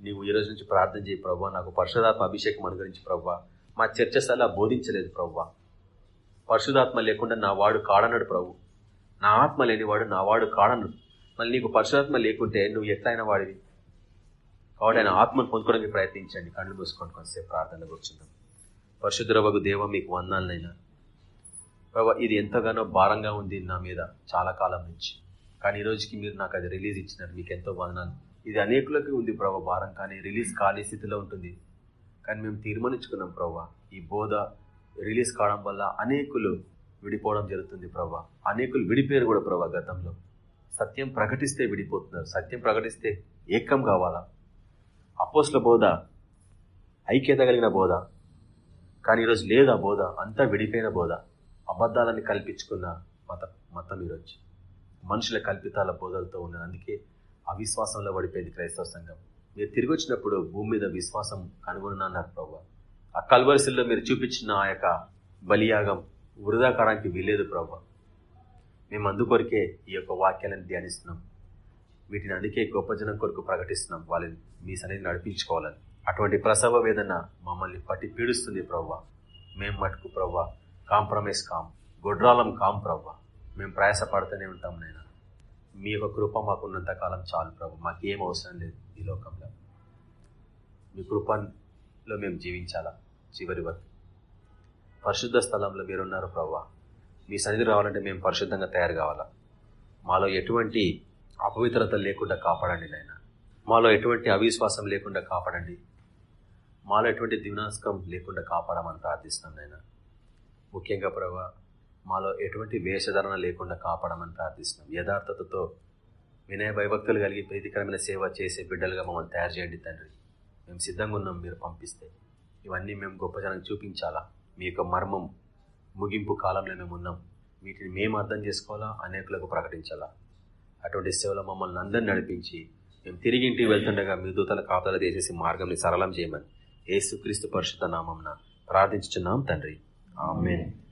నీవు ఈ రోజు నుంచి ప్రార్థన చేయి ప్రవ్వా. నాకు పరిశుధాత్మ అభిషేకం అనుగ్రహించి ప్రవ్వా. మా చర్చస్ అలా బోధించలేదు ప్రవ్వా. పరిశుధాత్మ లేకుండా నా వాడు కాడనడు ప్రభు. నా ఆత్మ లేనివాడు నా వాడు కాడను మళ్ళీ నీకు పరిశుధాత్మ లేకుంటే నువ్వు ఎట్లయిన వాడివి. కాబట్టి ఆయన ఆత్మను పొందుకోవడానికి ప్రయత్నించండి. కళ్ళు మూసుకొని కొంతసేపు ప్రార్థనలో కూర్చుందాం. పరిశుద్ధరవగు దేవ మీకు వందాలనైనా ప్రభా ఇది ఎంతగానో భారంగా ఉంది నా మీద చాలా కాలం నుంచి. కానీ ఈ రోజుకి మీరు నాకు అది రిలీజ్ ఇచ్చినారు మీకు ఎంతో వందనాలు. ఇది అనేకులకి ఉంది ప్రభా భారం కానీ రిలీజ్ ఖాళీ స్థితిలో ఉంటుంది. కానీ మేము తీర్మానించుకున్నాం ప్రభా ఈ బోధ రిలీజ్ కావడం వల్ల అనేకులు విడిపోవడం జరుగుతుంది ప్రభా. అనేకులు విడిపోయారు కూడా ప్రభా గతంలో. సత్యం ప్రకటిస్తే విడిపోతున్నారు. సత్యం ప్రకటిస్తే ఏకం కావాలా? అపోస్ల బోధ ఐక్యత కలిగిన బోధ. కానీ ఈరోజు లేదు ఆ బోధ అంతా విడిపోయిన బోధ. అబద్ధాలని కల్పించుకున్న మత మతం ఈరోజు. మనుషుల కల్పితాల బోధలతో ఉన్నది. అందుకే అవిశ్వాసంలో పడిపోయింది క్రైస్తవ సంఘం. మీరు తిరిగి వచ్చినప్పుడు భూమి మీద విశ్వాసం కనుగొనన్నారు ప్రభు ఆ కల్వరిసల్లో మీరు చూపించిన ఆ యొక్క బలియాగం వృధాకారానికి వీలేదు ప్రభు మేము అందుకొరికే ఈ యొక్క వాక్యాలను ధ్యానిస్తున్నాం. వీటిని అందుకే గొప్ప జనం కొరకు ప్రకటిస్తున్నాం. వాళ్ళని మీ సన్నిధి నడిపించుకోవాలని. అటువంటి ప్రసవ వేదన మమ్మల్ని పట్టి పీడుస్తుంది ప్రవ్వ. మేం మటుకు ప్రవ్వ కాంప్రమైజ్ కాం గొడ్రాలం కాం ప్రవ్వ. మేము ప్రయాసపడుతూనే ఉంటాం నేను మీ యొక్క కృప మాకు ఉన్నంత కాలం చాలు ప్రభు. మాకేం అవసరం లేదు ఈ లోకంలో. మీ కృపలో మేము జీవించాలా చివరి వరకు? పరిశుద్ధ స్థలంలో మీరున్నారు ప్రభా. మీ సన్నిధి రావాలంటే మేము పరిశుద్ధంగా తయారు కావాలా? మాలో ఎటువంటి అపవిత్రత లేకుండా కాపాడండి నాయన. మాలో ఎటువంటి అవిశ్వాసం లేకుండా కాపాడండి. మాలో ఎటువంటి దివినాశకం లేకుండా కాపాడమని ప్రార్థిస్తున్నాం నాయన. ముఖ్యంగా ప్రభా మాలో ఎటువంటి వేషధరణ లేకుండా కాపాడమని ప్రార్థిస్తున్నాం. యథార్థతతో వినయ భయభక్తులు కలిగి ప్రీతికరమైన సేవ చేసే బిడ్డలుగా మమ్మల్ని తయారు చేయండి తండ్రి. మేము సిద్ధంగా ఉన్నాం మీరు పంపిస్తే. ఇవన్నీ మేము గొప్ప జనం చూపించాలా? మీ యొక్క మర్మం ముగింపు కాలంలో మేము ఉన్నాం. వీటిని మేము అర్థం చేసుకోవాలా? అనేకులకు ప్రకటించాలా? అటువంటి సేవలో మమ్మల్ని అందరిని నడిపించి మేము తిరిగి ఇంటికి వెళ్తుండగా మీ దూతల కాపుదల తీసేసి మార్గంని సరళం చేయమని ఏసుక్రీస్తు పరిశుద్ధ నామంన ప్రార్థించుచున్నాం తండ్రి. ఆమెన్.